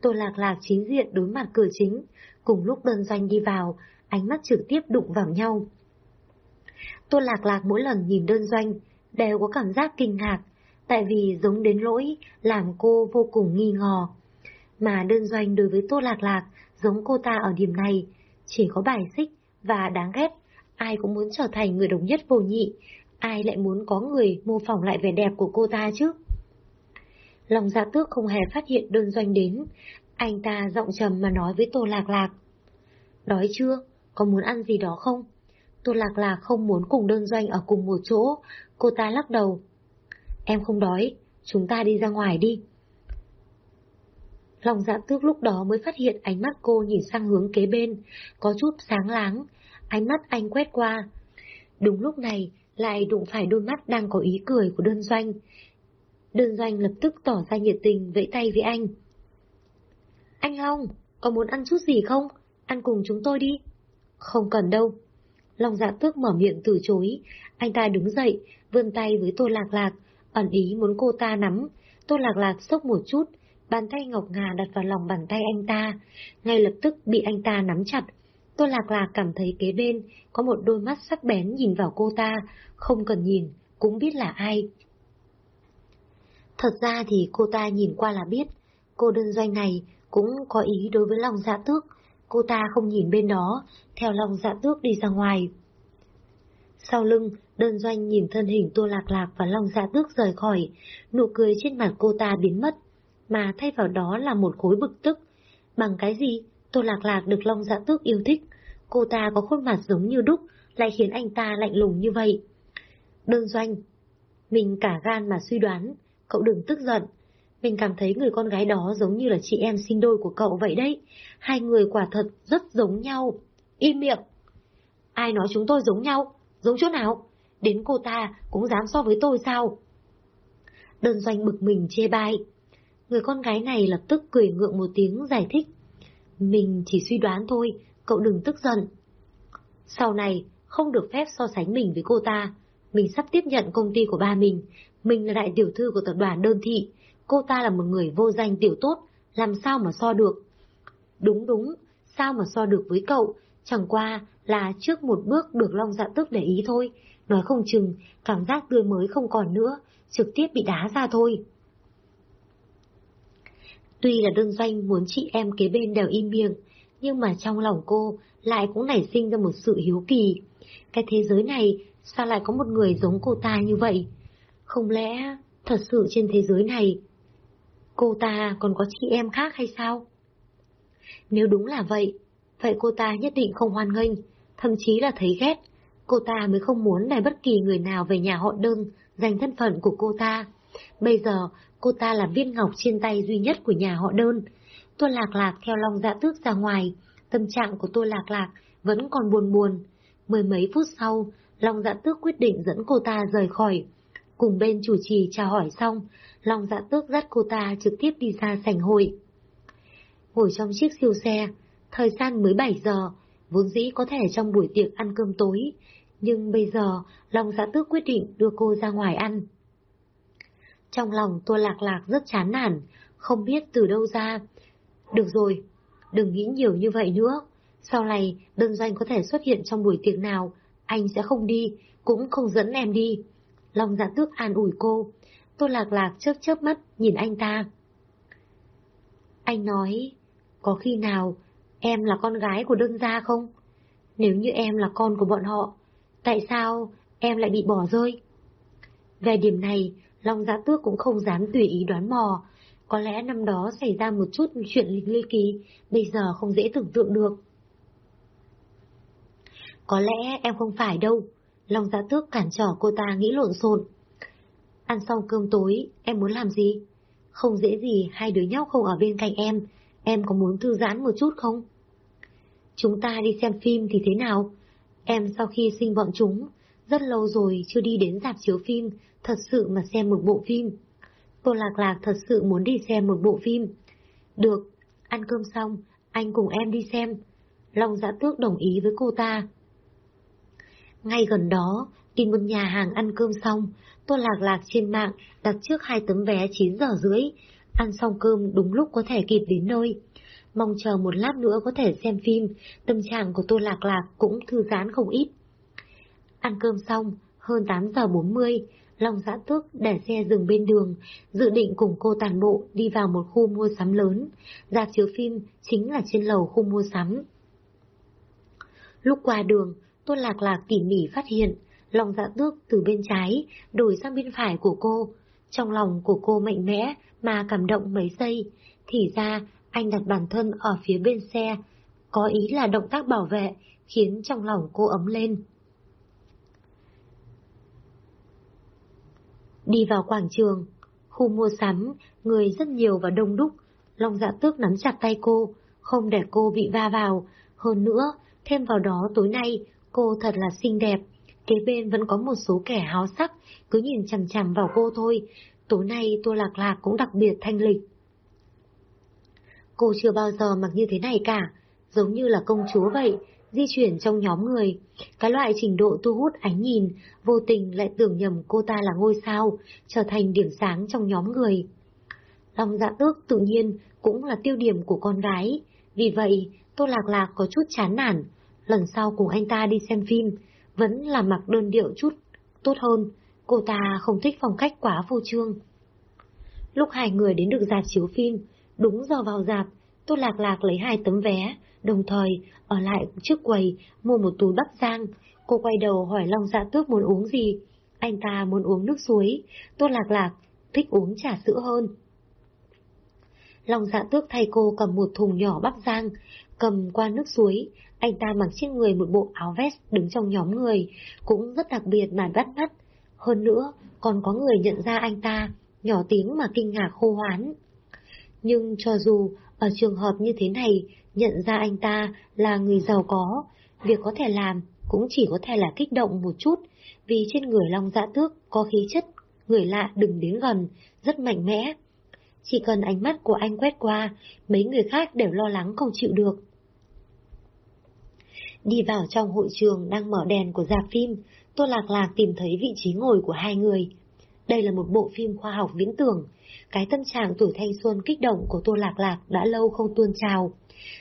Tô Lạc Lạc chính diện đối mặt cửa chính. Cùng lúc đơn doanh đi vào, ánh mắt trực tiếp đụng vào nhau. Tô Lạc Lạc mỗi lần nhìn đơn doanh, đều có cảm giác kinh ngạc, tại vì giống đến lỗi làm cô vô cùng nghi ngờ. Mà đơn doanh đối với Tô Lạc Lạc giống cô ta ở điểm này, chỉ có bài xích và đáng ghét, ai cũng muốn trở thành người đồng nhất vô nhị, ai lại muốn có người mô phỏng lại vẻ đẹp của cô ta chứ? Lòng dạ tước không hề phát hiện đơn doanh đến, Anh ta giọng trầm mà nói với Tô Lạc Lạc. Đói chưa? Có muốn ăn gì đó không? Tô Lạc Lạc không muốn cùng đơn doanh ở cùng một chỗ, cô ta lắc đầu. Em không đói, chúng ta đi ra ngoài đi. Lòng dạ tước lúc đó mới phát hiện ánh mắt cô nhìn sang hướng kế bên, có chút sáng láng, ánh mắt anh quét qua. Đúng lúc này, lại đụng phải đôi mắt đang có ý cười của đơn doanh. Đơn doanh lập tức tỏ ra nhiệt tình vẫy tay với anh. Anh Long, có muốn ăn chút gì không? Ăn cùng chúng tôi đi. Không cần đâu. Long dạ tước mở miệng từ chối. Anh ta đứng dậy, vươn tay với Tô Lạc Lạc, ẩn ý muốn cô ta nắm. Tô Lạc Lạc sốc một chút, bàn tay ngọc ngà đặt vào lòng bàn tay anh ta. Ngay lập tức bị anh ta nắm chặt. Tô Lạc Lạc cảm thấy kế bên có một đôi mắt sắc bén nhìn vào cô ta, không cần nhìn, cũng biết là ai. Thật ra thì cô ta nhìn qua là biết, cô đơn doanh này cũng có ý đối với lòng dạ tước, cô ta không nhìn bên đó, theo lòng dạ tước đi ra ngoài. Sau lưng, đơn doanh nhìn thân hình Tô Lạc Lạc và Long Dạ Tước rời khỏi, nụ cười trên mặt cô ta biến mất, mà thay vào đó là một khối bực tức. Bằng cái gì, Tô Lạc Lạc được Long Dạ Tước yêu thích, cô ta có khuôn mặt giống như đúc, lại khiến anh ta lạnh lùng như vậy. Đơn doanh, mình cả gan mà suy đoán, cậu đừng tức giận. Mình cảm thấy người con gái đó giống như là chị em sinh đôi của cậu vậy đấy. Hai người quả thật rất giống nhau. Im miệng! Ai nói chúng tôi giống nhau? Giống chỗ nào? Đến cô ta cũng dám so với tôi sao? Đơn doanh bực mình chê bai. Người con gái này lập tức cười ngượng một tiếng giải thích. Mình chỉ suy đoán thôi, cậu đừng tức giận. Sau này, không được phép so sánh mình với cô ta. Mình sắp tiếp nhận công ty của ba mình. Mình là đại tiểu thư của tập đoàn đơn thị. Cô ta là một người vô danh tiểu tốt, làm sao mà so được? Đúng đúng, sao mà so được với cậu? Chẳng qua là trước một bước được Long Dạ Tức để ý thôi. Nói không chừng, cảm giác tươi mới không còn nữa, trực tiếp bị đá ra thôi. Tuy là đơn doanh muốn chị em kế bên đều im miệng, nhưng mà trong lòng cô lại cũng nảy sinh ra một sự hiếu kỳ. Cái thế giới này sao lại có một người giống cô ta như vậy? Không lẽ thật sự trên thế giới này cô ta còn có chị em khác hay sao? Nếu đúng là vậy, vậy cô ta nhất định không hoan nghênh, thậm chí là thấy ghét. Cô ta mới không muốn để bất kỳ người nào về nhà họ đơn giành thân phận của cô ta. Bây giờ, cô ta là viên ngọc trên tay duy nhất của nhà họ đơn. Tô Lạc Lạc theo Long Dạ Tước ra ngoài, tâm trạng của Tô Lạc Lạc vẫn còn buồn buồn. Mười mấy phút sau, Long Dạ Tước quyết định dẫn cô ta rời khỏi. Cùng bên chủ trì chào hỏi xong, Long Dạ Tước dắt cô ta trực tiếp đi ra sảnh hội. Ngồi trong chiếc siêu xe, thời gian mới 7 giờ, vốn dĩ có thể trong buổi tiệc ăn cơm tối, nhưng bây giờ Long Dạ Tước quyết định đưa cô ra ngoài ăn. Trong lòng Tô Lạc Lạc rất chán nản, không biết từ đâu ra. Được rồi, đừng nghĩ nhiều như vậy nữa. Sau này, đơn doanh có thể xuất hiện trong buổi tiệc nào, anh sẽ không đi, cũng không dẫn em đi. Long dạ tước an ủi cô. Tô lạc lạc chớp chớp mắt nhìn anh ta. Anh nói, có khi nào em là con gái của đơn gia không? Nếu như em là con của bọn họ, tại sao em lại bị bỏ rơi? Về điểm này, Long Giá Tước cũng không dám tùy ý đoán mò. Có lẽ năm đó xảy ra một chút chuyện lịch ly kỳ, bây giờ không dễ tưởng tượng được. Có lẽ em không phải đâu. Long giá dạ Tước cản trở cô ta nghĩ lộn xộn. Ăn xong cơm tối, em muốn làm gì? Không dễ gì hai đứa nhóc không ở bên cạnh em, em có muốn thư giãn một chút không? Chúng ta đi xem phim thì thế nào? Em sau khi sinh bọn chúng, rất lâu rồi chưa đi đến dạp chiếu phim, thật sự mà xem một bộ phim. Tô Lạc Lạc thật sự muốn đi xem một bộ phim. Được, ăn cơm xong, anh cùng em đi xem. Long dã Tước đồng ý với cô ta. Ngay gần đó, tìm một nhà hàng ăn cơm xong, Tô Lạc Lạc trên mạng đặt trước hai tấm vé 9 giờ rưỡi, ăn xong cơm đúng lúc có thể kịp đến nơi. Mong chờ một lát nữa có thể xem phim, tâm trạng của Tô Lạc Lạc cũng thư giãn không ít. Ăn cơm xong, hơn 8 giờ 40, Long Giã Tước để xe dừng bên đường, dự định cùng cô tàn bộ đi vào một khu mua sắm lớn. Dạp chiếu phim chính là trên lầu khu mua sắm. Lúc qua đường, Tôn Lạc Lạc tỉ mỉ phát hiện, Long Dạ Tước từ bên trái đổi sang bên phải của cô. Trong lòng của cô mạnh mẽ mà cảm động mấy giây, thì ra Anh đặt bản thân ở phía bên xe, có ý là động tác bảo vệ, khiến trong lòng cô ấm lên. Đi vào quảng trường, khu mua sắm, người rất nhiều và đông đúc, Long dạ tước nắm chặt tay cô, không để cô bị va vào. Hơn nữa, thêm vào đó tối nay, cô thật là xinh đẹp. Kế bên vẫn có một số kẻ háo sắc, cứ nhìn chằm chằm vào cô thôi. Tối nay Tô Lạc Lạc cũng đặc biệt thanh lịch. Cô chưa bao giờ mặc như thế này cả, giống như là công chúa vậy, di chuyển trong nhóm người. Cái loại trình độ thu hút ánh nhìn, vô tình lại tưởng nhầm cô ta là ngôi sao, trở thành điểm sáng trong nhóm người. lòng dạ ước tự nhiên cũng là tiêu điểm của con gái. Vì vậy, Tô Lạc Lạc có chút chán nản. Lần sau cùng anh ta đi xem phim, vẫn là mặc đơn điệu chút, tốt hơn. Cô ta không thích phong cách quá vô trương. Lúc hai người đến được dạp chiếu phim, đúng giờ vào dạp, Tô Lạc Lạc lấy hai tấm vé, đồng thời ở lại trước quầy mua một túi bắp rang. Cô quay đầu hỏi Long Dạ Tước muốn uống gì. Anh ta muốn uống nước suối, Tô Lạc Lạc thích uống trà sữa hơn. Long dạ tước thay cô cầm một thùng nhỏ bắp rang, cầm qua nước suối, anh ta mặc trên người một bộ áo vest đứng trong nhóm người, cũng rất đặc biệt mà bắt mắt. Hơn nữa, còn có người nhận ra anh ta, nhỏ tiếng mà kinh ngạc hô hoán. Nhưng cho dù ở trường hợp như thế này, nhận ra anh ta là người giàu có, việc có thể làm cũng chỉ có thể là kích động một chút, vì trên người Long Dạ Tước có khí chất, người lạ đừng đến gần, rất mạnh mẽ. Chỉ cần ánh mắt của anh quét qua, mấy người khác đều lo lắng không chịu được. Đi vào trong hội trường đang mở đèn của dạp phim, Tô Lạc Lạc tìm thấy vị trí ngồi của hai người. Đây là một bộ phim khoa học viễn tưởng. Cái tâm trạng tuổi thanh xuân kích động của Tô Lạc Lạc đã lâu không tuôn trào.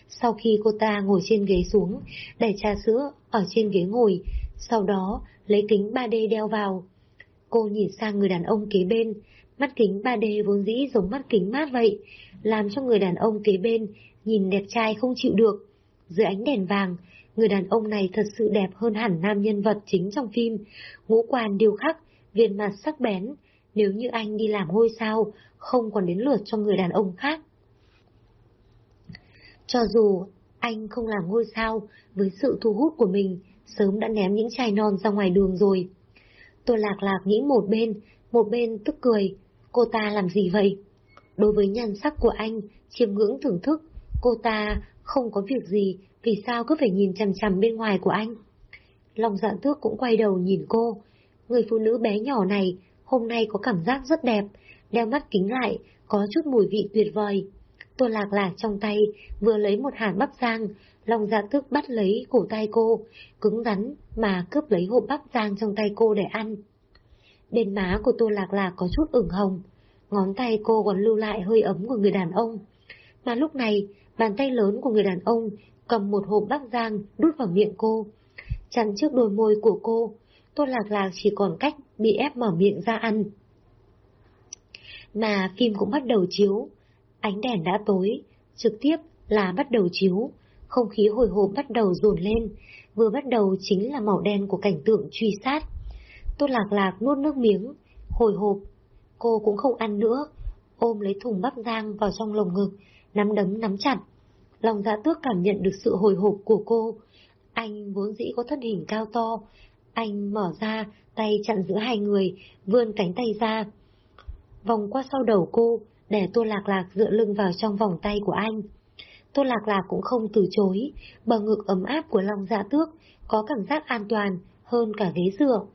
Sau khi cô ta ngồi trên ghế xuống, để trà sữa ở trên ghế ngồi, sau đó lấy kính 3D đeo vào. Cô nhìn sang người đàn ông kế bên, Mắt kính 3D vốn dĩ giống mắt kính mát vậy, làm cho người đàn ông kế bên nhìn đẹp trai không chịu được. Dưới ánh đèn vàng, người đàn ông này thật sự đẹp hơn hẳn nam nhân vật chính trong phim, ngũ quan điều khắc, viên mặt sắc bén. Nếu như anh đi làm ngôi sao, không còn đến lượt cho người đàn ông khác. Cho dù anh không làm ngôi sao, với sự thu hút của mình, sớm đã ném những chai non ra ngoài đường rồi. Tôi lạc lạc nghĩ một bên, một bên tức cười, Cô ta làm gì vậy? Đối với nhan sắc của anh, chiêm ngưỡng thưởng thức, cô ta không có việc gì, vì sao cứ phải nhìn chằm chằm bên ngoài của anh? Lòng dạ tước cũng quay đầu nhìn cô. Người phụ nữ bé nhỏ này, hôm nay có cảm giác rất đẹp, đeo mắt kính lại, có chút mùi vị tuyệt vời. Tô lạc lạc trong tay, vừa lấy một hạt bắp rang, lòng dạ tước bắt lấy cổ tay cô, cứng rắn mà cướp lấy hộp bắp rang trong tay cô để ăn. Bên má của Tô Lạc Lạc có chút ửng hồng, ngón tay cô còn lưu lại hơi ấm của người đàn ông. Mà lúc này, bàn tay lớn của người đàn ông cầm một hộp bắp rang đút vào miệng cô. Chặn trước đôi môi của cô, Tô Lạc Lạc chỉ còn cách bị ép mở miệng ra ăn. Mà phim cũng bắt đầu chiếu, ánh đèn đã tối, trực tiếp là bắt đầu chiếu, không khí hồi hộp bắt đầu dồn lên, vừa bắt đầu chính là màu đen của cảnh tượng truy sát. Tô lạc lạc nuốt nước miếng, hồi hộp. Cô cũng không ăn nữa, ôm lấy thùng bắp rang vào trong lồng ngực, nắm đấm nắm chặt. Lòng dạ tước cảm nhận được sự hồi hộp của cô. Anh vốn dĩ có thân hình cao to. Anh mở ra, tay chặn giữa hai người, vươn cánh tay ra. Vòng qua sau đầu cô, để Tô Lạc Lạc dựa lưng vào trong vòng tay của anh. Tô Lạc Lạc cũng không từ chối, bờ ngực ấm áp của Long Dạ Tước có cảm giác an toàn hơn cả ghế dựa.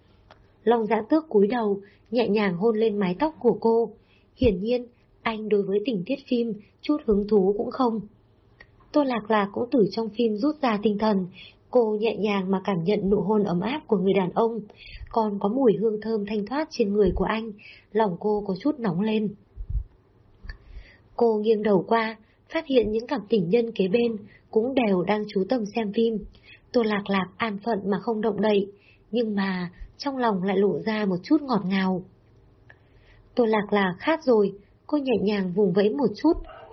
Long dạ tước cúi đầu, nhẹ nhàng hôn lên mái tóc của cô. Hiển nhiên, anh đối với tình tiết phim chút hứng thú cũng không. Tô Lạc Lạc cũng từ trong phim rút ra tinh thần, cô nhẹ nhàng mà cảm nhận nụ hôn ấm áp của người đàn ông, còn có mùi hương thơm thanh thoát trên người của anh, lòng cô có chút nóng lên. Cô nghiêng đầu qua, phát hiện những cặp tình nhân kế bên cũng đều đang chú tâm xem phim. Tô Lạc Lạc an phận mà không động đậy, nhưng mà trong lòng lại lộ ra một chút ngọt ngào. Tô lạc lạc khát rồi, cô nhẹ nhàng vùng vẫy một chút,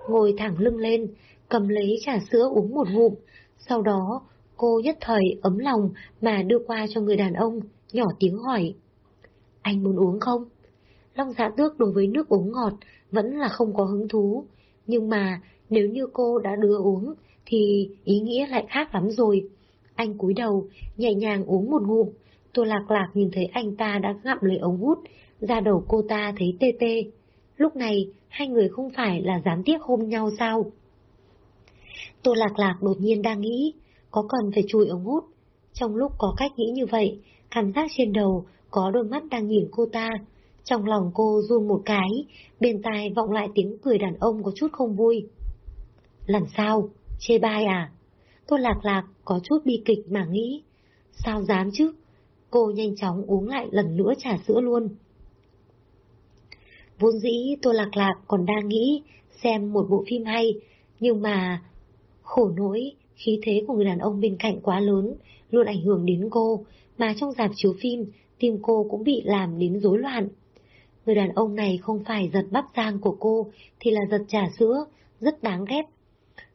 ngồi thẳng lưng lên, cầm lấy trà sữa uống một ngụm, sau đó cô nhất thời ấm lòng mà đưa qua cho người đàn ông, nhỏ tiếng hỏi. Anh muốn uống không? Long dạ tước đối với nước uống ngọt vẫn là không có hứng thú, nhưng mà Nếu như cô đã đưa uống, thì ý nghĩa lại khác lắm rồi. Anh cúi đầu, nhẹ nhàng uống một ngụm. Tô lạc lạc nhìn thấy anh ta đã ngậm lấy ống hút, ra đầu cô ta thấy tê tê. Lúc này, hai người không phải là gián tiếc hôn nhau sao? Tô lạc lạc đột nhiên đang nghĩ, có cần phải chui ống hút. Trong lúc có cách nghĩ như vậy, cảm giác trên đầu có đôi mắt đang nhìn cô ta. Trong lòng cô run một cái, bên tai vọng lại tiếng cười đàn ông có chút không vui. Làm sao? Chê bai à? tôi lạc lạc có chút bi kịch mà nghĩ. Sao dám chứ? Cô nhanh chóng uống lại lần nữa trà sữa luôn. Vốn dĩ tôi Lạc Lạc còn đang nghĩ xem một bộ phim hay, nhưng mà khổ nỗi khí thế của người đàn ông bên cạnh quá lớn, luôn ảnh hưởng đến cô, mà trong dạp chiếu phim, tim cô cũng bị làm đến rối loạn. Người đàn ông này không phải giật bắp giang của cô, thì là giật trà sữa, rất đáng ghét.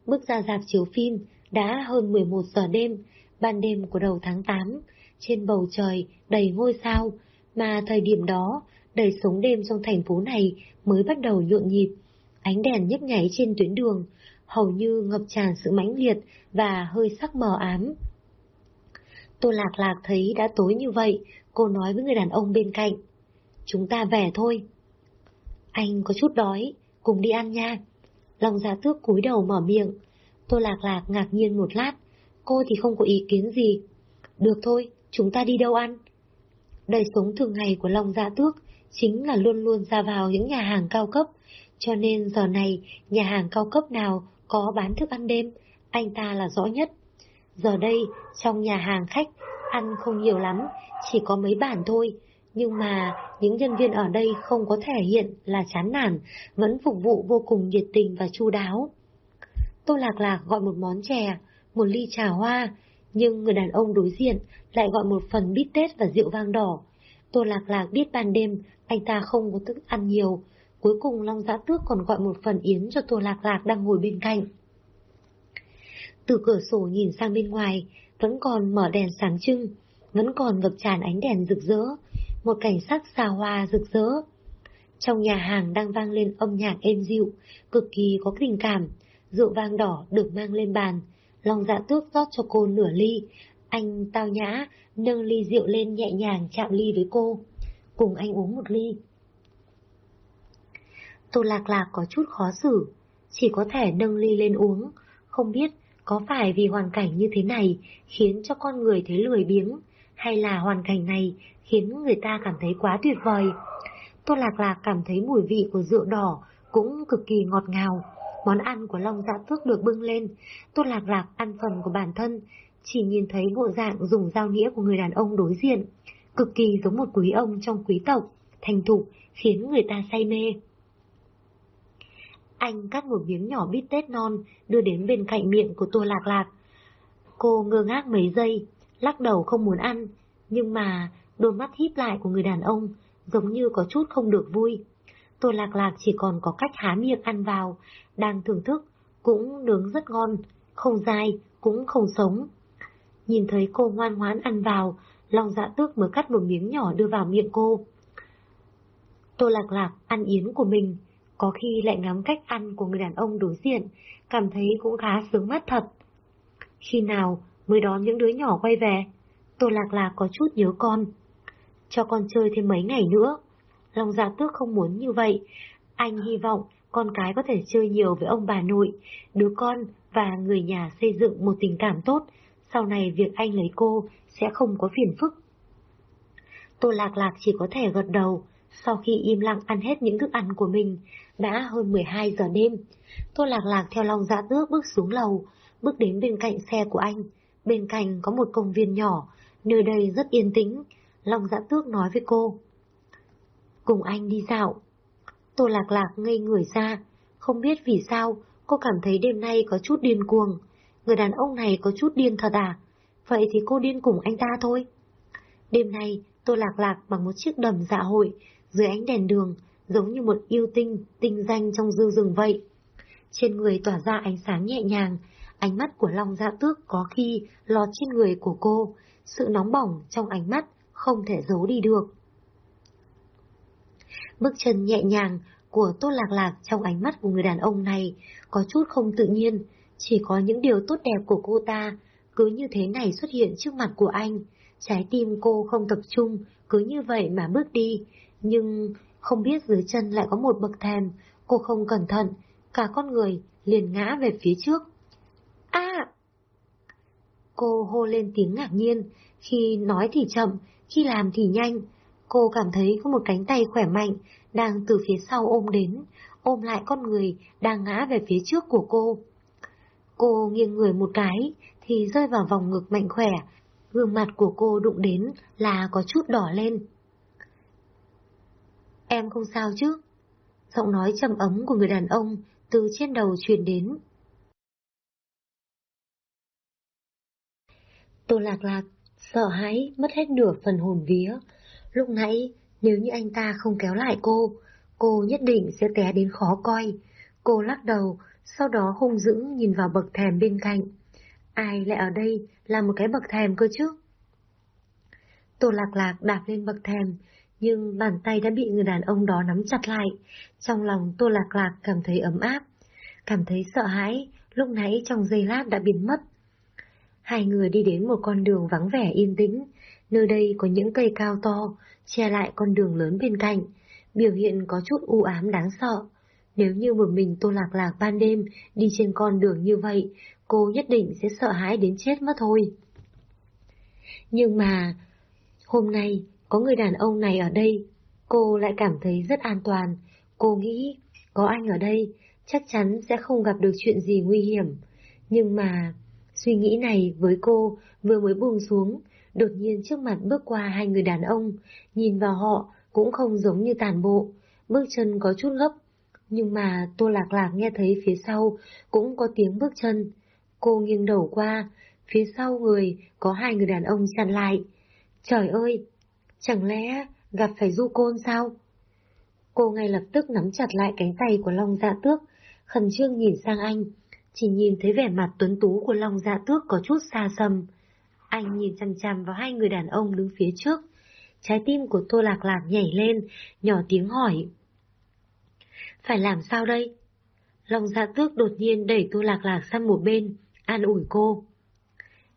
Bước ra dạp chiếu phim, đã hơn 11 giờ đêm, ban đêm của đầu tháng 8, trên bầu trời đầy ngôi sao, mà thời điểm đó, đời sống đêm trong thành phố này mới bắt đầu nhộn nhịp. Ánh đèn nhấp nháy trên tuyến đường, hầu như ngập tràn sự mãnh liệt và hơi sắc mờ ám. Tô Lạc Lạc thấy đã tối như vậy, cô nói với người đàn ông bên cạnh. Chúng ta về thôi. Anh có chút đói, cùng đi ăn nha. Long Gia dạ Tước cúi đầu mở miệng. Tô Lạc Lạc ngạc nhiên một lát, cô thì không có ý kiến gì. Được thôi, chúng ta đi đâu ăn? Đời sống thường ngày của Long Gia dạ Tước chính là luôn luôn ra vào những nhà hàng cao cấp, cho nên giờ này nhà hàng cao cấp nào có bán thức ăn đêm, anh ta là rõ nhất. Giờ đây, trong nhà hàng khách, ăn không nhiều lắm, chỉ có mấy bản thôi, nhưng mà những nhân viên ở đây không có thể hiện là chán nản, vẫn phục vụ vô cùng nhiệt tình và chu đáo. Tô Lạc Lạc gọi một món chè, một ly trà hoa, nhưng người đàn ông đối diện lại gọi một phần bít tết và rượu vang đỏ. Tô Lạc Lạc biết ban đêm anh ta không có thức ăn nhiều, cuối cùng Long Giã Tước còn gọi một phần yến cho Tô Lạc Lạc đang ngồi bên cạnh. Từ cửa sổ nhìn sang bên ngoài, vẫn còn mở đèn sáng trưng, vẫn còn ngập tràn ánh đèn rực rỡ, một cảnh sắc xa hoa rực rỡ. Trong nhà hàng đang vang lên âm nhạc êm dịu, cực kỳ có tình cảm, rượu vang đỏ được mang lên bàn, Long dạ tước rót cho cô nửa ly, anh tao nhã, nâng ly rượu lên nhẹ nhàng chạm ly với cô. Cùng anh uống một ly. Tô lạc lạc có chút khó xử, chỉ có thể nâng ly lên uống, không biết có phải vì hoàn cảnh như thế này khiến cho con người thấy lười biếng, hay là hoàn cảnh này khiến người ta cảm thấy quá tuyệt vời. Tô Lạc Lạc cảm thấy mùi vị của rượu đỏ cũng cực kỳ ngọt ngào. Món ăn của Long Dạ Tước được bưng lên, Tô Lạc Lạc ăn phần của bản thân, chỉ nhìn thấy bộ dạng dùng dao nĩa của người đàn ông đối diện, cực kỳ giống một quý ông trong quý tộc, thành thục, khiến người ta say mê. Anh cắt một miếng nhỏ bít tết non, đưa đến bên cạnh miệng của Tô Lạc Lạc. Cô ngơ ngác mấy giây, lắc đầu không muốn ăn, nhưng mà đôi mắt híp lại của người đàn ông giống như có chút không được vui. Tô Lạc Lạc chỉ còn có cách há miệng ăn vào, đang thưởng thức, cũng nướng rất ngon, không dai, cũng không sống. Nhìn thấy cô ngoan ngoãn ăn vào, lòng dạ tước mới cắt một miếng nhỏ đưa vào miệng cô. Tô Lạc Lạc ăn yến của mình, có khi lại ngắm cách ăn của người đàn ông đối diện, cảm thấy cũng khá sướng mắt thật. Khi nào mới đón những đứa nhỏ quay về, Tô Lạc Lạc có chút nhớ con. Cho con chơi thêm mấy ngày nữa. lòng Dạ Tước không muốn như vậy. Anh hy vọng con cái có thể chơi nhiều với ông bà nội, đứa con và người nhà xây dựng một tình cảm tốt. Sau này việc anh lấy cô sẽ không có phiền phức. Tô Lạc Lạc chỉ có thể gật đầu, sau khi im lặng ăn hết những thức ăn của mình, đã hơn 12 giờ đêm. Tô Lạc Lạc theo Long Dạ Tước bước xuống lầu, bước đến bên cạnh xe của anh. Bên cạnh có một công viên nhỏ, nơi đây rất yên tĩnh. Long Dạ Tước nói với cô. Cùng anh đi dạo. Tô Lạc Lạc ngây người ra, không biết vì sao cô cảm thấy đêm nay có chút điên cuồng. Người đàn ông này có chút điên thật à? Vậy thì cô điên cùng anh ta thôi. Đêm nay, Tô Lạc Lạc bằng một chiếc đầm dạ hội, dưới ánh đèn đường, giống như một yêu tinh, tinh danh trong dư rừng vậy. Trên người tỏa ra ánh sáng nhẹ nhàng, ánh mắt của Long Dạ Tước có khi lọt trên người của cô, sự nóng bỏng trong ánh mắt không thể giấu đi được. Bước chân nhẹ nhàng của Tô Lạc Lạc trong ánh mắt của người đàn ông này có chút không tự nhiên, chỉ có những điều tốt đẹp của cô ta cứ như thế này xuất hiện trước mặt của anh. Trái tim cô không tập trung, cứ như vậy mà bước đi, nhưng không biết dưới chân lại có một bậc thềm, cô không cẩn thận, cả con người liền ngã về phía trước. A! Cô hô lên tiếng ngạc nhiên, khi nói thì chậm, khi làm thì nhanh. Cô cảm thấy có một cánh tay khỏe mạnh đang từ phía sau ôm đến, ôm lại con người đang ngã về phía trước của cô. Cô nghiêng người một cái thì rơi vào vòng ngực mạnh khỏe, gương mặt của cô đụng đến là có chút đỏ lên. Em không sao chứ? Giọng nói trầm ấm của người đàn ông từ trên đầu truyền đến. Tô lạc lạc, sợ hãi, mất hết nửa phần hồn vía. Lúc nãy, nếu như anh ta không kéo lại cô, cô nhất định sẽ té đến khó coi. Cô lắc đầu, sau đó hung dữ nhìn vào bậc thềm bên cạnh. Ai lại ở đây là một cái bậc thềm cơ chứ? Tô lạc lạc đạp lên bậc thềm, nhưng bàn tay đã bị người đàn ông đó nắm chặt lại. Trong lòng Tô lạc lạc cảm thấy ấm áp, cảm thấy sợ hãi, lúc nãy trong giây lát đã biến mất. Hai người đi đến một con đường vắng vẻ yên tĩnh, nơi đây có những cây cao to, che lại con đường lớn bên cạnh, biểu hiện có chút u ám đáng sợ. Nếu như một mình Tô Lạc Lạc ban đêm đi trên con đường như vậy, cô nhất định sẽ sợ hãi đến chết mất thôi. Nhưng mà, hôm nay có người đàn ông này ở đây, cô lại cảm thấy rất an toàn. Cô nghĩ, có anh ở đây, chắc chắn sẽ không gặp được chuyện gì nguy hiểm. Nhưng mà, suy nghĩ này với cô vừa mới buông xuống, đột nhiên trước mặt bước qua hai người đàn ông, nhìn vào họ cũng không giống như tàn bộ, bước chân có chút gấp, nhưng mà Tô Lạc Lạc nghe thấy phía sau cũng có tiếng bước chân. Cô nghiêng đầu qua, phía sau người có hai người đàn ông chặn lại. Trời ơi, chẳng lẽ gặp phải du côn sao? Cô ngay lập tức nắm chặt lại cánh tay của Long Dạ Tước, khẩn trương nhìn sang anh, chỉ nhìn thấy vẻ mặt tuấn tú của Long Dạ Tước có chút xa xăm. Anh nhìn chằm chằm vào hai người đàn ông đứng phía trước. Trái tim của Tô Lạc Lạc nhảy lên, nhỏ tiếng hỏi. Phải làm sao đây? Long dạ tước đột nhiên đẩy Tô Lạc Lạc sang một bên, an ủi cô.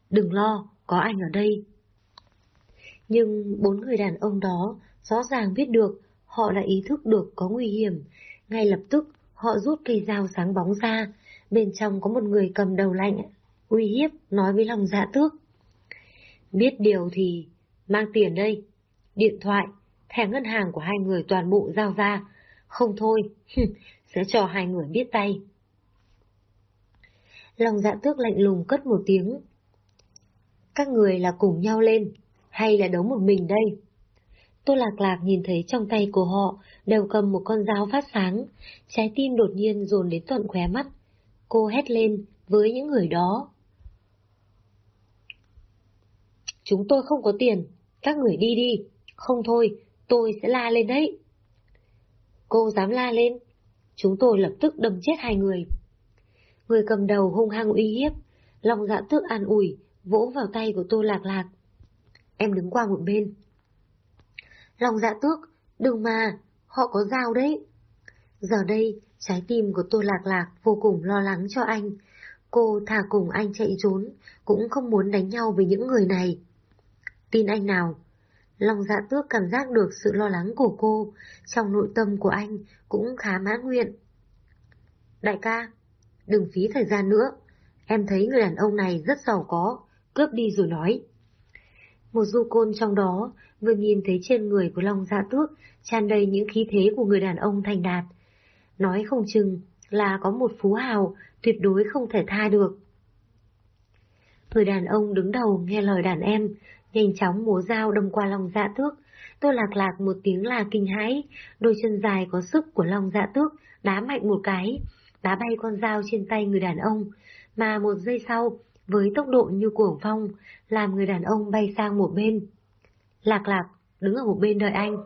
Đừng lo, có anh ở đây. Nhưng bốn người đàn ông đó rõ ràng biết được, họ đã ý thức được có nguy hiểm. Ngay lập tức, họ rút cây dao sáng bóng ra, bên trong có một người cầm đầu lạnh, uy hiếp, nói với lòng dạ tước. Biết điều thì, mang tiền đây, điện thoại, thẻ ngân hàng của hai người toàn bộ giao ra, không thôi, sẽ cho hai người biết tay. Lòng dạ tước lạnh lùng cất một tiếng. Các người là cùng nhau lên, hay là đấu một mình đây? Tô Lạc Lạc nhìn thấy trong tay của họ đều cầm một con dao phát sáng, trái tim đột nhiên dồn đến tận khóe mắt. Cô hét lên với những người đó. Chúng tôi không có tiền, các người đi đi, không thôi, tôi sẽ la lên đấy. Cô dám la lên. Chúng tôi lập tức đâm chết hai người. Người cầm đầu hung hăng uy hiếp, lòng dạ tước an ủi, vỗ vào tay của Tô Lạc Lạc. Em đứng qua một bên. Lòng dạ tước, đừng mà, họ có dao đấy. Giờ đây, trái tim của Tô Lạc Lạc vô cùng lo lắng cho anh. Cô thả cùng anh chạy trốn, cũng không muốn đánh nhau với những người này. Tin anh nào, lòng dạ tước cảm giác được sự lo lắng của cô, trong nội tâm của anh cũng khá mãn nguyện. Đại ca, đừng phí thời gian nữa, em thấy người đàn ông này rất giàu có, cướp đi rồi nói. Một du côn trong đó vừa nhìn thấy trên người của Long dạ tước tràn đầy những khí thế của người đàn ông thành đạt. Nói không chừng là có một phú hào tuyệt đối không thể tha được. Người đàn ông đứng đầu nghe lời đàn em, nhanh chóng múa dao đâm qua long dạ tước. Tôi lạc lạc một tiếng là kinh hãi, đôi chân dài có sức của long dạ tước đá mạnh một cái, đá bay con dao trên tay người đàn ông, mà một giây sau, với tốc độ như cuồng phong, làm người đàn ông bay sang một bên. Lạc lạc, đứng ở một bên đợi anh.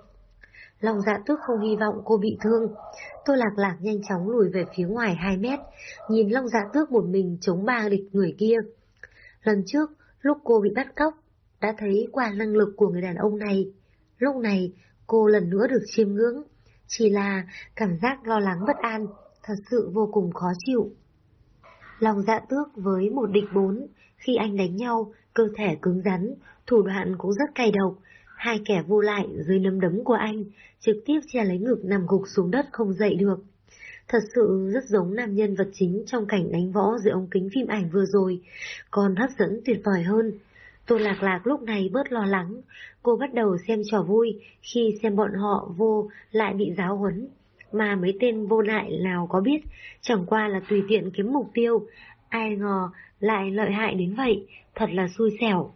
Lòng dạ tước không hy vọng cô bị thương. Tôi lạc lạc nhanh chóng lùi về phía ngoài 2 mét, nhìn Long dạ tước một mình chống ba địch người kia. Lần trước, lúc cô bị bắt cóc, đã thấy qua năng lực của người đàn ông này. Lúc này, cô lần nữa được chiêm ngưỡng, chỉ là cảm giác lo lắng bất an, thật sự vô cùng khó chịu. Lòng dạ tước với một địch bốn, khi anh đánh nhau, cơ thể cứng rắn, thủ đoạn cũng rất cay độc. Hai kẻ vô lại dưới nấm đấm của anh, trực tiếp che lấy ngực nằm gục xuống đất không dậy được. Thật sự rất giống nam nhân vật chính trong cảnh đánh võ giữa ống kính phim ảnh vừa rồi, còn hấp dẫn tuyệt vời hơn. Tô Lạc Lạc lúc này bớt lo lắng, cô bắt đầu xem trò vui khi xem bọn họ vô lại bị giáo huấn. Mà mấy tên vô lại nào có biết, chẳng qua là tùy tiện kiếm mục tiêu, ai ngờ lại lợi hại đến vậy, thật là xui xẻo.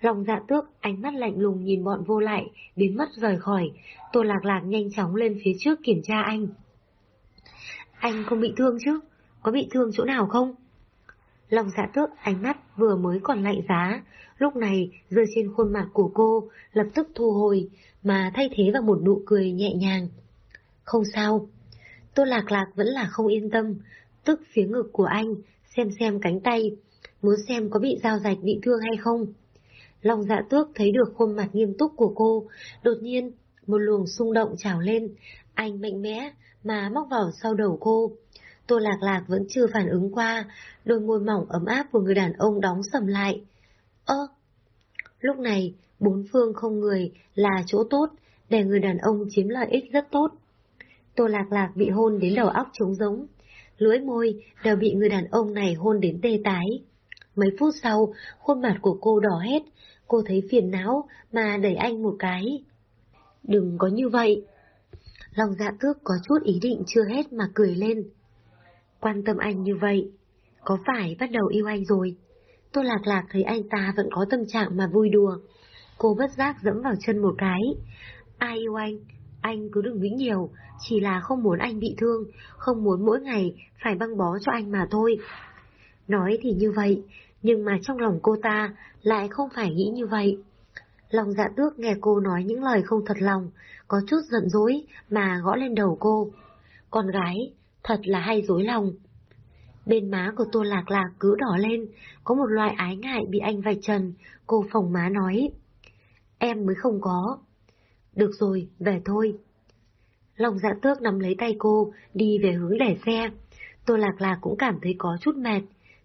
Lòng dạ tước, ánh mắt lạnh lùng nhìn bọn vô lại, biến mất rời khỏi, Tô Lạc Lạc nhanh chóng lên phía trước kiểm tra anh. Anh không bị thương chứ? Có bị thương chỗ nào không? Lòng dạ tước ánh mắt vừa mới còn lạnh giá, lúc này rơi trên khuôn mặt của cô, lập tức thu hồi, mà thay thế vào một nụ cười nhẹ nhàng. Không sao. Tô Lạc Lạc vẫn là không yên tâm, tức phía ngực của anh, xem xem cánh tay, muốn xem có bị dao rạch bị thương hay không. Lòng dạ tước thấy được khuôn mặt nghiêm túc của cô, đột nhiên, một luồng xung động trào lên, anh mạnh mẽ mà móc vào sau đầu cô. Tô Lạc Lạc vẫn chưa phản ứng qua, đôi môi mỏng ấm áp của người đàn ông đóng sầm lại. Ơ! Lúc này, bốn phương không người là chỗ tốt, để người đàn ông chiếm lợi ích rất tốt. Tô Lạc Lạc bị hôn đến đầu óc trống rỗng, lưỡi môi đều bị người đàn ông này hôn đến tê tái. Mấy phút sau, khuôn mặt của cô đỏ hết, cô thấy phiền não mà đẩy anh một cái. Đừng có như vậy. Lòng dạ tước có chút ý định chưa hết mà cười lên. Quan tâm anh như vậy, có phải bắt đầu yêu anh rồi? Tô Lạc Lạc thấy anh ta vẫn có tâm trạng mà vui đùa. Cô bất giác dẫm vào chân một cái. Ai yêu anh? Anh cứ đừng nghĩ nhiều, chỉ là không muốn anh bị thương, không muốn mỗi ngày phải băng bó cho anh mà thôi. Nói thì như vậy, nhưng mà trong lòng cô ta lại không phải nghĩ như vậy. Lòng dạ tước nghe cô nói những lời không thật lòng, có chút giận dỗi mà gõ lên đầu cô. Con gái, thật là hay dối lòng. Bên má của Tô Lạc Lạc cứ đỏ lên, có một loại ái ngại bị anh vạch trần, cô phòng má nói. Em mới không có. Được rồi, về thôi. Lòng dạ tước nắm lấy tay cô, đi về hướng để xe. Tô Lạc Lạc cũng cảm thấy có chút mệt.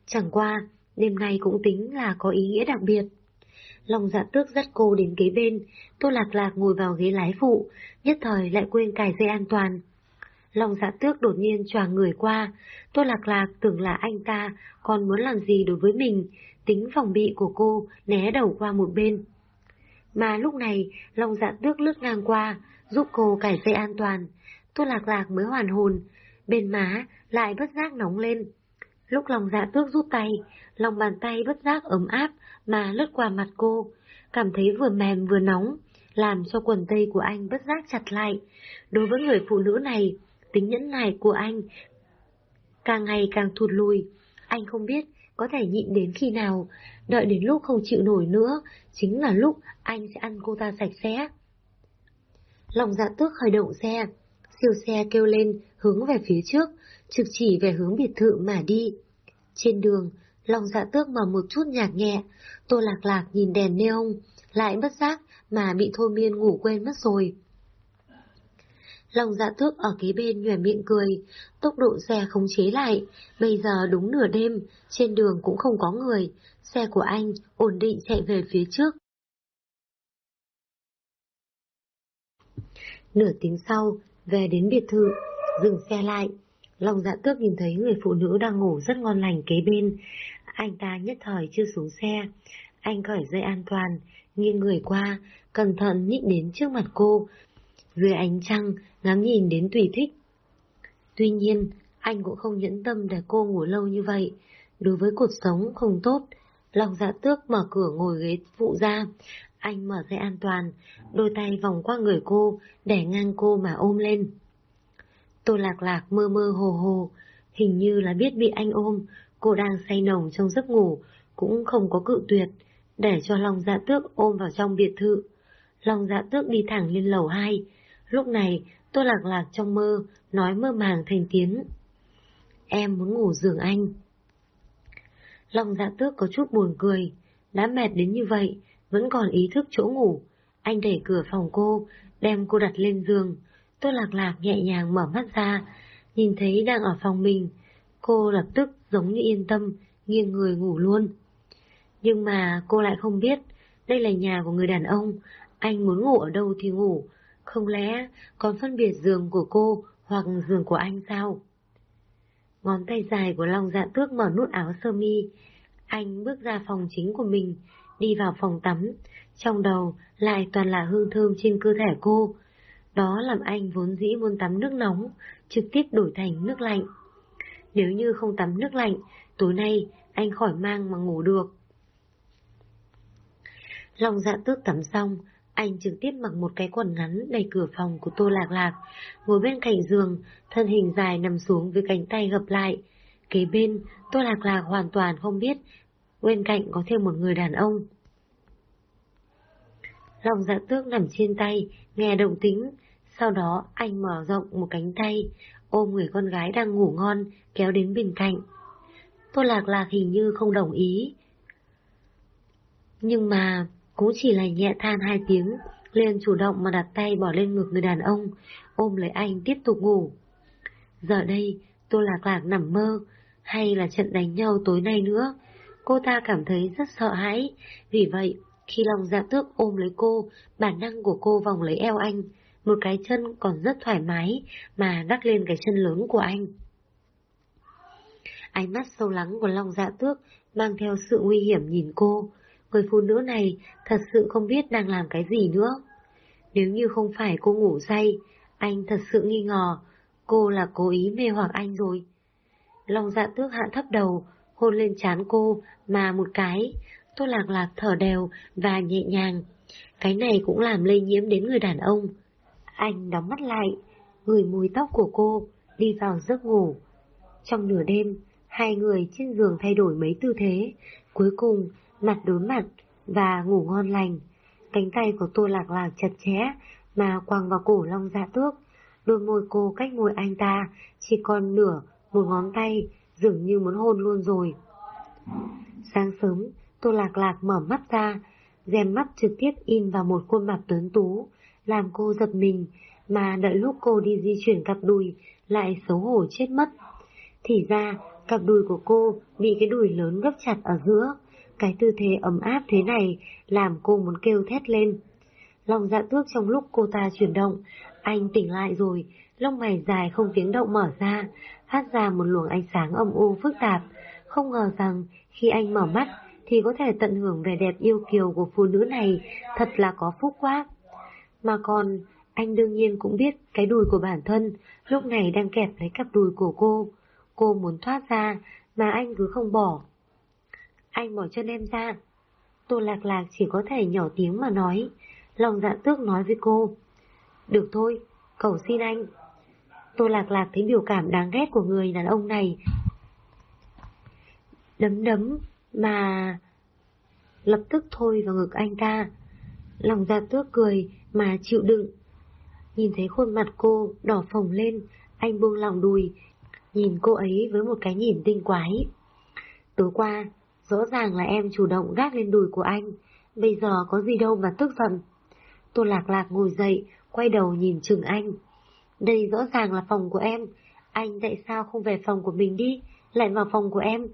Chẳng qua, đêm nay cũng tính là có ý nghĩa đặc biệt. Lòng dạ tước dắt cô đến kế bên, Tô Lạc Lạc ngồi vào ghế lái phụ, nhất thời lại quên cài dây an toàn. Lòng dạ tước đột nhiên choàng người qua, Tô Lạc Lạc tưởng là anh ta còn muốn làm gì đối với mình, tính phòng bị của cô né đầu qua một bên. Mà lúc này, lòng dạ tước lướt ngang qua, giúp cô cải dây an toàn. Tô Lạc Lạc mới hoàn hồn, bên má lại bất giác nóng lên. Lúc lòng dạ tước rút tay, lòng bàn tay bất giác ấm áp mà lướt qua mặt cô, cảm thấy vừa mềm vừa nóng, làm cho quần tây của anh bất giác chặt lại. Đối với người phụ nữ này, tính nhẫn nại của anh càng ngày càng thụt lùi. Anh không biết có thể nhịn đến khi nào, đợi đến lúc không chịu nổi nữa, chính là lúc anh sẽ ăn cô ta sạch sẽ. Lòng dạ tước khởi động xe, siêu xe kêu lên hướng về phía trước, trực chỉ về hướng biệt thự mà đi. Trên đường, lòng dạ tước mở một chút nhạc nhẹ, tô lạc lạc nhìn đèn neon, lại bất giác mà bị thôi miên ngủ quên mất rồi. Lòng dạ thước ở kế bên nhòe miệng cười, tốc độ xe không chế lại, bây giờ đúng nửa đêm, trên đường cũng không có người, xe của anh ổn định chạy về phía trước. Nửa tiếng sau, về đến biệt thự, dừng xe lại. Lòng dạ tước nhìn thấy người phụ nữ đang ngủ rất ngon lành kế bên. Anh ta nhất thời chưa xuống xe. Anh cởi dây an toàn, nghiêng người qua, cẩn thận nhích đến trước mặt cô. Dưới ánh trăng, ngắm nhìn đến tùy thích. Tuy nhiên, anh cũng không nhẫn tâm để cô ngủ lâu như vậy. Đối với cuộc sống không tốt, lòng dạ tước mở cửa ngồi ghế phụ ra, anh mở dây an toàn, đôi tay vòng qua người cô, để ngang cô mà ôm lên. Tô lạc lạc mơ mơ hồ hồ, hình như là biết bị anh ôm, cô đang say nồng trong giấc ngủ, cũng không có cự tuyệt, để cho lòng dạ tước ôm vào trong biệt thự. Lòng dạ tước đi thẳng lên lầu 2. Lúc này, tôi lạc lạc trong mơ, nói mơ màng thành tiếng. Em muốn ngủ giường anh. Lòng dạ tước có chút buồn cười, đã mệt đến như vậy, vẫn còn ý thức chỗ ngủ. Anh đẩy cửa phòng cô, đem cô đặt lên giường. tôi Lạc Lạc nhẹ nhàng mở mắt ra, nhìn thấy đang ở phòng mình. Cô lập tức giống như yên tâm, nghiêng người ngủ luôn. Nhưng mà cô lại không biết, đây là nhà của người đàn ông, anh muốn ngủ ở đâu thì ngủ, không lẽ còn phân biệt giường của cô hoặc giường của anh sao? Ngón tay dài của Long Dạ Tước mở nút áo sơ mi, anh bước ra phòng chính của mình, đi vào phòng tắm, trong đầu lại toàn là hương thơm trên cơ thể cô. Đó làm anh vốn dĩ muốn tắm nước nóng, trực tiếp đổi thành nước lạnh. Nếu như không tắm nước lạnh, tối nay anh khỏi mang mà ngủ được. Long dạ tước tắm xong, anh trực tiếp mặc một cái quần ngắn đầy cửa phòng của Tô Lạc Lạc, ngồi bên cạnh giường, thân hình dài nằm xuống với cánh tay gập lại. Kế bên, Tô Lạc Lạc hoàn toàn không biết bên cạnh có thêm một người đàn ông. Lòng dạ tước nằm trên tay, nghe động tính, sau đó anh mở rộng một cánh tay, ôm người con gái đang ngủ ngon, kéo đến bên cạnh. Tô Lạc Lạc hình như không đồng ý. Nhưng mà, cũng chỉ là nhẹ than hai tiếng, liền chủ động mà đặt tay bỏ lên ngực người đàn ông, ôm lấy anh tiếp tục ngủ. Giờ đây, Tô Lạc Lạc nằm mơ, hay là trận đánh nhau tối nay nữa, cô ta cảm thấy rất sợ hãi, vì vậy, khi lòng dạ tước ôm lấy cô, bản năng của cô vòng lấy eo anh, một cái chân còn rất thoải mái mà đắc lên cái chân lớn của anh. Ánh mắt sâu lắng của Long Dạ Tước mang theo sự nguy hiểm nhìn cô. Người phụ nữ này thật sự không biết đang làm cái gì nữa. Nếu như không phải cô ngủ say, anh thật sự nghi ngờ cô là cố ý mê hoặc anh rồi. lòng Dạ Tước hạ thấp đầu, hôn lên trán cô mà một cái, Tô Lạc Lạc thở đều và nhẹ nhàng. Cái này cũng làm lây nhiễm đến người đàn ông. Anh đóng mắt lại, ngửi mùi tóc của cô, đi vào giấc ngủ. Trong nửa đêm, hai người trên giường thay đổi mấy tư thế, cuối cùng mặt đối mặt và ngủ ngon lành. Cánh tay của Tô Lạc Lạc chặt chẽ mà quàng vào cổ Long Dạ Tước. Đôi môi cô cách môi anh ta chỉ còn nửa một ngón tay, dường như muốn hôn luôn rồi. Sáng sớm, Tô Lạc Lạc mở mắt ra, rèm mắt trực tiếp in vào một khuôn mặt tuấn tú, làm cô giật mình, mà đợi lúc cô đi di chuyển cặp đùi, lại xấu hổ chết mất. Thì ra, cặp đùi của cô bị cái đùi lớn gấp chặt ở giữa, cái tư thế ấm áp thế này làm cô muốn kêu thét lên. Lòng dạ tước trong lúc cô ta chuyển động, anh tỉnh lại rồi, lông mày dài không tiếng động mở ra, phát ra một luồng ánh sáng âm u phức tạp. Không ngờ rằng khi anh mở mắt thì có thể tận hưởng vẻ đẹp yêu kiều của phụ nữ này, thật là có phúc quá. Mà còn, anh đương nhiên cũng biết cái đùi của bản thân lúc này đang kẹp lấy cặp đùi của cô. Cô muốn thoát ra, mà anh cứ không bỏ. Anh bỏ chân em ra. Tô lạc lạc chỉ có thể nhỏ tiếng mà nói. Lòng dạ tước nói với cô. Được thôi, cầu xin anh. Tô lạc lạc thấy biểu cảm đáng ghét của người đàn ông này. Đấm đấm, mà... Lập tức thôi vào ngực anh ta. Lòng dạ tước cười mà chịu đựng. Nhìn thấy khuôn mặt cô đỏ phồng lên, anh buông lòng đùi, nhìn cô ấy với một cái nhìn tinh quái. Tối qua, rõ ràng là em chủ động gác lên đùi của anh, bây giờ có gì đâu mà tức giận. Tô lạc lạc ngồi dậy, quay đầu nhìn chừng anh. Đây rõ ràng là phòng của em, anh tại sao không về phòng của mình đi, lại vào phòng của em?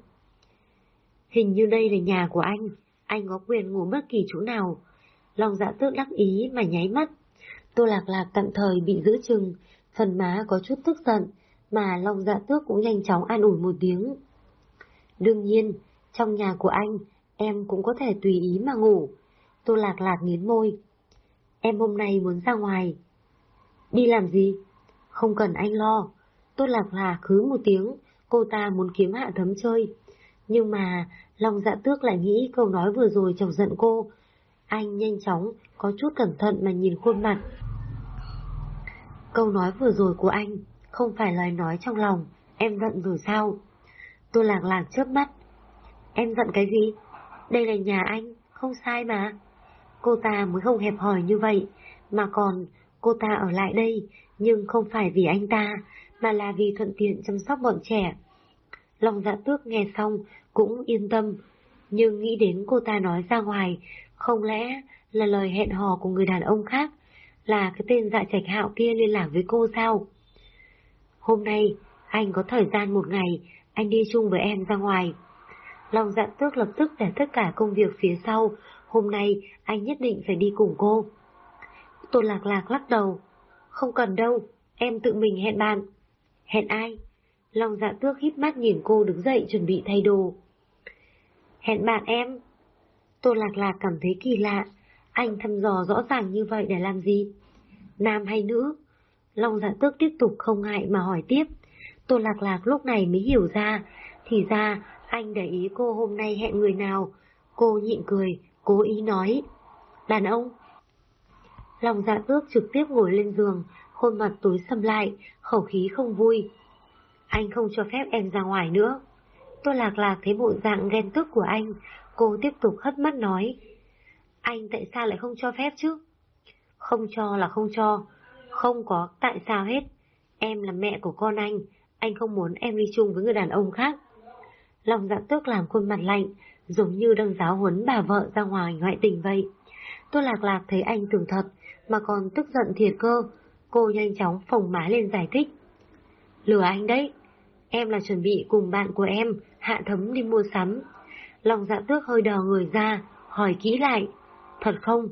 Hình như đây là nhà của anh, anh có quyền ngủ bất kỳ chỗ nào. lòng dạ tước đắc ý mà nháy mắt. Tô lạc lạc tạm thời bị giữ chừng, phần má có chút tức giận, mà lòng dạ tước cũng nhanh chóng an ủi một tiếng. Đương nhiên, trong nhà của anh, em cũng có thể tùy ý mà ngủ. Tô lạc lạc nghiến môi. Em hôm nay muốn ra ngoài. Đi làm gì? Không cần anh lo. Tô lạc lạc khứ một tiếng, cô ta muốn kiếm hạ thấm chơi. Nhưng mà, Long dạ tước lại nghĩ câu nói vừa rồi chọc giận cô. Anh nhanh chóng, có chút cẩn thận mà nhìn khuôn mặt. Câu nói vừa rồi của anh, không phải lời nói trong lòng, em giận rồi sao? Tôi lạc lạc chớp mắt. Em giận cái gì? Đây là nhà anh, không sai mà. Cô ta mới không hẹp hòi như vậy, mà còn cô ta ở lại đây, nhưng không phải vì anh ta, mà là vì thuận tiện chăm sóc bọn trẻ. Lòng dạ tước nghe xong cũng yên tâm, nhưng nghĩ đến cô ta nói ra ngoài, không lẽ là lời hẹn hò của người đàn ông khác, là cái tên dạ trạch hạo kia liên lạc với cô sao? Hôm nay, anh có thời gian một ngày, anh đi chung với em ra ngoài. Long dặn tước lập tức để tất cả công việc phía sau, hôm nay anh nhất định phải đi cùng cô. Tô lạc lạc lắc đầu, không cần đâu, em tự mình hẹn bạn. Hẹn ai? Long dạ tước hít mắt nhìn cô đứng dậy chuẩn bị thay đồ. Hẹn bạn em. Tô lạc lạc cảm thấy kỳ lạ, anh thăm dò rõ ràng như vậy để làm gì? Nam hay nữ? Long dạ tước tiếp tục không ngại mà hỏi tiếp. Tô lạc lạc lúc này mới hiểu ra, thì ra anh để ý cô hôm nay hẹn người nào. Cô nhịn cười, cố ý nói. Đàn ông? Long dạ ước trực tiếp ngồi lên giường, khuôn mặt tối sầm lại, khẩu khí không vui. Anh không cho phép em ra ngoài nữa. Tô lạc lạc thấy bộ dạng ghen tức của anh, cô tiếp tục hất mắt nói. Anh tại sao lại không cho phép chứ? Không cho là không cho, không có tại sao hết. Em là mẹ của con anh, anh không muốn em đi chung với người đàn ông khác. Lòng dạ tước làm khuôn mặt lạnh, giống như đang giáo huấn bà vợ ra ngoài ngoại tình vậy. Tô lạc lạc thấy anh tưởng thật, mà còn tức giận thiệt cơ. Cô nhanh chóng phồng má lên giải thích. Lừa anh đấy, em là chuẩn bị cùng bạn của em, hạ thấm đi mua sắm. Lòng dạ tước hơi đờ người ra, hỏi kỹ lại. Thật không?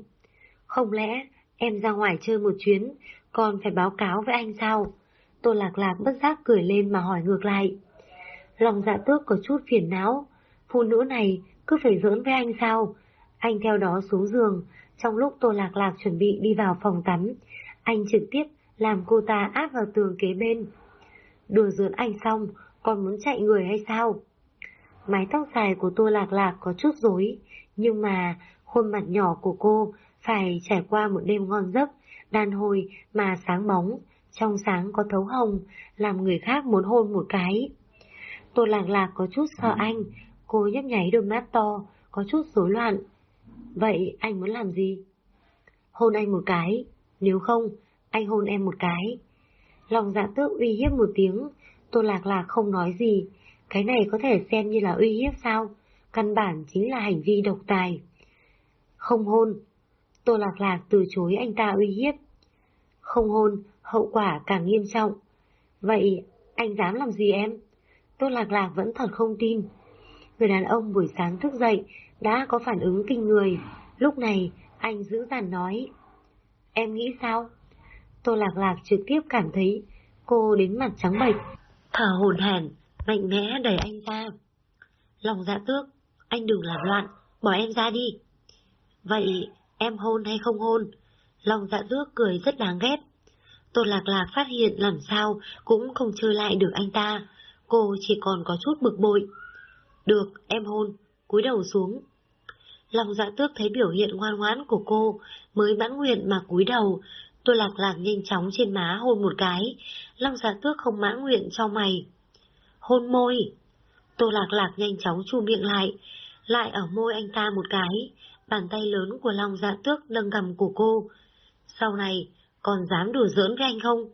Không lẽ em ra ngoài chơi một chuyến, còn phải báo cáo với anh sao? Tô lạc lạc bất giác cười lên mà hỏi ngược lại. Lòng dạ tước có chút phiền não, phụ nữ này cứ phải giỡn với anh sao? Anh theo đó xuống giường, trong lúc Tô Lạc Lạc chuẩn bị đi vào phòng tắm, anh trực tiếp làm cô ta áp vào tường kế bên. Đùa giỡn anh xong, còn muốn chạy người hay sao? Mái tóc dài của Tô Lạc Lạc có chút rối, nhưng mà khuôn mặt nhỏ của cô phải trải qua một đêm ngon giấc, đàn hồi mà sáng bóng, trong sáng có thấu hồng, làm người khác muốn hôn một cái. Tô Lạc Lạc có chút sợ anh, cô nhấp nháy đôi mắt to, có chút rối loạn. Vậy anh muốn làm gì? Hôn anh một cái, nếu không, anh hôn em một cái. Lòng dạ tước uy hiếp một tiếng, Tô Lạc Lạc không nói gì, cái này có thể xem như là uy hiếp sao? Căn bản chính là hành vi độc tài. Không hôn. Tô Lạc Lạc từ chối anh ta uy hiếp. Không hôn, hậu quả càng nghiêm trọng. Vậy, anh dám làm gì em? Tô Lạc Lạc vẫn thật không tin. Người đàn ông buổi sáng thức dậy đã có phản ứng kinh người. Lúc này, anh giữ dàn nói. Em nghĩ sao? Tô Lạc Lạc trực tiếp cảm thấy cô đến mặt trắng bệch, thở hồn hển, mạnh mẽ đẩy anh ra. Lòng dạ tước, anh đừng làm loạn, bỏ em ra đi. Vậy em hôn hay không hôn? Lòng dạ tước cười rất đáng ghét. Tô Lạc Lạc phát hiện làm sao cũng không chơi lại được anh ta, cô chỉ còn có chút bực bội. Được, em hôn, cúi đầu xuống. Lòng dạ tước thấy biểu hiện ngoan ngoãn của cô, mới mãn nguyện mà cúi đầu, tôi lạc lạc nhanh chóng trên má hôn một cái, Long dạ tước không mãn nguyện cho mày. Hôn môi. Tô lạc lạc nhanh chóng chu miệng lại, lại ở môi anh ta một cái, bàn tay lớn của Long dạ tước nâng gầm của cô. Sau này, còn dám đùa giỡn với anh không?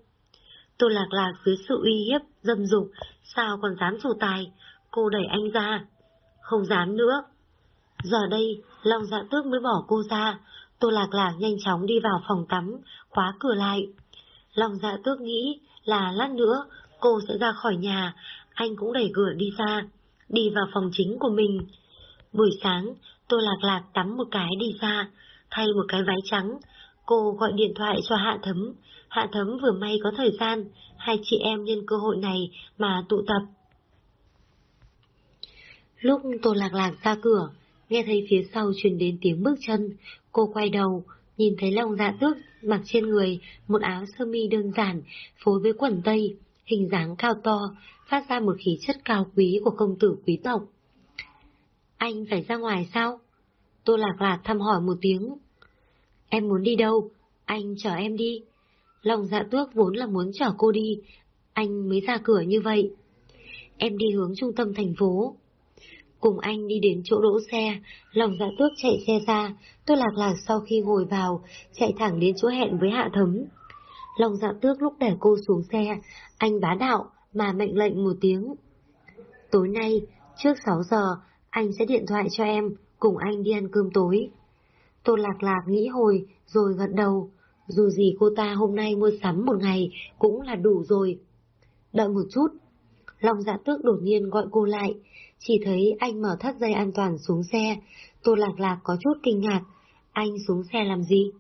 Tô lạc lạc dưới sự uy hiếp, dâm dục, sao còn dám dù tài, cô đẩy anh ra. Không dám nữa. Giờ đây, Long dạ tước mới bỏ cô ra, Tô Lạc Lạc nhanh chóng đi vào phòng tắm, khóa cửa lại. Long dạ tước nghĩ là lát nữa cô sẽ ra khỏi nhà, anh cũng đẩy cửa đi ra, đi vào phòng chính của mình. Buổi sáng, Tô Lạc Lạc tắm một cái đi ra, thay một cái váy trắng. Cô gọi điện thoại cho Hạ Thấm. Hạ Thấm vừa may có thời gian, hai chị em nhân cơ hội này mà tụ tập. Lúc Tô Lạc Lạc ra cửa, nghe thấy phía sau truyền đến tiếng bước chân, cô quay đầu, nhìn thấy Long Dạ Tước mặc trên người một áo sơ mi đơn giản, phối với quần tây, hình dáng cao to, phát ra một khí chất cao quý của công tử quý tộc. Anh phải ra ngoài sao? Tô Lạc Lạc thăm hỏi một tiếng. Em muốn đi đâu? Anh chở em đi. lòng Dạ Tước vốn là muốn chở cô đi, anh mới ra cửa như vậy. Em đi hướng trung tâm thành phố. Cùng anh đi đến chỗ đỗ xe, lòng dạ tước chạy xe ra, tôi lạc lạc sau khi ngồi vào, chạy thẳng đến chỗ hẹn với hạ thấm. Lòng dạ tước lúc để cô xuống xe, anh bá đạo mà mệnh lệnh một tiếng. Tối nay, trước 6 giờ, anh sẽ điện thoại cho em, cùng anh đi ăn cơm tối. Tô lạc lạc nghĩ hồi, rồi gật đầu. Dù gì cô ta hôm nay mua sắm một ngày cũng là đủ rồi. Đợi một chút. Long dạ tước đột nhiên gọi cô lại. Chỉ thấy anh mở thắt dây an toàn xuống xe. Tô lạc lạc có chút kinh ngạc. Anh xuống xe làm gì?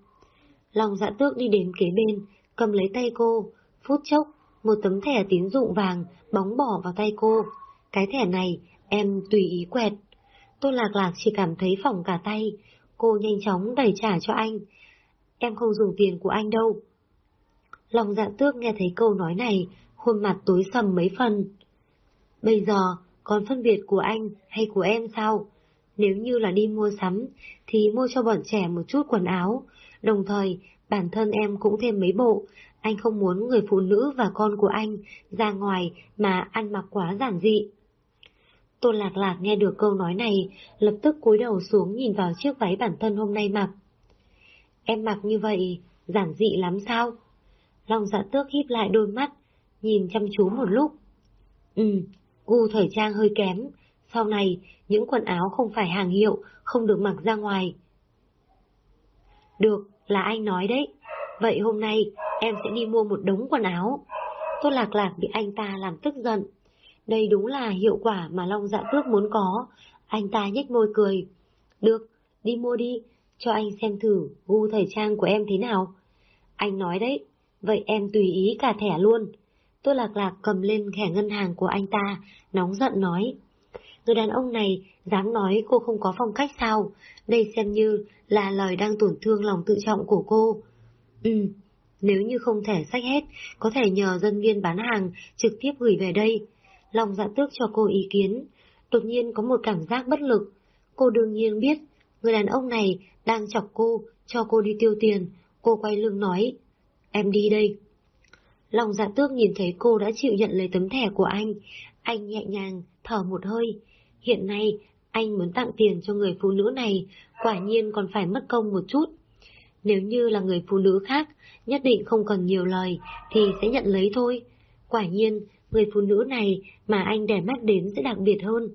Long dạ tước đi đến kế bên, cầm lấy tay cô. Phút chốc, một tấm thẻ tín dụng vàng bóng bỏ vào tay cô. Cái thẻ này, em tùy ý quẹt. Tô lạc lạc chỉ cảm thấy phỏng cả tay. Cô nhanh chóng đẩy trả cho anh. Em không dùng tiền của anh đâu. Lòng dạ tước nghe thấy câu nói này, khuôn mặt tối sầm mấy phần. Bây giờ, còn phân biệt của anh hay của em sao? Nếu như là đi mua sắm, thì mua cho bọn trẻ một chút quần áo. Đồng thời, bản thân em cũng thêm mấy bộ. Anh không muốn người phụ nữ và con của anh ra ngoài mà ăn mặc quá giản dị. Tôn Lạc Lạc nghe được câu nói này, lập tức cúi đầu xuống nhìn vào chiếc váy bản thân hôm nay mặc. Em mặc như vậy, giản dị lắm sao? Long dạ tước híp lại đôi mắt, nhìn chăm chú một lúc. Ừ, gu thời trang hơi kém, sau này những quần áo không phải hàng hiệu, không được mặc ra ngoài. Được, là anh nói đấy. Vậy hôm nay em sẽ đi mua một đống quần áo. Tôn Lạc Lạc bị anh ta làm tức giận. Đây đúng là hiệu quả mà Long Dạ Tước muốn có. Anh ta nhếch môi cười. Được, đi mua đi, cho anh xem thử gu thời trang của em thế nào. Anh nói đấy, vậy em tùy ý cả thẻ luôn. Tôi lạc lạc cầm lên thẻ ngân hàng của anh ta, nóng giận nói. Người đàn ông này dám nói cô không có phong cách sao? Đây xem như là lời đang tổn thương lòng tự trọng của cô. Ừ, nếu như không thể sách hết, có thể nhờ dân viên bán hàng trực tiếp gửi về đây. Lòng dạ tước cho cô ý kiến. Đột nhiên có một cảm giác bất lực. Cô đương nhiên biết, người đàn ông này đang chọc cô, cho cô đi tiêu tiền. Cô quay lưng nói, em đi đây. Lòng dạ tước nhìn thấy cô đã chịu nhận lấy tấm thẻ của anh. Anh nhẹ nhàng, thở một hơi. Hiện nay, anh muốn tặng tiền cho người phụ nữ này, quả nhiên còn phải mất công một chút. Nếu như là người phụ nữ khác, nhất định không cần nhiều lời, thì sẽ nhận lấy thôi. Quả nhiên, người phụ nữ này mà anh để mắt đến sẽ đặc biệt hơn.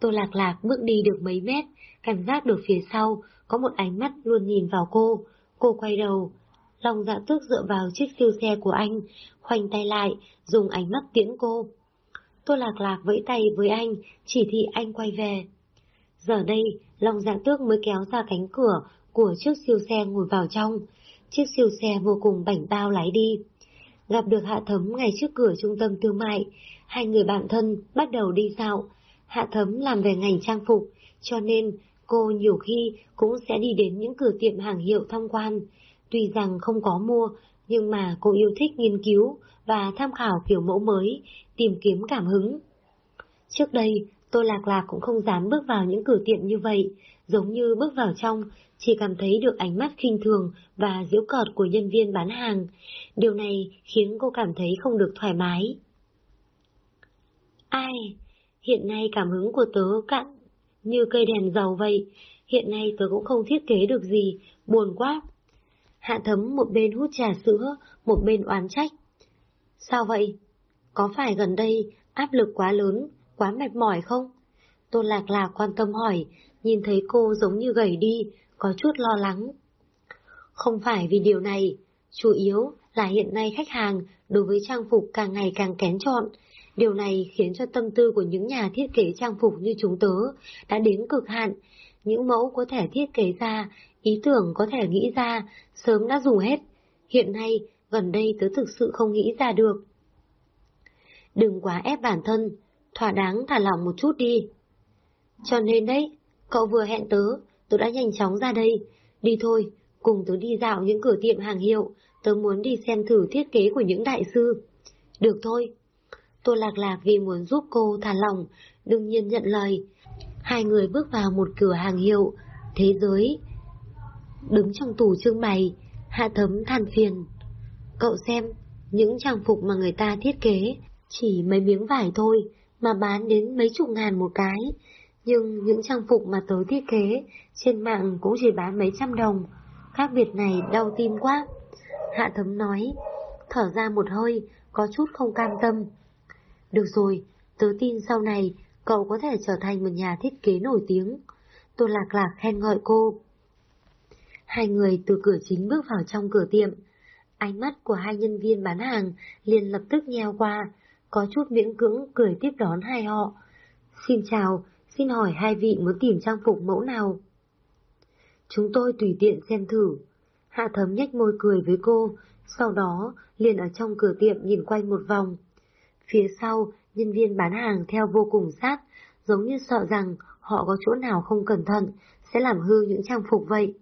Tô Lạc Lạc bước đi được mấy mét, cảm giác được phía sau, có một ánh mắt luôn nhìn vào cô. Cô quay đầu, lòng dạ tước dựa vào chiếc siêu xe của anh, khoanh tay lại, dùng ánh mắt tiễn cô. Tô Lạc Lạc vẫy tay với anh, chỉ thị anh quay về. Giờ đây, lòng dạ tước mới kéo ra cánh cửa của chiếc siêu xe ngồi vào trong. Chiếc siêu xe vô cùng bảnh bao lái đi. Gặp được Hạ Thấm ngay trước cửa trung tâm thương mại, hai người bạn thân bắt đầu đi dạo. Hạ Thấm làm về ngành trang phục, cho nên cô nhiều khi cũng sẽ đi đến những cửa tiệm hàng hiệu tham quan. Tuy rằng không có mua, nhưng mà cô yêu thích nghiên cứu và tham khảo kiểu mẫu mới, tìm kiếm cảm hứng. Trước đây, tôi Lạc Lạc cũng không dám bước vào những cửa tiệm như vậy, giống như bước vào trong, chỉ cảm thấy được ánh mắt khinh thường và giễu cợt của nhân viên bán hàng. Điều này khiến cô cảm thấy không được thoải mái. Ai? Hiện nay cảm hứng của tớ cạn như cây đèn dầu vậy. Hiện nay tớ cũng không thiết kế được gì, buồn quá. Hạ thấm một bên hút trà sữa, một bên oán trách. Sao vậy? Có phải gần đây áp lực quá lớn, quá mệt mỏi không? Tôn Lạc Lạc quan tâm hỏi, nhìn thấy cô giống như gầy đi, có chút lo lắng. Không phải vì điều này, chủ yếu là hiện nay khách hàng đối với trang phục càng ngày càng kén chọn. Điều này khiến cho tâm tư của những nhà thiết kế trang phục như chúng tớ đã đến cực hạn. Những mẫu có thể thiết kế ra, ý tưởng có thể nghĩ ra, sớm đã dùng hết. Hiện nay, gần đây tớ thực sự không nghĩ ra được. Đừng quá ép bản thân, thỏa đáng thả lỏng một chút đi. Cho nên đấy, cậu vừa hẹn tớ, tớ đã nhanh chóng ra đây. Đi thôi, cùng tớ đi dạo những cửa tiệm hàng hiệu, tớ muốn đi xem thử thiết kế của những đại sư. Được thôi. Tô Lạc Lạc vì muốn giúp cô thả lòng, đương nhiên nhận lời. Hai người bước vào một cửa hàng hiệu, thế giới. Đứng trong tủ trưng bày, hạ thấm than phiền. Cậu xem, những trang phục mà người ta thiết kế, chỉ mấy miếng vải thôi, mà bán đến mấy chục ngàn một cái. Nhưng những trang phục mà tớ thiết kế, trên mạng cũng chỉ bán mấy trăm đồng. Khác biệt này đau tim quá. Hạ thấm nói, thở ra một hơi, có chút không cam tâm. Được rồi, tớ tin sau này cậu có thể trở thành một nhà thiết kế nổi tiếng. tôi Lạc Lạc khen ngợi cô. Hai người từ cửa chính bước vào trong cửa tiệm. Ánh mắt của hai nhân viên bán hàng liền lập tức nheo qua, có chút miễn cưỡng cười tiếp đón hai họ. Xin chào, xin hỏi hai vị muốn tìm trang phục mẫu nào? Chúng tôi tùy tiện xem thử. Hạ thấm nhếch môi cười với cô, sau đó liền ở trong cửa tiệm nhìn quanh một vòng. Phía sau, nhân viên bán hàng theo vô cùng sát, giống như sợ rằng họ có chỗ nào không cẩn thận, sẽ làm hư những trang phục vậy.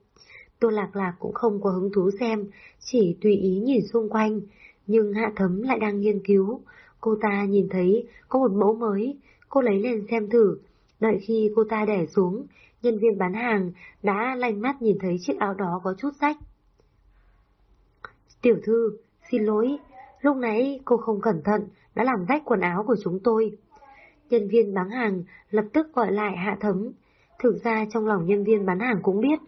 Tô Lạc Lạc cũng không có hứng thú xem, chỉ tùy ý nhìn xung quanh, nhưng Hạ Thấm lại đang nghiên cứu. Cô ta nhìn thấy có một mẫu mới, cô lấy lên xem thử. Đợi khi cô ta đẻ xuống, nhân viên bán hàng đã lanh mắt nhìn thấy chiếc áo đó có chút rách. Tiểu thư, xin lỗi, lúc nãy cô không cẩn thận đã làm rách quần áo của chúng tôi. Nhân viên bán hàng lập tức gọi lại Hạ Thấm. Thực ra trong lòng nhân viên bán hàng cũng biết,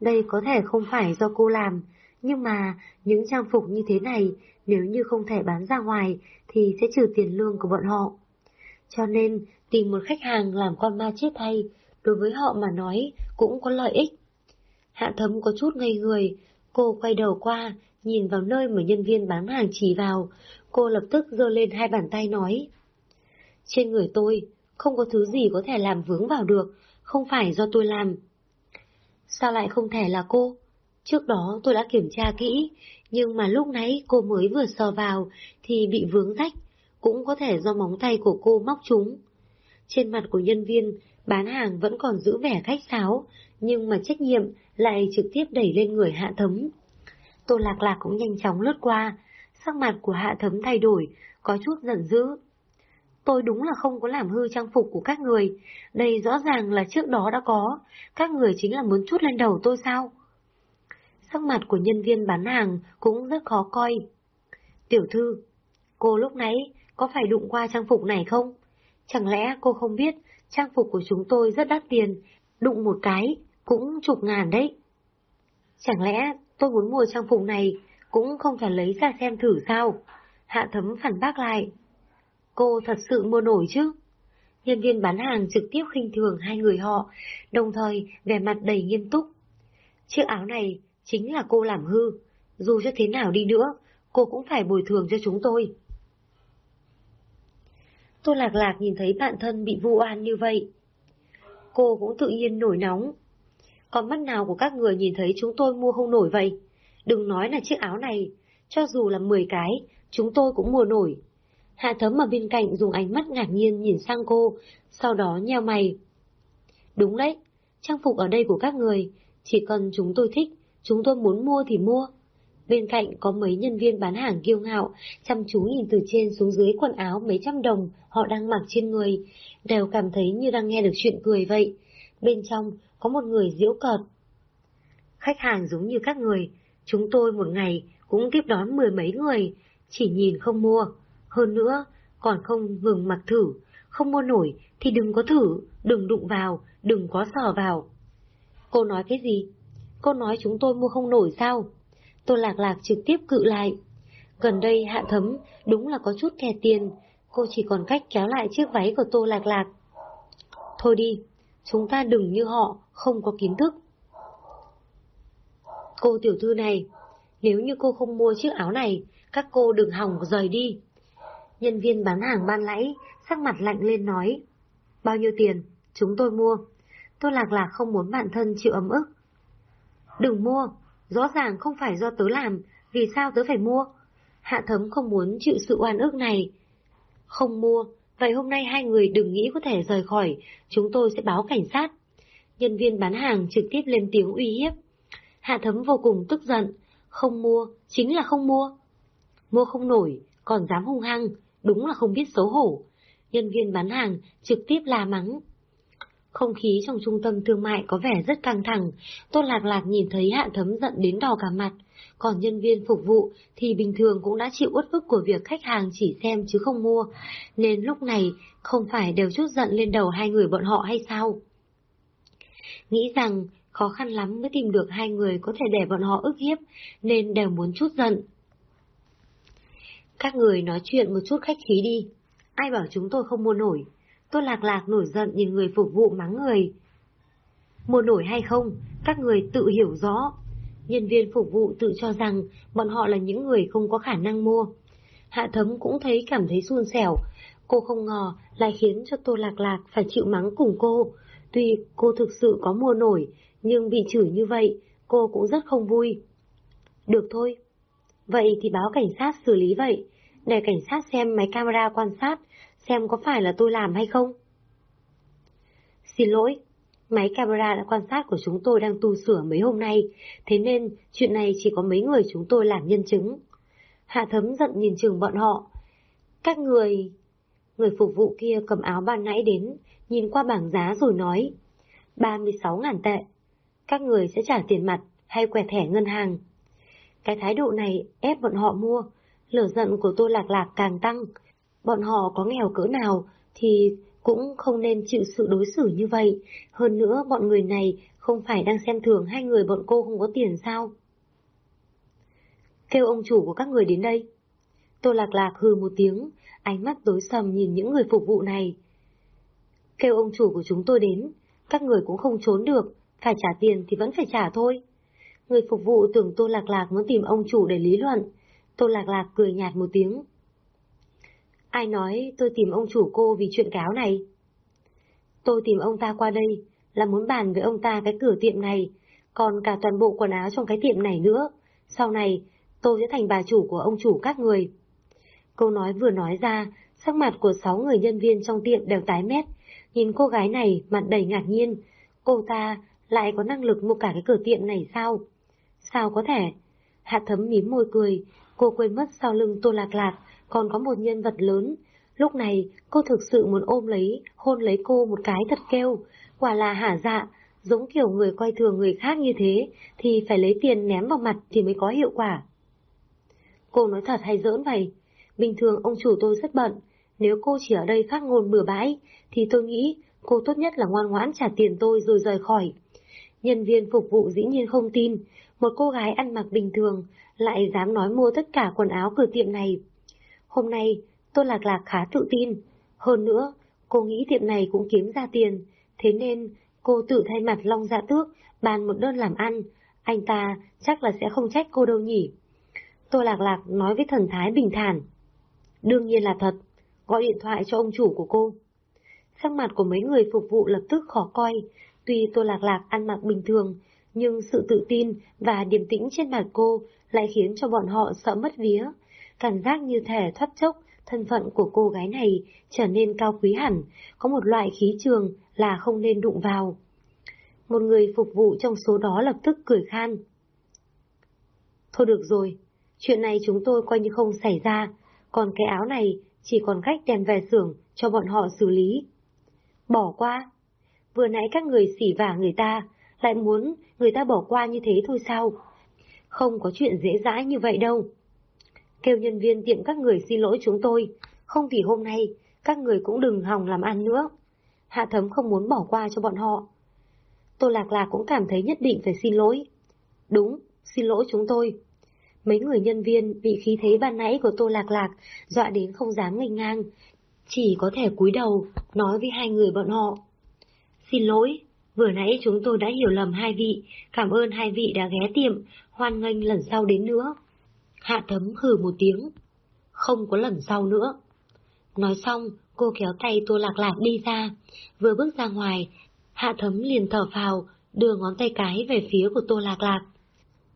đây có thể không phải do cô làm, nhưng mà những trang phục như thế này nếu như không thể bán ra ngoài thì sẽ trừ tiền lương của bọn họ. Cho nên tìm một khách hàng làm con ma chết thay, đối với họ mà nói cũng có lợi ích. Hạ thấm có chút ngây người, cô quay đầu qua, nhìn vào nơi mà nhân viên bán hàng chỉ vào, cô lập tức giơ lên hai bàn tay nói. Trên người tôi, không có thứ gì có thể làm vướng vào được, không phải do tôi làm. Sao lại không thể là cô? Trước đó tôi đã kiểm tra kỹ, nhưng mà lúc nãy cô mới vừa sờ vào thì bị vướng rách, cũng có thể do móng tay của cô móc chúng. Trên mặt của nhân viên, bán hàng vẫn còn giữ vẻ khách sáo, nhưng mà trách nhiệm lại trực tiếp đẩy lên người hạ thấm. Tô Lạc Lạc cũng nhanh chóng lướt qua, sắc mặt của hạ thấm thay đổi, có chút giận dữ. Tôi đúng là không có làm hư trang phục của các người, đây rõ ràng là trước đó đã có, các người chính là muốn chút lên đầu tôi sao? Sắc mặt của nhân viên bán hàng cũng rất khó coi. Tiểu thư, cô lúc nãy có phải đụng qua trang phục này không? Chẳng lẽ cô không biết trang phục của chúng tôi rất đắt tiền, đụng một cái cũng chục ngàn đấy. Chẳng lẽ tôi muốn mua trang phục này cũng không phải lấy ra xem thử sao? Hạ thấm phản bác lại. Cô thật sự mua nổi chứ? Nhân viên bán hàng trực tiếp khinh thường hai người họ, đồng thời vẻ mặt đầy nghiêm túc. Chiếc áo này chính là cô làm hư, dù cho thế nào đi nữa, cô cũng phải bồi thường cho chúng tôi. Tô Lạc Lạc nhìn thấy bạn thân bị vu oan như vậy. Cô cũng tự nhiên nổi nóng. Còn mắt nào của các người nhìn thấy chúng tôi mua không nổi vậy? Đừng nói là chiếc áo này, cho dù là 10 cái, chúng tôi cũng mua nổi. Hạ thấm ở bên cạnh dùng ánh mắt ngạc nhiên nhìn sang cô, sau đó nheo mày. Đúng đấy, trang phục ở đây của các người, chỉ cần chúng tôi thích, chúng tôi muốn mua thì mua. Bên cạnh có mấy nhân viên bán hàng kiêu ngạo, chăm chú nhìn từ trên xuống dưới quần áo mấy trăm đồng họ đang mặc trên người, đều cảm thấy như đang nghe được chuyện cười vậy. Bên trong có một người diễu cợt. Khách hàng giống như các người, chúng tôi một ngày cũng tiếp đón mười mấy người, chỉ nhìn không mua. Hơn nữa, còn không ngừng mặc thử, không mua nổi thì đừng có thử, đừng đụng vào, đừng có sờ vào. Cô nói cái gì? Cô nói chúng tôi mua không nổi sao? Tô Lạc Lạc trực tiếp cự lại. Gần đây hạ thấm, đúng là có chút kè tiền, cô chỉ còn cách kéo lại chiếc váy của Tô Lạc Lạc. Thôi đi, chúng ta đừng như họ, không có kiến thức. Cô tiểu thư này, nếu như cô không mua chiếc áo này, các cô đừng hỏng rời đi. Nhân viên bán hàng ban lãi, sắc mặt lạnh lên nói. Bao nhiêu tiền? Chúng tôi mua. Tô Lạc Lạc không muốn bản thân chịu ấm ức. Đừng mua, rõ ràng không phải do tớ làm, vì sao tớ phải mua? Hạ thấm không muốn chịu sự oan ức này. Không mua, vậy hôm nay hai người đừng nghĩ có thể rời khỏi, chúng tôi sẽ báo cảnh sát. Nhân viên bán hàng trực tiếp lên tiếng uy hiếp. Hạ thấm vô cùng tức giận, không mua, chính là không mua. Mua không nổi, còn dám hung hăng, đúng là không biết xấu hổ. Nhân viên bán hàng trực tiếp la mắng. Không khí trong trung tâm thương mại có vẻ rất căng thẳng, Tôn Lạc Lạc nhìn thấy Hạ Thấm giận đến đỏ cả mặt, còn nhân viên phục vụ thì bình thường cũng đã chịu uất ức của việc khách hàng chỉ xem chứ không mua, nên lúc này không phải đều chút giận lên đầu hai người bọn họ hay sao? Nghĩ rằng khó khăn lắm mới tìm được hai người có thể để bọn họ ức hiếp, nên đều muốn chút giận. Các người nói chuyện một chút khách khí đi, ai bảo chúng tôi không mua nổi. Tô Lạc Lạc nổi giận nhìn người phục vụ mắng người. Mua nổi hay không, các người tự hiểu rõ. Nhân viên phục vụ tự cho rằng bọn họ là những người không có khả năng mua. Hạ thấm cũng thấy cảm thấy xun xẻo. Cô không ngờ lại khiến cho Tô Lạc Lạc phải chịu mắng cùng cô. Tuy cô thực sự có mua nổi, nhưng bị chửi như vậy, cô cũng rất không vui. Được thôi. Vậy thì báo cảnh sát xử lý vậy, để cảnh sát xem máy camera quan sát, xem có phải là tôi làm hay không. Xin lỗi, máy camera đã quan sát của chúng tôi đang tu sửa mấy hôm nay, thế nên chuyện này chỉ có mấy người chúng tôi làm nhân chứng. Hạ thấm giận nhìn chừng bọn họ. Các người... Người phục vụ kia cầm áo ban nãy đến, nhìn qua bảng giá rồi nói. 36 ngàn tệ. Các người sẽ trả tiền mặt hay quẹt thẻ ngân hàng. Cái thái độ này ép bọn họ mua, lửa giận của tôi lạc lạc càng tăng. Bọn họ có nghèo cỡ nào thì cũng không nên chịu sự đối xử như vậy. Hơn nữa bọn người này không phải đang xem thường hai người bọn cô không có tiền sao? Kêu ông chủ của các người đến đây. Tô lạc lạc hừ một tiếng, ánh mắt tối sầm nhìn những người phục vụ này. Kêu ông chủ của chúng tôi đến, các người cũng không trốn được, phải trả tiền thì vẫn phải trả thôi. Người phục vụ tưởng Tô Lạc Lạc muốn tìm ông chủ để lý luận. Tô Lạc Lạc cười nhạt một tiếng. Ai nói tôi tìm ông chủ cô vì chuyện cáo này? Tôi tìm ông ta qua đây là muốn bàn với ông ta cái cửa tiệm này, còn cả toàn bộ quần áo trong cái tiệm này nữa. Sau này, tôi sẽ thành bà chủ của ông chủ các người. Câu nói vừa nói ra, sắc mặt của sáu người nhân viên trong tiệm đều tái mét. Nhìn cô gái này mặt đầy ngạc nhiên, cô ta lại có năng lực mua cả cái cửa tiệm này sao? Sao có thể? Hạ thấm mím môi cười, cô quên mất sau lưng tô lạc lạc, còn có một nhân vật lớn. Lúc này, cô thực sự muốn ôm lấy, hôn lấy cô một cái thật kêu, quả là hả dạ, giống kiểu người coi thường người khác như thế, thì phải lấy tiền ném vào mặt thì mới có hiệu quả. Cô nói thật hay giỡn vậy? Bình thường ông chủ tôi rất bận, nếu cô chỉ ở đây phát ngôn bừa bãi, thì tôi nghĩ cô tốt nhất là ngoan ngoãn trả tiền tôi rồi rời khỏi. Nhân viên phục vụ dĩ nhiên không tin, một cô gái ăn mặc bình thường lại dám nói mua tất cả quần áo cửa tiệm này. Hôm nay, tôi Lạc Lạc khá tự tin. Hơn nữa, cô nghĩ tiệm này cũng kiếm ra tiền, thế nên cô tự thay mặt Long Dạ Tước bàn một đơn làm ăn, anh ta chắc là sẽ không trách cô đâu nhỉ. Tôi Lạc Lạc nói với thần thái bình thản. Đương nhiên là thật, gọi điện thoại cho ông chủ của cô. Sắc mặt của mấy người phục vụ lập tức khó coi, tuy Tô Lạc Lạc ăn mặc bình thường, nhưng sự tự tin và điềm tĩnh trên mặt cô lại khiến cho bọn họ sợ mất vía. Cảm giác như thể thoát chốc, thân phận của cô gái này trở nên cao quý hẳn, có một loại khí trường là không nên đụng vào. Một người phục vụ trong số đó lập tức cười khan. Thôi được rồi, chuyện này chúng tôi coi như không xảy ra, còn cái áo này chỉ còn cách đem về xưởng cho bọn họ xử lý. Bỏ qua. Vừa nãy các người xỉ vả người ta, lại muốn người ta bỏ qua như thế thôi sao? Không có chuyện dễ dãi như vậy đâu. Kêu nhân viên tiệm các người xin lỗi chúng tôi, không vì hôm nay các người cũng đừng hòng làm ăn nữa. Hạ thấm không muốn bỏ qua cho bọn họ. Tô Lạc Lạc cũng cảm thấy nhất định phải xin lỗi. Đúng, xin lỗi chúng tôi. Mấy người nhân viên bị khí thế ban nãy của Tô Lạc Lạc dọa đến không dám ngây ngang, chỉ có thể cúi đầu nói với hai người bọn họ. Xin lỗi, vừa nãy chúng tôi đã hiểu lầm hai vị, cảm ơn hai vị đã ghé tiệm, hoan nghênh lần sau đến nữa. Hạ thấm hừ một tiếng, không có lần sau nữa. Nói xong, cô kéo tay Tô Lạc Lạc đi ra, vừa bước ra ngoài, Hạ thấm liền thở phào, đưa ngón tay cái về phía của Tô Lạc Lạc.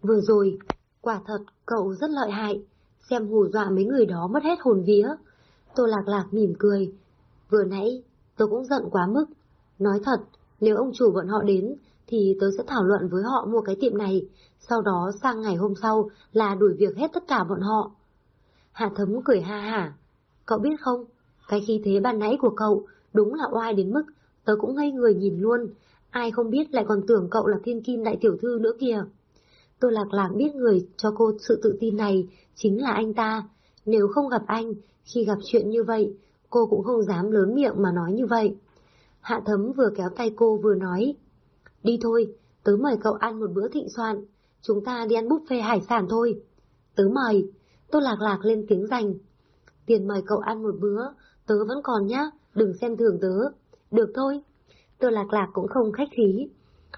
Vừa rồi, quả thật cậu rất lợi hại, xem hù dọa mấy người đó mất hết hồn vía. Tô Lạc Lạc mỉm cười. Vừa nãy, tôi cũng giận quá mức. Nói thật, nếu ông chủ bọn họ đến, thì tớ sẽ thảo luận với họ mua cái tiệm này, sau đó sang ngày hôm sau là đuổi việc hết tất cả bọn họ. Hạ thấm cười ha hả. Cậu biết không, cái khí thế ban nãy của cậu đúng là oai đến mức tớ cũng ngây người nhìn luôn, ai không biết lại còn tưởng cậu là thiên kim đại tiểu thư nữa kìa. Tôi lạc lạc biết người cho cô sự tự tin này chính là anh ta, nếu không gặp anh, khi gặp chuyện như vậy, cô cũng không dám lớn miệng mà nói như vậy. Hạ thấm vừa kéo tay cô vừa nói, đi thôi, tớ mời cậu ăn một bữa thịnh soạn, chúng ta đi ăn buffet hải sản thôi. Tớ mời, Tô lạc lạc lên tiếng giành. Tiền mời cậu ăn một bữa, tớ vẫn còn nhá, đừng xem thường tớ. Được thôi. Tô lạc lạc cũng không khách khí.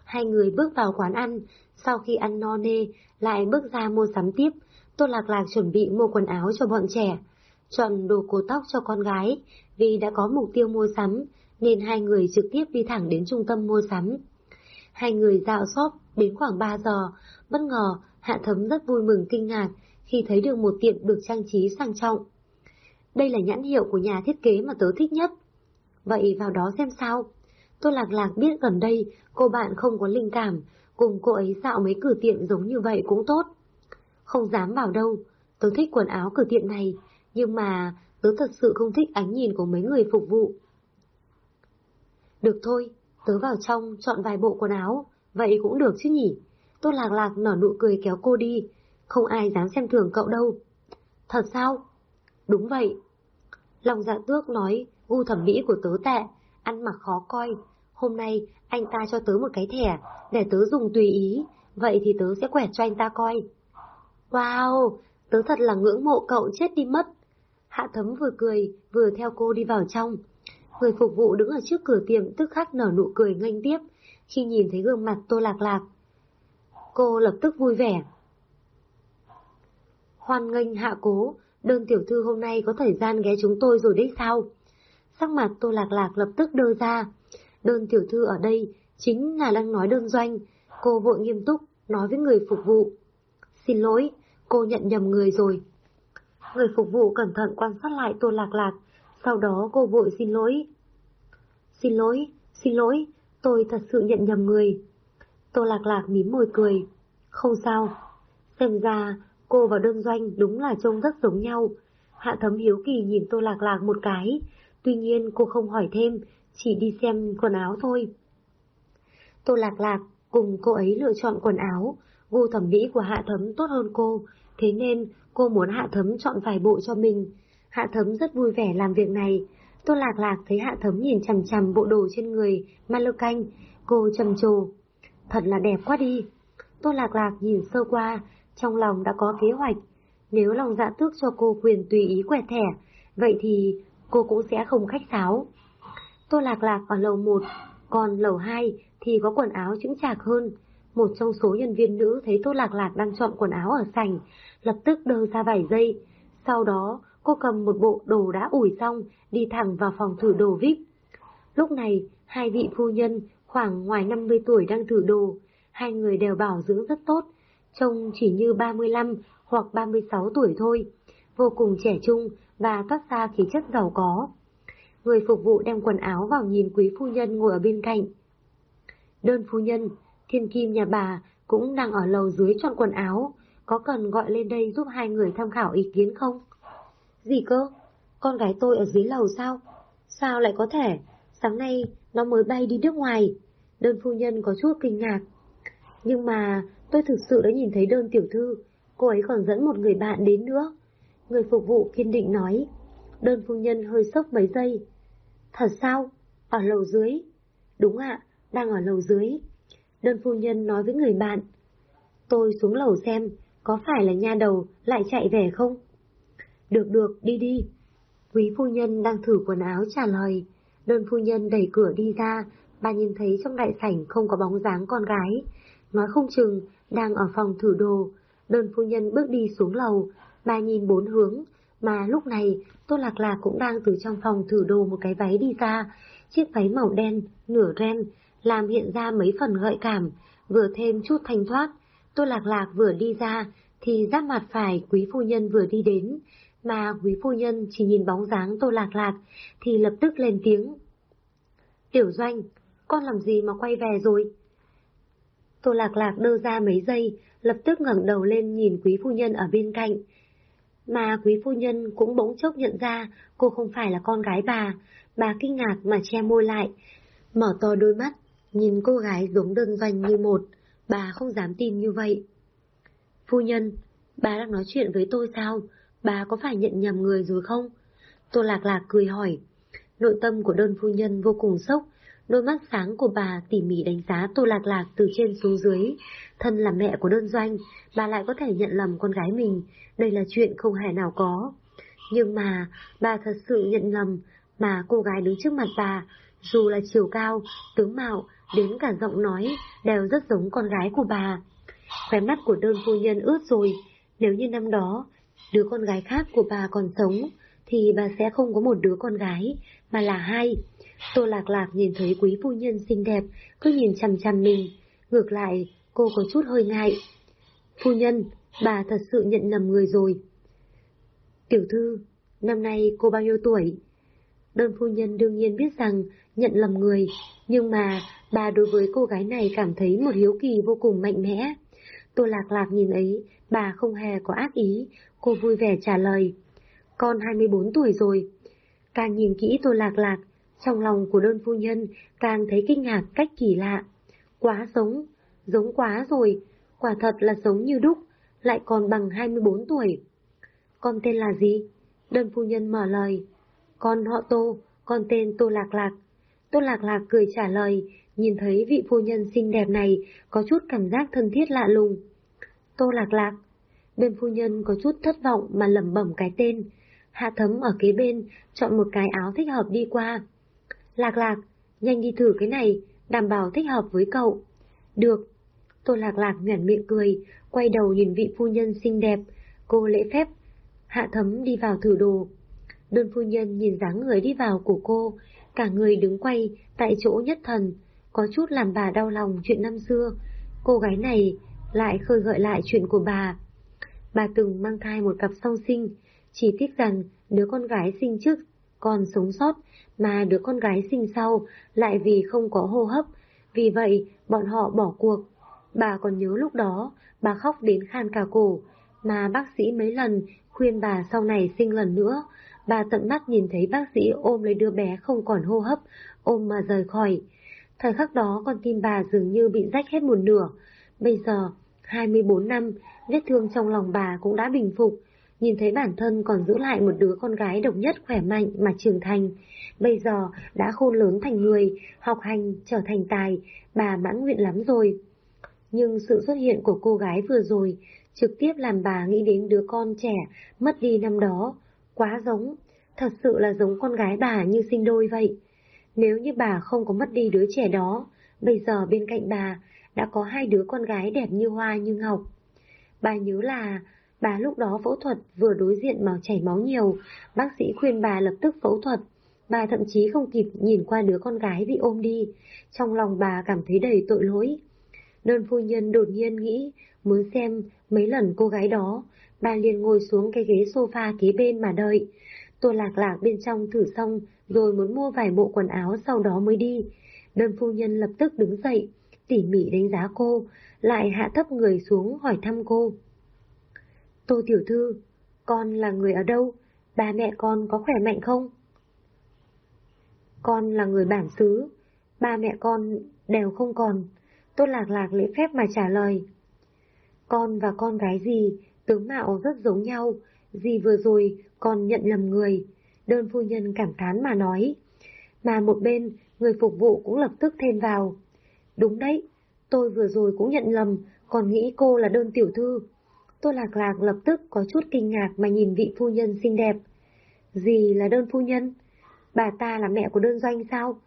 Hai người bước vào quán ăn, sau khi ăn no nê, lại bước ra mua sắm tiếp. Tô Lạc Lạc chuẩn bị mua quần áo cho bọn trẻ, chọn đồ cổ tóc cho con gái, vì đã có mục tiêu mua sắm, nên hai người trực tiếp đi thẳng đến trung tâm mua sắm. Hai người dạo shop đến khoảng 3 giờ, bất ngờ Hạ Thấm rất vui mừng kinh ngạc khi thấy được một tiệm được trang trí sang trọng. Đây là nhãn hiệu của nhà thiết kế mà tớ thích nhất. Vậy vào đó xem sao. Tôi lạc lạc biết gần đây cô bạn không có linh cảm, cùng cô ấy dạo mấy cửa tiệm giống như vậy cũng tốt. Không dám vào đâu, tớ thích quần áo cửa tiệm này, nhưng mà tớ thật sự không thích ánh nhìn của mấy người phục vụ. Được thôi, tớ vào trong chọn vài bộ quần áo, vậy cũng được chứ nhỉ. Tôi lạc lạc nở nụ cười kéo cô đi, không ai dám xem thường cậu đâu. Thật sao? Đúng vậy. Lòng dạ tước nói, gu thẩm mỹ của tớ tệ, ăn mặc khó coi. Hôm nay anh ta cho tớ một cái thẻ, để tớ dùng tùy ý, vậy thì tớ sẽ quẹt cho anh ta coi. Wow, tớ thật là ngưỡng mộ cậu chết đi mất. Hạ thấm vừa cười, vừa theo cô đi vào trong. Người phục vụ đứng ở trước cửa tiệm tức khắc nở nụ cười nghênh tiếp, khi nhìn thấy gương mặt tô lạc lạc. Cô lập tức vui vẻ. Hoan nghênh hạ cố, đơn tiểu thư hôm nay có thời gian ghé chúng tôi rồi đấy sao? Sắc mặt tô lạc lạc lập tức đơ ra. Đơn tiểu thư ở đây chính là đang nói đơn doanh. Cô vội nghiêm túc, nói với người phục vụ. Xin lỗi, cô nhận nhầm người rồi. Người phục vụ cẩn thận quan sát lại tô lạc lạc, sau đó cô vội xin lỗi. Xin lỗi, xin lỗi, tôi thật sự nhận nhầm người. Tô lạc lạc mím môi cười. Không sao. Xem ra, cô và đơn doanh đúng là trông rất giống nhau. Hạ thấm hiếu kỳ nhìn tô lạc lạc một cái. Tuy nhiên cô không hỏi thêm, chỉ đi xem quần áo thôi. Tô lạc lạc cùng cô ấy lựa chọn quần áo. Gu thẩm mỹ của hạ thấm tốt hơn cô, thế nên cô muốn hạ thấm chọn vài bộ cho mình. Hạ thấm rất vui vẻ làm việc này. Tô lạc lạc thấy hạ thấm nhìn chằm chằm bộ đồ trên người, ma lơ canh. Cô trầm trồ. Thật là đẹp quá đi. Tô lạc lạc nhìn sơ qua, trong lòng đã có kế hoạch. Nếu lòng dạ tước cho cô quyền tùy ý quẹt thẻ, vậy thì cô cũng sẽ không khách sáo. Tô lạc lạc ở lầu 1, còn lầu 2 thì có quần áo chững chạc hơn. Một trong số nhân viên nữ thấy Tô Lạc Lạc đang chọn quần áo ở sảnh, lập tức đơ ra vài giây. Sau đó, cô cầm một bộ đồ đã ủi xong, đi thẳng vào phòng thử đồ VIP. Lúc này, hai vị phu nhân khoảng ngoài 50 tuổi đang thử đồ, hai người đều bảo dưỡng rất tốt, trông chỉ như 35 hoặc 36 tuổi thôi, vô cùng trẻ trung và toát ra khí chất giàu có. Người phục vụ đem quần áo vào nhìn quý phu nhân ngồi ở bên cạnh. Đơn phu nhân, thiên kim nhà bà cũng đang ở lầu dưới chọn quần áo, có cần gọi lên đây giúp hai người tham khảo ý kiến không? Gì cơ? Con gái tôi ở dưới lầu sao? Sao lại có thể? Sáng nay nó mới bay đi nước ngoài. Đơn phu nhân có chút kinh ngạc. Nhưng mà tôi thực sự đã nhìn thấy đơn tiểu thư, cô ấy còn dẫn một người bạn đến nữa. Người phục vụ kiên định nói. Đơn phu nhân hơi sốc mấy giây. Thật sao? Ở lầu dưới? Đúng ạ, đang ở lầu dưới. Đơn phu nhân nói với người bạn. Tôi xuống lầu xem, có phải là nha đầu lại chạy về không? Được được, đi đi. Quý phu nhân đang thử quần áo trả lời. Đơn phu nhân đẩy cửa đi ra, bà nhìn thấy trong đại sảnh không có bóng dáng con gái. Nói không chừng, đang ở phòng thử đồ. Đơn phu nhân bước đi xuống lầu, bà nhìn bốn hướng, mà lúc này Tô Lạc Lạc cũng đang từ trong phòng thử đồ một cái váy đi ra. Chiếc váy màu đen, nửa ren, làm hiện ra mấy phần gợi cảm, vừa thêm chút thanh thoát. Tô Lạc Lạc vừa đi ra, thì giáp mặt phải quý phu nhân vừa đi đến, mà quý phu nhân chỉ nhìn bóng dáng Tô Lạc Lạc, thì lập tức lên tiếng. Tiểu Doanh, con làm gì mà quay về rồi? Tô Lạc Lạc đơ ra mấy giây, lập tức ngẩng đầu lên nhìn quý phu nhân ở bên cạnh. Mà quý phu nhân cũng bỗng chốc nhận ra cô không phải là con gái bà, bà kinh ngạc mà che môi lại, mở to đôi mắt, nhìn cô gái giống đơn doanh như một, bà không dám tin như vậy. Phu nhân, bà đang nói chuyện với tôi sao? Bà có phải nhận nhầm người rồi không? Tô Lạc Lạc cười hỏi. Nội tâm của đơn phu nhân vô cùng sốc, đôi mắt sáng của bà tỉ mỉ đánh giá Tô Lạc Lạc từ trên xuống dưới. Thân là mẹ của đơn doanh, bà lại có thể nhận lầm con gái mình, đây là chuyện không hề nào có. Nhưng mà, bà thật sự nhận lầm, mà cô gái đứng trước mặt bà, dù là chiều cao, tướng mạo đến cả giọng nói đều rất giống con gái của bà. Khóe mắt của đơn phu nhân ướt rồi, nếu như năm đó đứa con gái khác của bà còn sống, thì bà sẽ không có một đứa con gái, mà là hai. Tô Lạc Lạc nhìn thấy quý phu nhân xinh đẹp, cứ nhìn chằm chằm mình. Ngược lại, cô có chút hơi ngại. Phu nhân, bà thật sự nhận lầm người rồi. Tiểu thư, năm nay cô bao nhiêu tuổi? Đơn phu nhân đương nhiên biết rằng nhận lầm người, nhưng mà bà đối với cô gái này cảm thấy một hiếu kỳ vô cùng mạnh mẽ. Tô Lạc Lạc nhìn ấy, bà không hề có ác ý, cô vui vẻ trả lời. Con 24 tuổi rồi. Càng nhìn kỹ Tô Lạc Lạc, trong lòng của đơn phu nhân càng thấy kinh ngạc cách kỳ lạ. Quá giống, giống quá rồi, quả thật là giống như đúc, lại còn bằng 24 tuổi. Con tên là gì? Đơn phu nhân mở lời. Con họ Tô, con tên Tô Lạc Lạc. Tô Lạc Lạc cười trả lời, nhìn thấy vị phu nhân xinh đẹp này có chút cảm giác thân thiết lạ lùng. Tô Lạc Lạc. Bên phu nhân có chút thất vọng mà lẩm bẩm cái tên. Hạ thấm ở kế bên, chọn một cái áo thích hợp đi qua. Lạc Lạc, nhanh đi thử cái này, đảm bảo thích hợp với cậu. Được. Tô Lạc Lạc nhoẻn miệng cười, quay đầu nhìn vị phu nhân xinh đẹp. Cô lễ phép. Hạ thấm đi vào thử đồ. Đơn phu nhân nhìn dáng người đi vào của cô, cả người đứng quay tại chỗ nhất thần, có chút làm bà đau lòng chuyện năm xưa. Cô gái này lại khơi gợi lại chuyện của bà. Bà từng mang thai một cặp song sinh, chỉ tiếc rằng đứa con gái sinh trước còn sống sót, mà đứa con gái sinh sau lại vì không có hô hấp, vì vậy bọn họ bỏ cuộc. Bà còn nhớ lúc đó, bà khóc đến khan cả cổ, mà bác sĩ mấy lần khuyên bà sau này sinh lần nữa. Bà tận mắt nhìn thấy bác sĩ ôm lấy đứa bé không còn hô hấp, ôm mà rời khỏi. Thời khắc đó con tim bà dường như bị rách hết một nửa. Bây giờ, 24 năm, vết thương trong lòng bà cũng đã bình phục. Nhìn thấy bản thân còn giữ lại một đứa con gái độc nhất khỏe mạnh mà trưởng thành. Bây giờ đã khôn lớn thành người, học hành, trở thành tài, bà mãn nguyện lắm rồi. Nhưng sự xuất hiện của cô gái vừa rồi trực tiếp làm bà nghĩ đến đứa con trẻ mất đi năm đó. Quá giống, thật sự là giống con gái bà như sinh đôi vậy. Nếu như bà không có mất đi đứa trẻ đó, bây giờ bên cạnh bà đã có hai đứa con gái đẹp như hoa như ngọc. Bà nhớ là bà lúc đó phẫu thuật vừa đối diện mà chảy máu nhiều, bác sĩ khuyên bà lập tức phẫu thuật. Bà thậm chí không kịp nhìn qua đứa con gái bị ôm đi, trong lòng bà cảm thấy đầy tội lỗi. Đơn phu nhân đột nhiên nghĩ, muốn xem mấy lần cô gái đó, bà liền ngồi xuống cái ghế sofa kế bên mà đợi. Tô lạc lạc bên trong thử xong, rồi muốn mua vài bộ quần áo sau đó mới đi. Đơn phu nhân lập tức đứng dậy, tỉ mỉ đánh giá cô, lại hạ thấp người xuống hỏi thăm cô. Tô tiểu thư, con là người ở đâu? Ba mẹ con có khỏe mạnh không? Con là người bản xứ, ba mẹ con đều không còn. Tô lạc lạc lễ phép mà trả lời. Con và con gái gì, tướng mạo rất giống nhau, gì vừa rồi còn nhận lầm người. Đơn phu nhân cảm thán mà nói. Mà một bên, người phục vụ cũng lập tức thêm vào. Đúng đấy, tôi vừa rồi cũng nhận lầm, còn nghĩ cô là đơn tiểu thư. tôi Lạc Lạc lập tức có chút kinh ngạc mà nhìn vị phu nhân xinh đẹp. Gì là đơn phu nhân? Bà ta là mẹ của đơn doanh sao?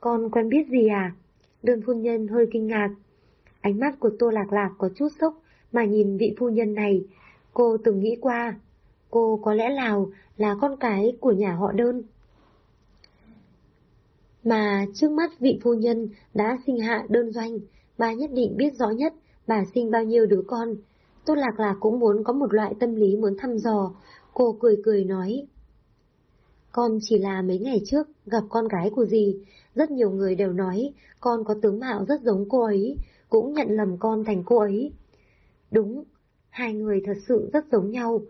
Con quen biết gì à? Đơn phu nhân hơi kinh ngạc. Ánh mắt của Tô Lạc Lạc có chút sốc mà nhìn vị phu nhân này. Cô từng nghĩ qua, cô có lẽ Lào là con cái của nhà họ đơn. Mà trước mắt vị phu nhân đã sinh hạ đơn doanh, bà nhất định biết rõ nhất bà sinh bao nhiêu đứa con. Tốt lạc lạc cũng muốn có một loại tâm lý muốn thăm dò, cô cười cười nói. Con chỉ là mấy ngày trước gặp con gái của dì, rất nhiều người đều nói con có tướng mạo rất giống cô ấy, cũng nhận lầm con thành cô ấy. Đúng, hai người thật sự rất giống nhau.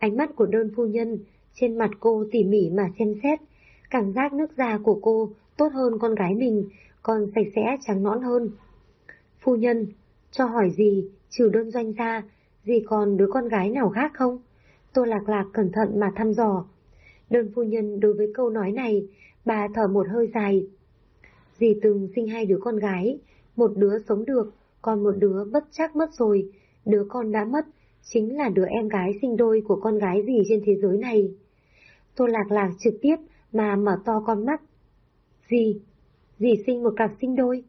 Ánh mắt của đơn phu nhân, trên mặt cô tỉ mỉ mà xem xét, cảm giác nước da của cô tốt hơn con gái mình, còn sạch sẽ trắng nõn hơn. Phu nhân, cho hỏi gì, trừ đơn doanh ra, gì còn đứa con gái nào khác không? Tô Lạc Lạc cẩn thận mà thăm dò. Đơn phu nhân đối với câu nói này, bà thở một hơi dài. Dì từng sinh hai đứa con gái, một đứa sống được, còn một đứa bất chắc mất rồi, đứa con đã mất, chính là đứa em gái sinh đôi của con gái gì trên thế giới này. Tô Lạc Lạc trực tiếp mà mở to con mắt. Gì? dì sinh một cặp sinh đôi.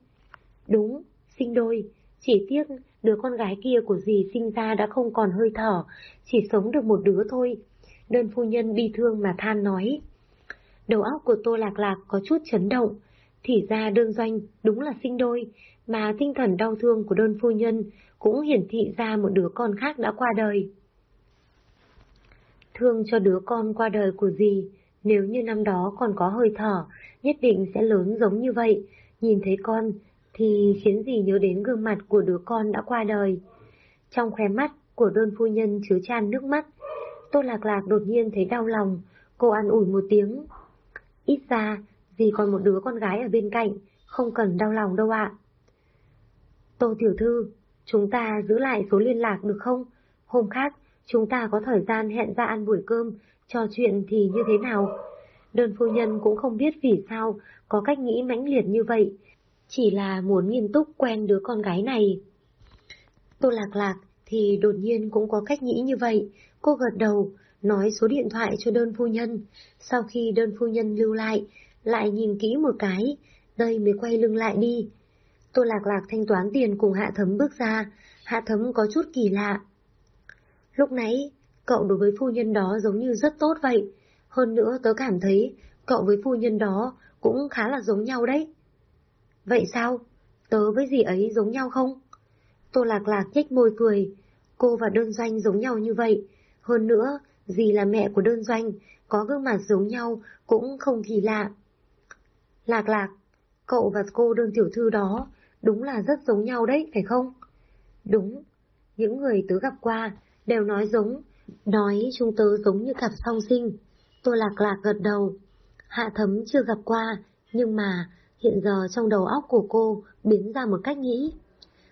Đúng, sinh đôi, chỉ tiếc đứa con gái kia của dì sinh ra đã không còn hơi thở, chỉ sống được một đứa thôi. Đơn phu nhân bi thương mà than nói. Đầu óc của Tô Lạc Lạc có chút chấn động, thì ra đơn doanh đúng là sinh đôi, mà tinh thần đau thương của đơn phu nhân cũng hiển thị ra một đứa con khác đã qua đời. Thương cho đứa con qua đời của dì, nếu như năm đó còn có hơi thở, nhất định sẽ lớn giống như vậy, nhìn thấy con thì khiến dì nhớ đến gương mặt của đứa con đã qua đời. Trong khóe mắt của đơn phu nhân chứa chan nước mắt, Tô Lạc Lạc đột nhiên thấy đau lòng, cô ăn ủi một tiếng. Ít ra, dì còn một đứa con gái ở bên cạnh, không cần đau lòng đâu ạ. Tô Tiểu Thư, chúng ta giữ lại số liên lạc được không? Hôm khác, chúng ta có thời gian hẹn ra ăn buổi cơm, trò chuyện thì như thế nào? Đơn phu nhân cũng không biết vì sao có cách nghĩ mãnh liệt như vậy, chỉ là muốn nghiêm túc quen đứa con gái này. Tô Lạc Lạc thì đột nhiên cũng có cách nghĩ như vậy, cô gật đầu, nói số điện thoại cho đơn phu nhân. Sau khi đơn phu nhân lưu lại, lại nhìn kỹ một cái, đây mới quay lưng lại đi. Tô Lạc Lạc thanh toán tiền cùng Hạ Thấm bước ra, Hạ Thấm có chút kỳ lạ. Lúc nãy, cậu đối với phu nhân đó giống như rất tốt vậy. Hơn nữa tớ cảm thấy cậu với phu nhân đó cũng khá là giống nhau đấy. Vậy sao? Tớ với dì ấy giống nhau không? Tô Lạc Lạc nhếch môi cười. Cô và đơn doanh giống nhau như vậy. Hơn nữa, dì là mẹ của đơn doanh, có gương mặt giống nhau cũng không kỳ lạ. Lạc Lạc, cậu và cô đơn tiểu thư đó đúng là rất giống nhau đấy, phải không? Đúng, những người tớ gặp qua đều nói giống, nói chúng tớ giống như cặp song sinh. Tôi lạc lạc gật đầu. Hạ thấm chưa gặp qua, nhưng mà hiện giờ trong đầu óc của cô biến ra một cách nghĩ.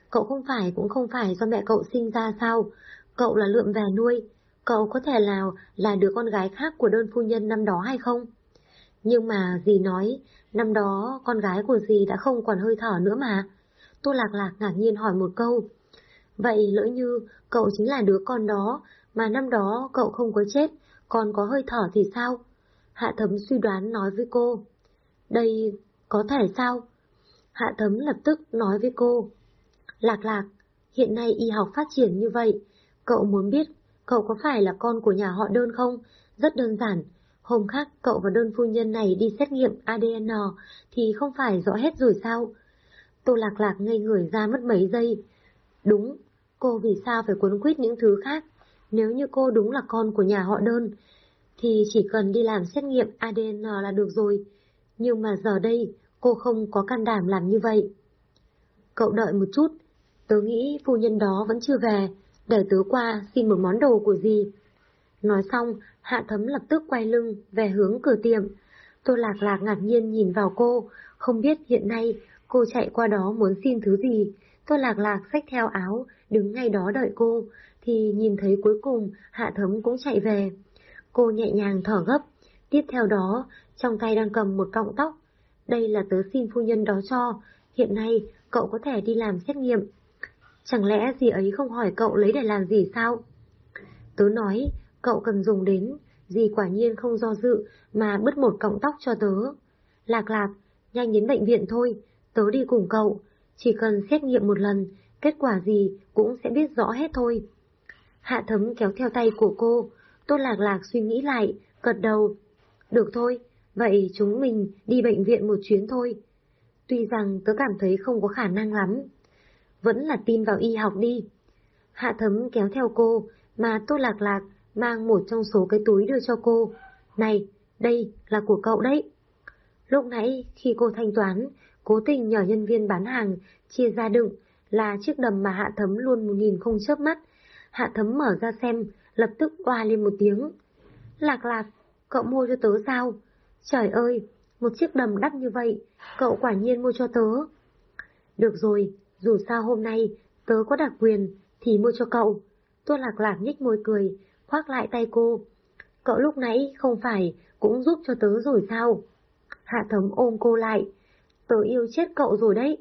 Cậu không phải cũng không phải do mẹ cậu sinh ra sao, cậu là lượm về nuôi, cậu có thể nào là đứa con gái khác của đơn phu nhân năm đó hay không? Nhưng mà dì nói, năm đó con gái của dì đã không còn hơi thở nữa mà. Tô Lạc Lạc ngạc nhiên hỏi một câu. Vậy lỡ như cậu chính là đứa con đó, mà năm đó cậu không có chết, còn có hơi thở thì sao? Hạ thấm suy đoán nói với cô. Đây có thể sao? Hạ thấm lập tức nói với cô. Lạc lạc, hiện nay y học phát triển như vậy, cậu muốn biết cậu có phải là con của nhà họ đơn không? Rất đơn giản, hôm khác cậu và đơn phu nhân này đi xét nghiệm ADN thì không phải rõ hết rồi sao? Tô lạc lạc ngây người ra mất mấy giây. Đúng, cô vì sao phải cuốn quýt những thứ khác? Nếu như cô đúng là con của nhà họ đơn, thì chỉ cần đi làm xét nghiệm ADN là được rồi. Nhưng mà giờ đây, cô không có can đảm làm như vậy. Cậu đợi một chút, tớ nghĩ phu nhân đó vẫn chưa về, để tớ qua xin một món đồ của gì. Nói xong, Hạ Thấm lập tức quay lưng về hướng cửa tiệm. Tô Lạc Lạc ngạc nhiên nhìn vào cô, không biết hiện nay cô chạy qua đó muốn xin thứ gì. Tô Lạc Lạc xách theo áo, đứng ngay đó đợi cô, thì nhìn thấy cuối cùng Hạ Thấm cũng chạy về. Cô nhẹ nhàng thở gấp, tiếp theo đó, trong tay đang cầm một cọng tóc. Đây là tớ xin phu nhân đó cho, hiện nay cậu có thể đi làm xét nghiệm. Chẳng lẽ gì ấy không hỏi cậu lấy để làm gì sao? Tớ nói, cậu cần dùng đến, gì quả nhiên không do dự mà bứt một cọng tóc cho tớ. Lạc lạc, nhanh đến bệnh viện thôi, tớ đi cùng cậu, chỉ cần xét nghiệm một lần, kết quả gì cũng sẽ biết rõ hết thôi. Hạ thấm kéo theo tay của cô, Tô Lạc Lạc suy nghĩ lại, gật đầu. Được thôi, vậy chúng mình đi bệnh viện một chuyến thôi. Tuy rằng tớ cảm thấy không có khả năng lắm. Vẫn là tin vào y học đi. Hạ thấm kéo theo cô, mà Tô Lạc Lạc mang một trong số cái túi đưa cho cô. Này, đây là của cậu đấy. Lúc nãy, khi cô thanh toán, cố tình nhờ nhân viên bán hàng chia ra đựng là chiếc đầm mà Hạ Thấm luôn một nghìn không chớp mắt. Hạ Thấm mở ra xem, lập tức oa lên một tiếng. Lạc lạc, cậu mua cho tớ sao? Trời ơi, một chiếc đầm đắt như vậy, cậu quả nhiên mua cho tớ. Được rồi, dù sao hôm nay tớ có đặc quyền thì mua cho cậu. tôi lạc lạc nhích môi cười, khoác lại tay cô. Cậu lúc nãy không phải cũng giúp cho tớ rồi sao? Hạ thấm ôm cô lại. Tớ yêu chết cậu rồi đấy.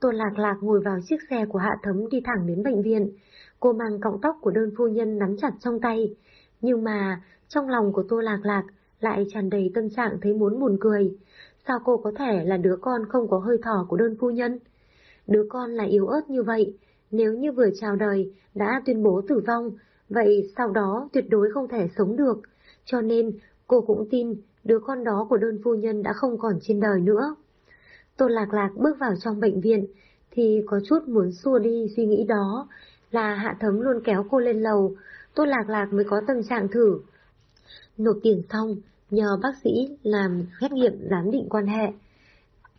Tôn lạc lạc ngồi vào chiếc xe của hạ thấm đi thẳng đến bệnh viện. Cô mang cọng tóc của đơn phu nhân nắm chặt trong tay. Nhưng mà, trong lòng của Tô Lạc Lạc lại tràn đầy tâm trạng thấy muốn buồn cười. Sao cô có thể là đứa con không có hơi thở của đơn phu nhân? Đứa con là yếu ớt như vậy, nếu như vừa chào đời đã tuyên bố tử vong, vậy sau đó tuyệt đối không thể sống được. Cho nên cô cũng tin đứa con đó của đơn phu nhân đã không còn trên đời nữa. Tô Lạc Lạc bước vào trong bệnh viện, thì có chút muốn xua đi suy nghĩ đó, là Hạ Thấm luôn kéo cô lên lầu, Tô Lạc Lạc mới có tâm trạng thử. Nộp tiền xong, nhờ bác sĩ làm xét nghiệm giám định quan hệ.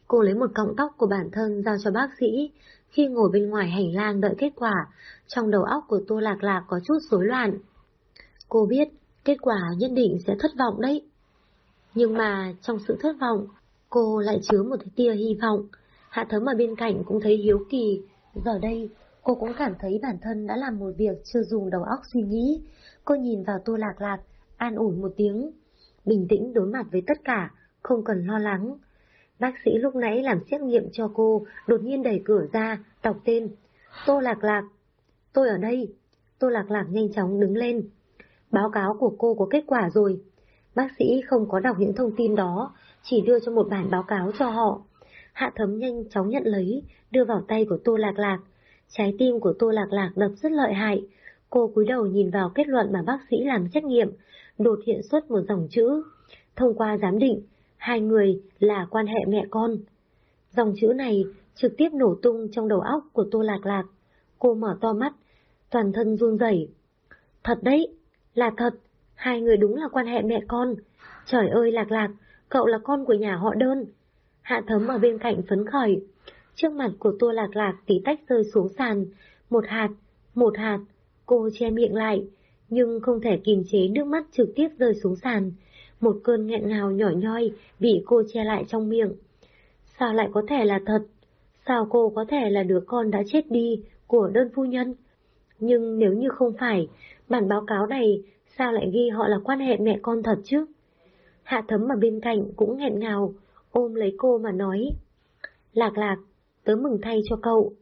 Cô lấy một cọng tóc của bản thân giao cho bác sĩ, khi ngồi bên ngoài hành lang đợi kết quả, trong đầu óc của Tô Lạc Lạc có chút rối loạn. Cô biết, kết quả nhất định sẽ thất vọng đấy. Nhưng mà trong sự thất vọng, cô lại chứa một tia hy vọng. Hạ thấm ở bên cạnh cũng thấy hiếu kỳ. Giờ đây, cô cũng cảm thấy bản thân đã làm một việc chưa dùng đầu óc suy nghĩ. Cô nhìn vào Tô Lạc Lạc, an ủi một tiếng. Bình tĩnh đối mặt với tất cả, không cần lo lắng. Bác sĩ lúc nãy làm xét nghiệm cho cô, đột nhiên đẩy cửa ra, đọc tên. Tô Lạc Lạc. Tôi ở đây. Tô Lạc Lạc nhanh chóng đứng lên. Báo cáo của cô có kết quả rồi. Bác sĩ không có đọc những thông tin đó, chỉ đưa cho một bản báo cáo cho họ. Hạ thấm nhanh chóng nhận lấy, đưa vào tay của Tô Lạc Lạc. Trái tim của Tô Lạc Lạc đập rất lợi hại. Cô cúi đầu nhìn vào kết luận mà bác sĩ làm xét nghiệm, đột hiện xuất một dòng chữ. Thông qua giám định, hai người là quan hệ mẹ con. Dòng chữ này trực tiếp nổ tung trong đầu óc của Tô Lạc Lạc. Cô mở to mắt, toàn thân run rẩy. Thật đấy, là thật, hai người đúng là quan hệ mẹ con. Trời ơi Lạc Lạc, cậu là con của nhà họ đơn. Hạ thấm ở bên cạnh phấn khởi. Trước mặt của tua Lạc Lạc tí tách rơi xuống sàn. Một hạt, một hạt, cô che miệng lại, nhưng không thể kìm chế nước mắt trực tiếp rơi xuống sàn. Một cơn nghẹn ngào nhỏ nhoi bị cô che lại trong miệng. Sao lại có thể là thật? Sao cô có thể là đứa con đã chết đi của đơn phu nhân? Nhưng nếu như không phải, bản báo cáo này sao lại ghi họ là quan hệ mẹ con thật chứ? Hạ thấm ở bên cạnh cũng nghẹn ngào, ôm lấy cô mà nói. Lạc lạc, tớ mừng thay cho cậu.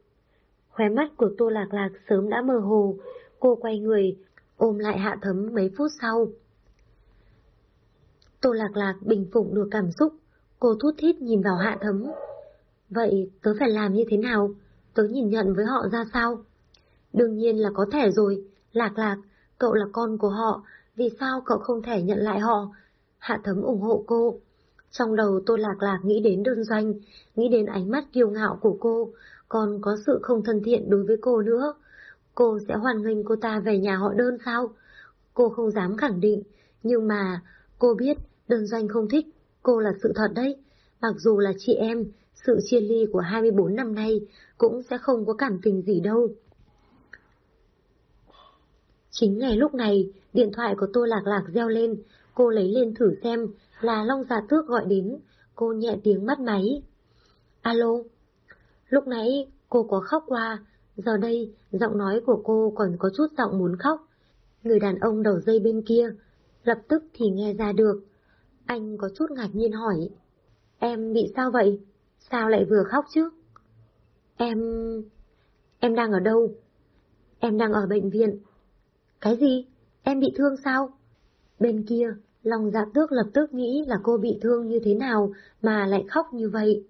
Khóe mắt của tô lạc lạc sớm đã mơ hồ, cô quay người, ôm lại hạ thấm mấy phút sau. Tô lạc lạc bình phục được cảm xúc, cô thút thít nhìn vào hạ thấm. Vậy tớ phải làm như thế nào? Tớ nhìn nhận với họ ra sao? Đương nhiên là có thể rồi, lạc lạc, cậu là con của họ, vì sao cậu không thể nhận lại họ? Hạ thấm ủng hộ cô. Trong đầu tôi lạc lạc nghĩ đến đơn doanh, nghĩ đến ánh mắt kiêu ngạo của cô, còn có sự không thân thiện đối với cô nữa. Cô sẽ hoàn nghênh cô ta về nhà họ đơn sao? Cô không dám khẳng định, nhưng mà cô biết đơn doanh không thích, cô là sự thật đấy. Mặc dù là chị em, sự chia ly của 24 năm nay cũng sẽ không có cảm tình gì đâu. Chính ngày lúc này, điện thoại của tôi lạc lạc reo lên, cô lấy lên thử xem là Long Già Tước gọi đến, cô nhẹ tiếng bắt máy. Alo? Lúc nãy cô có khóc qua, giờ đây giọng nói của cô còn có chút giọng muốn khóc. Người đàn ông đầu dây bên kia, lập tức thì nghe ra được. Anh có chút ngạc nhiên hỏi. Em bị sao vậy? Sao lại vừa khóc chứ? Em... Em đang ở đâu? Em đang ở bệnh viện. Cái gì? Em bị thương sao? Bên kia, lòng dạ tước lập tức nghĩ là cô bị thương như thế nào mà lại khóc như vậy.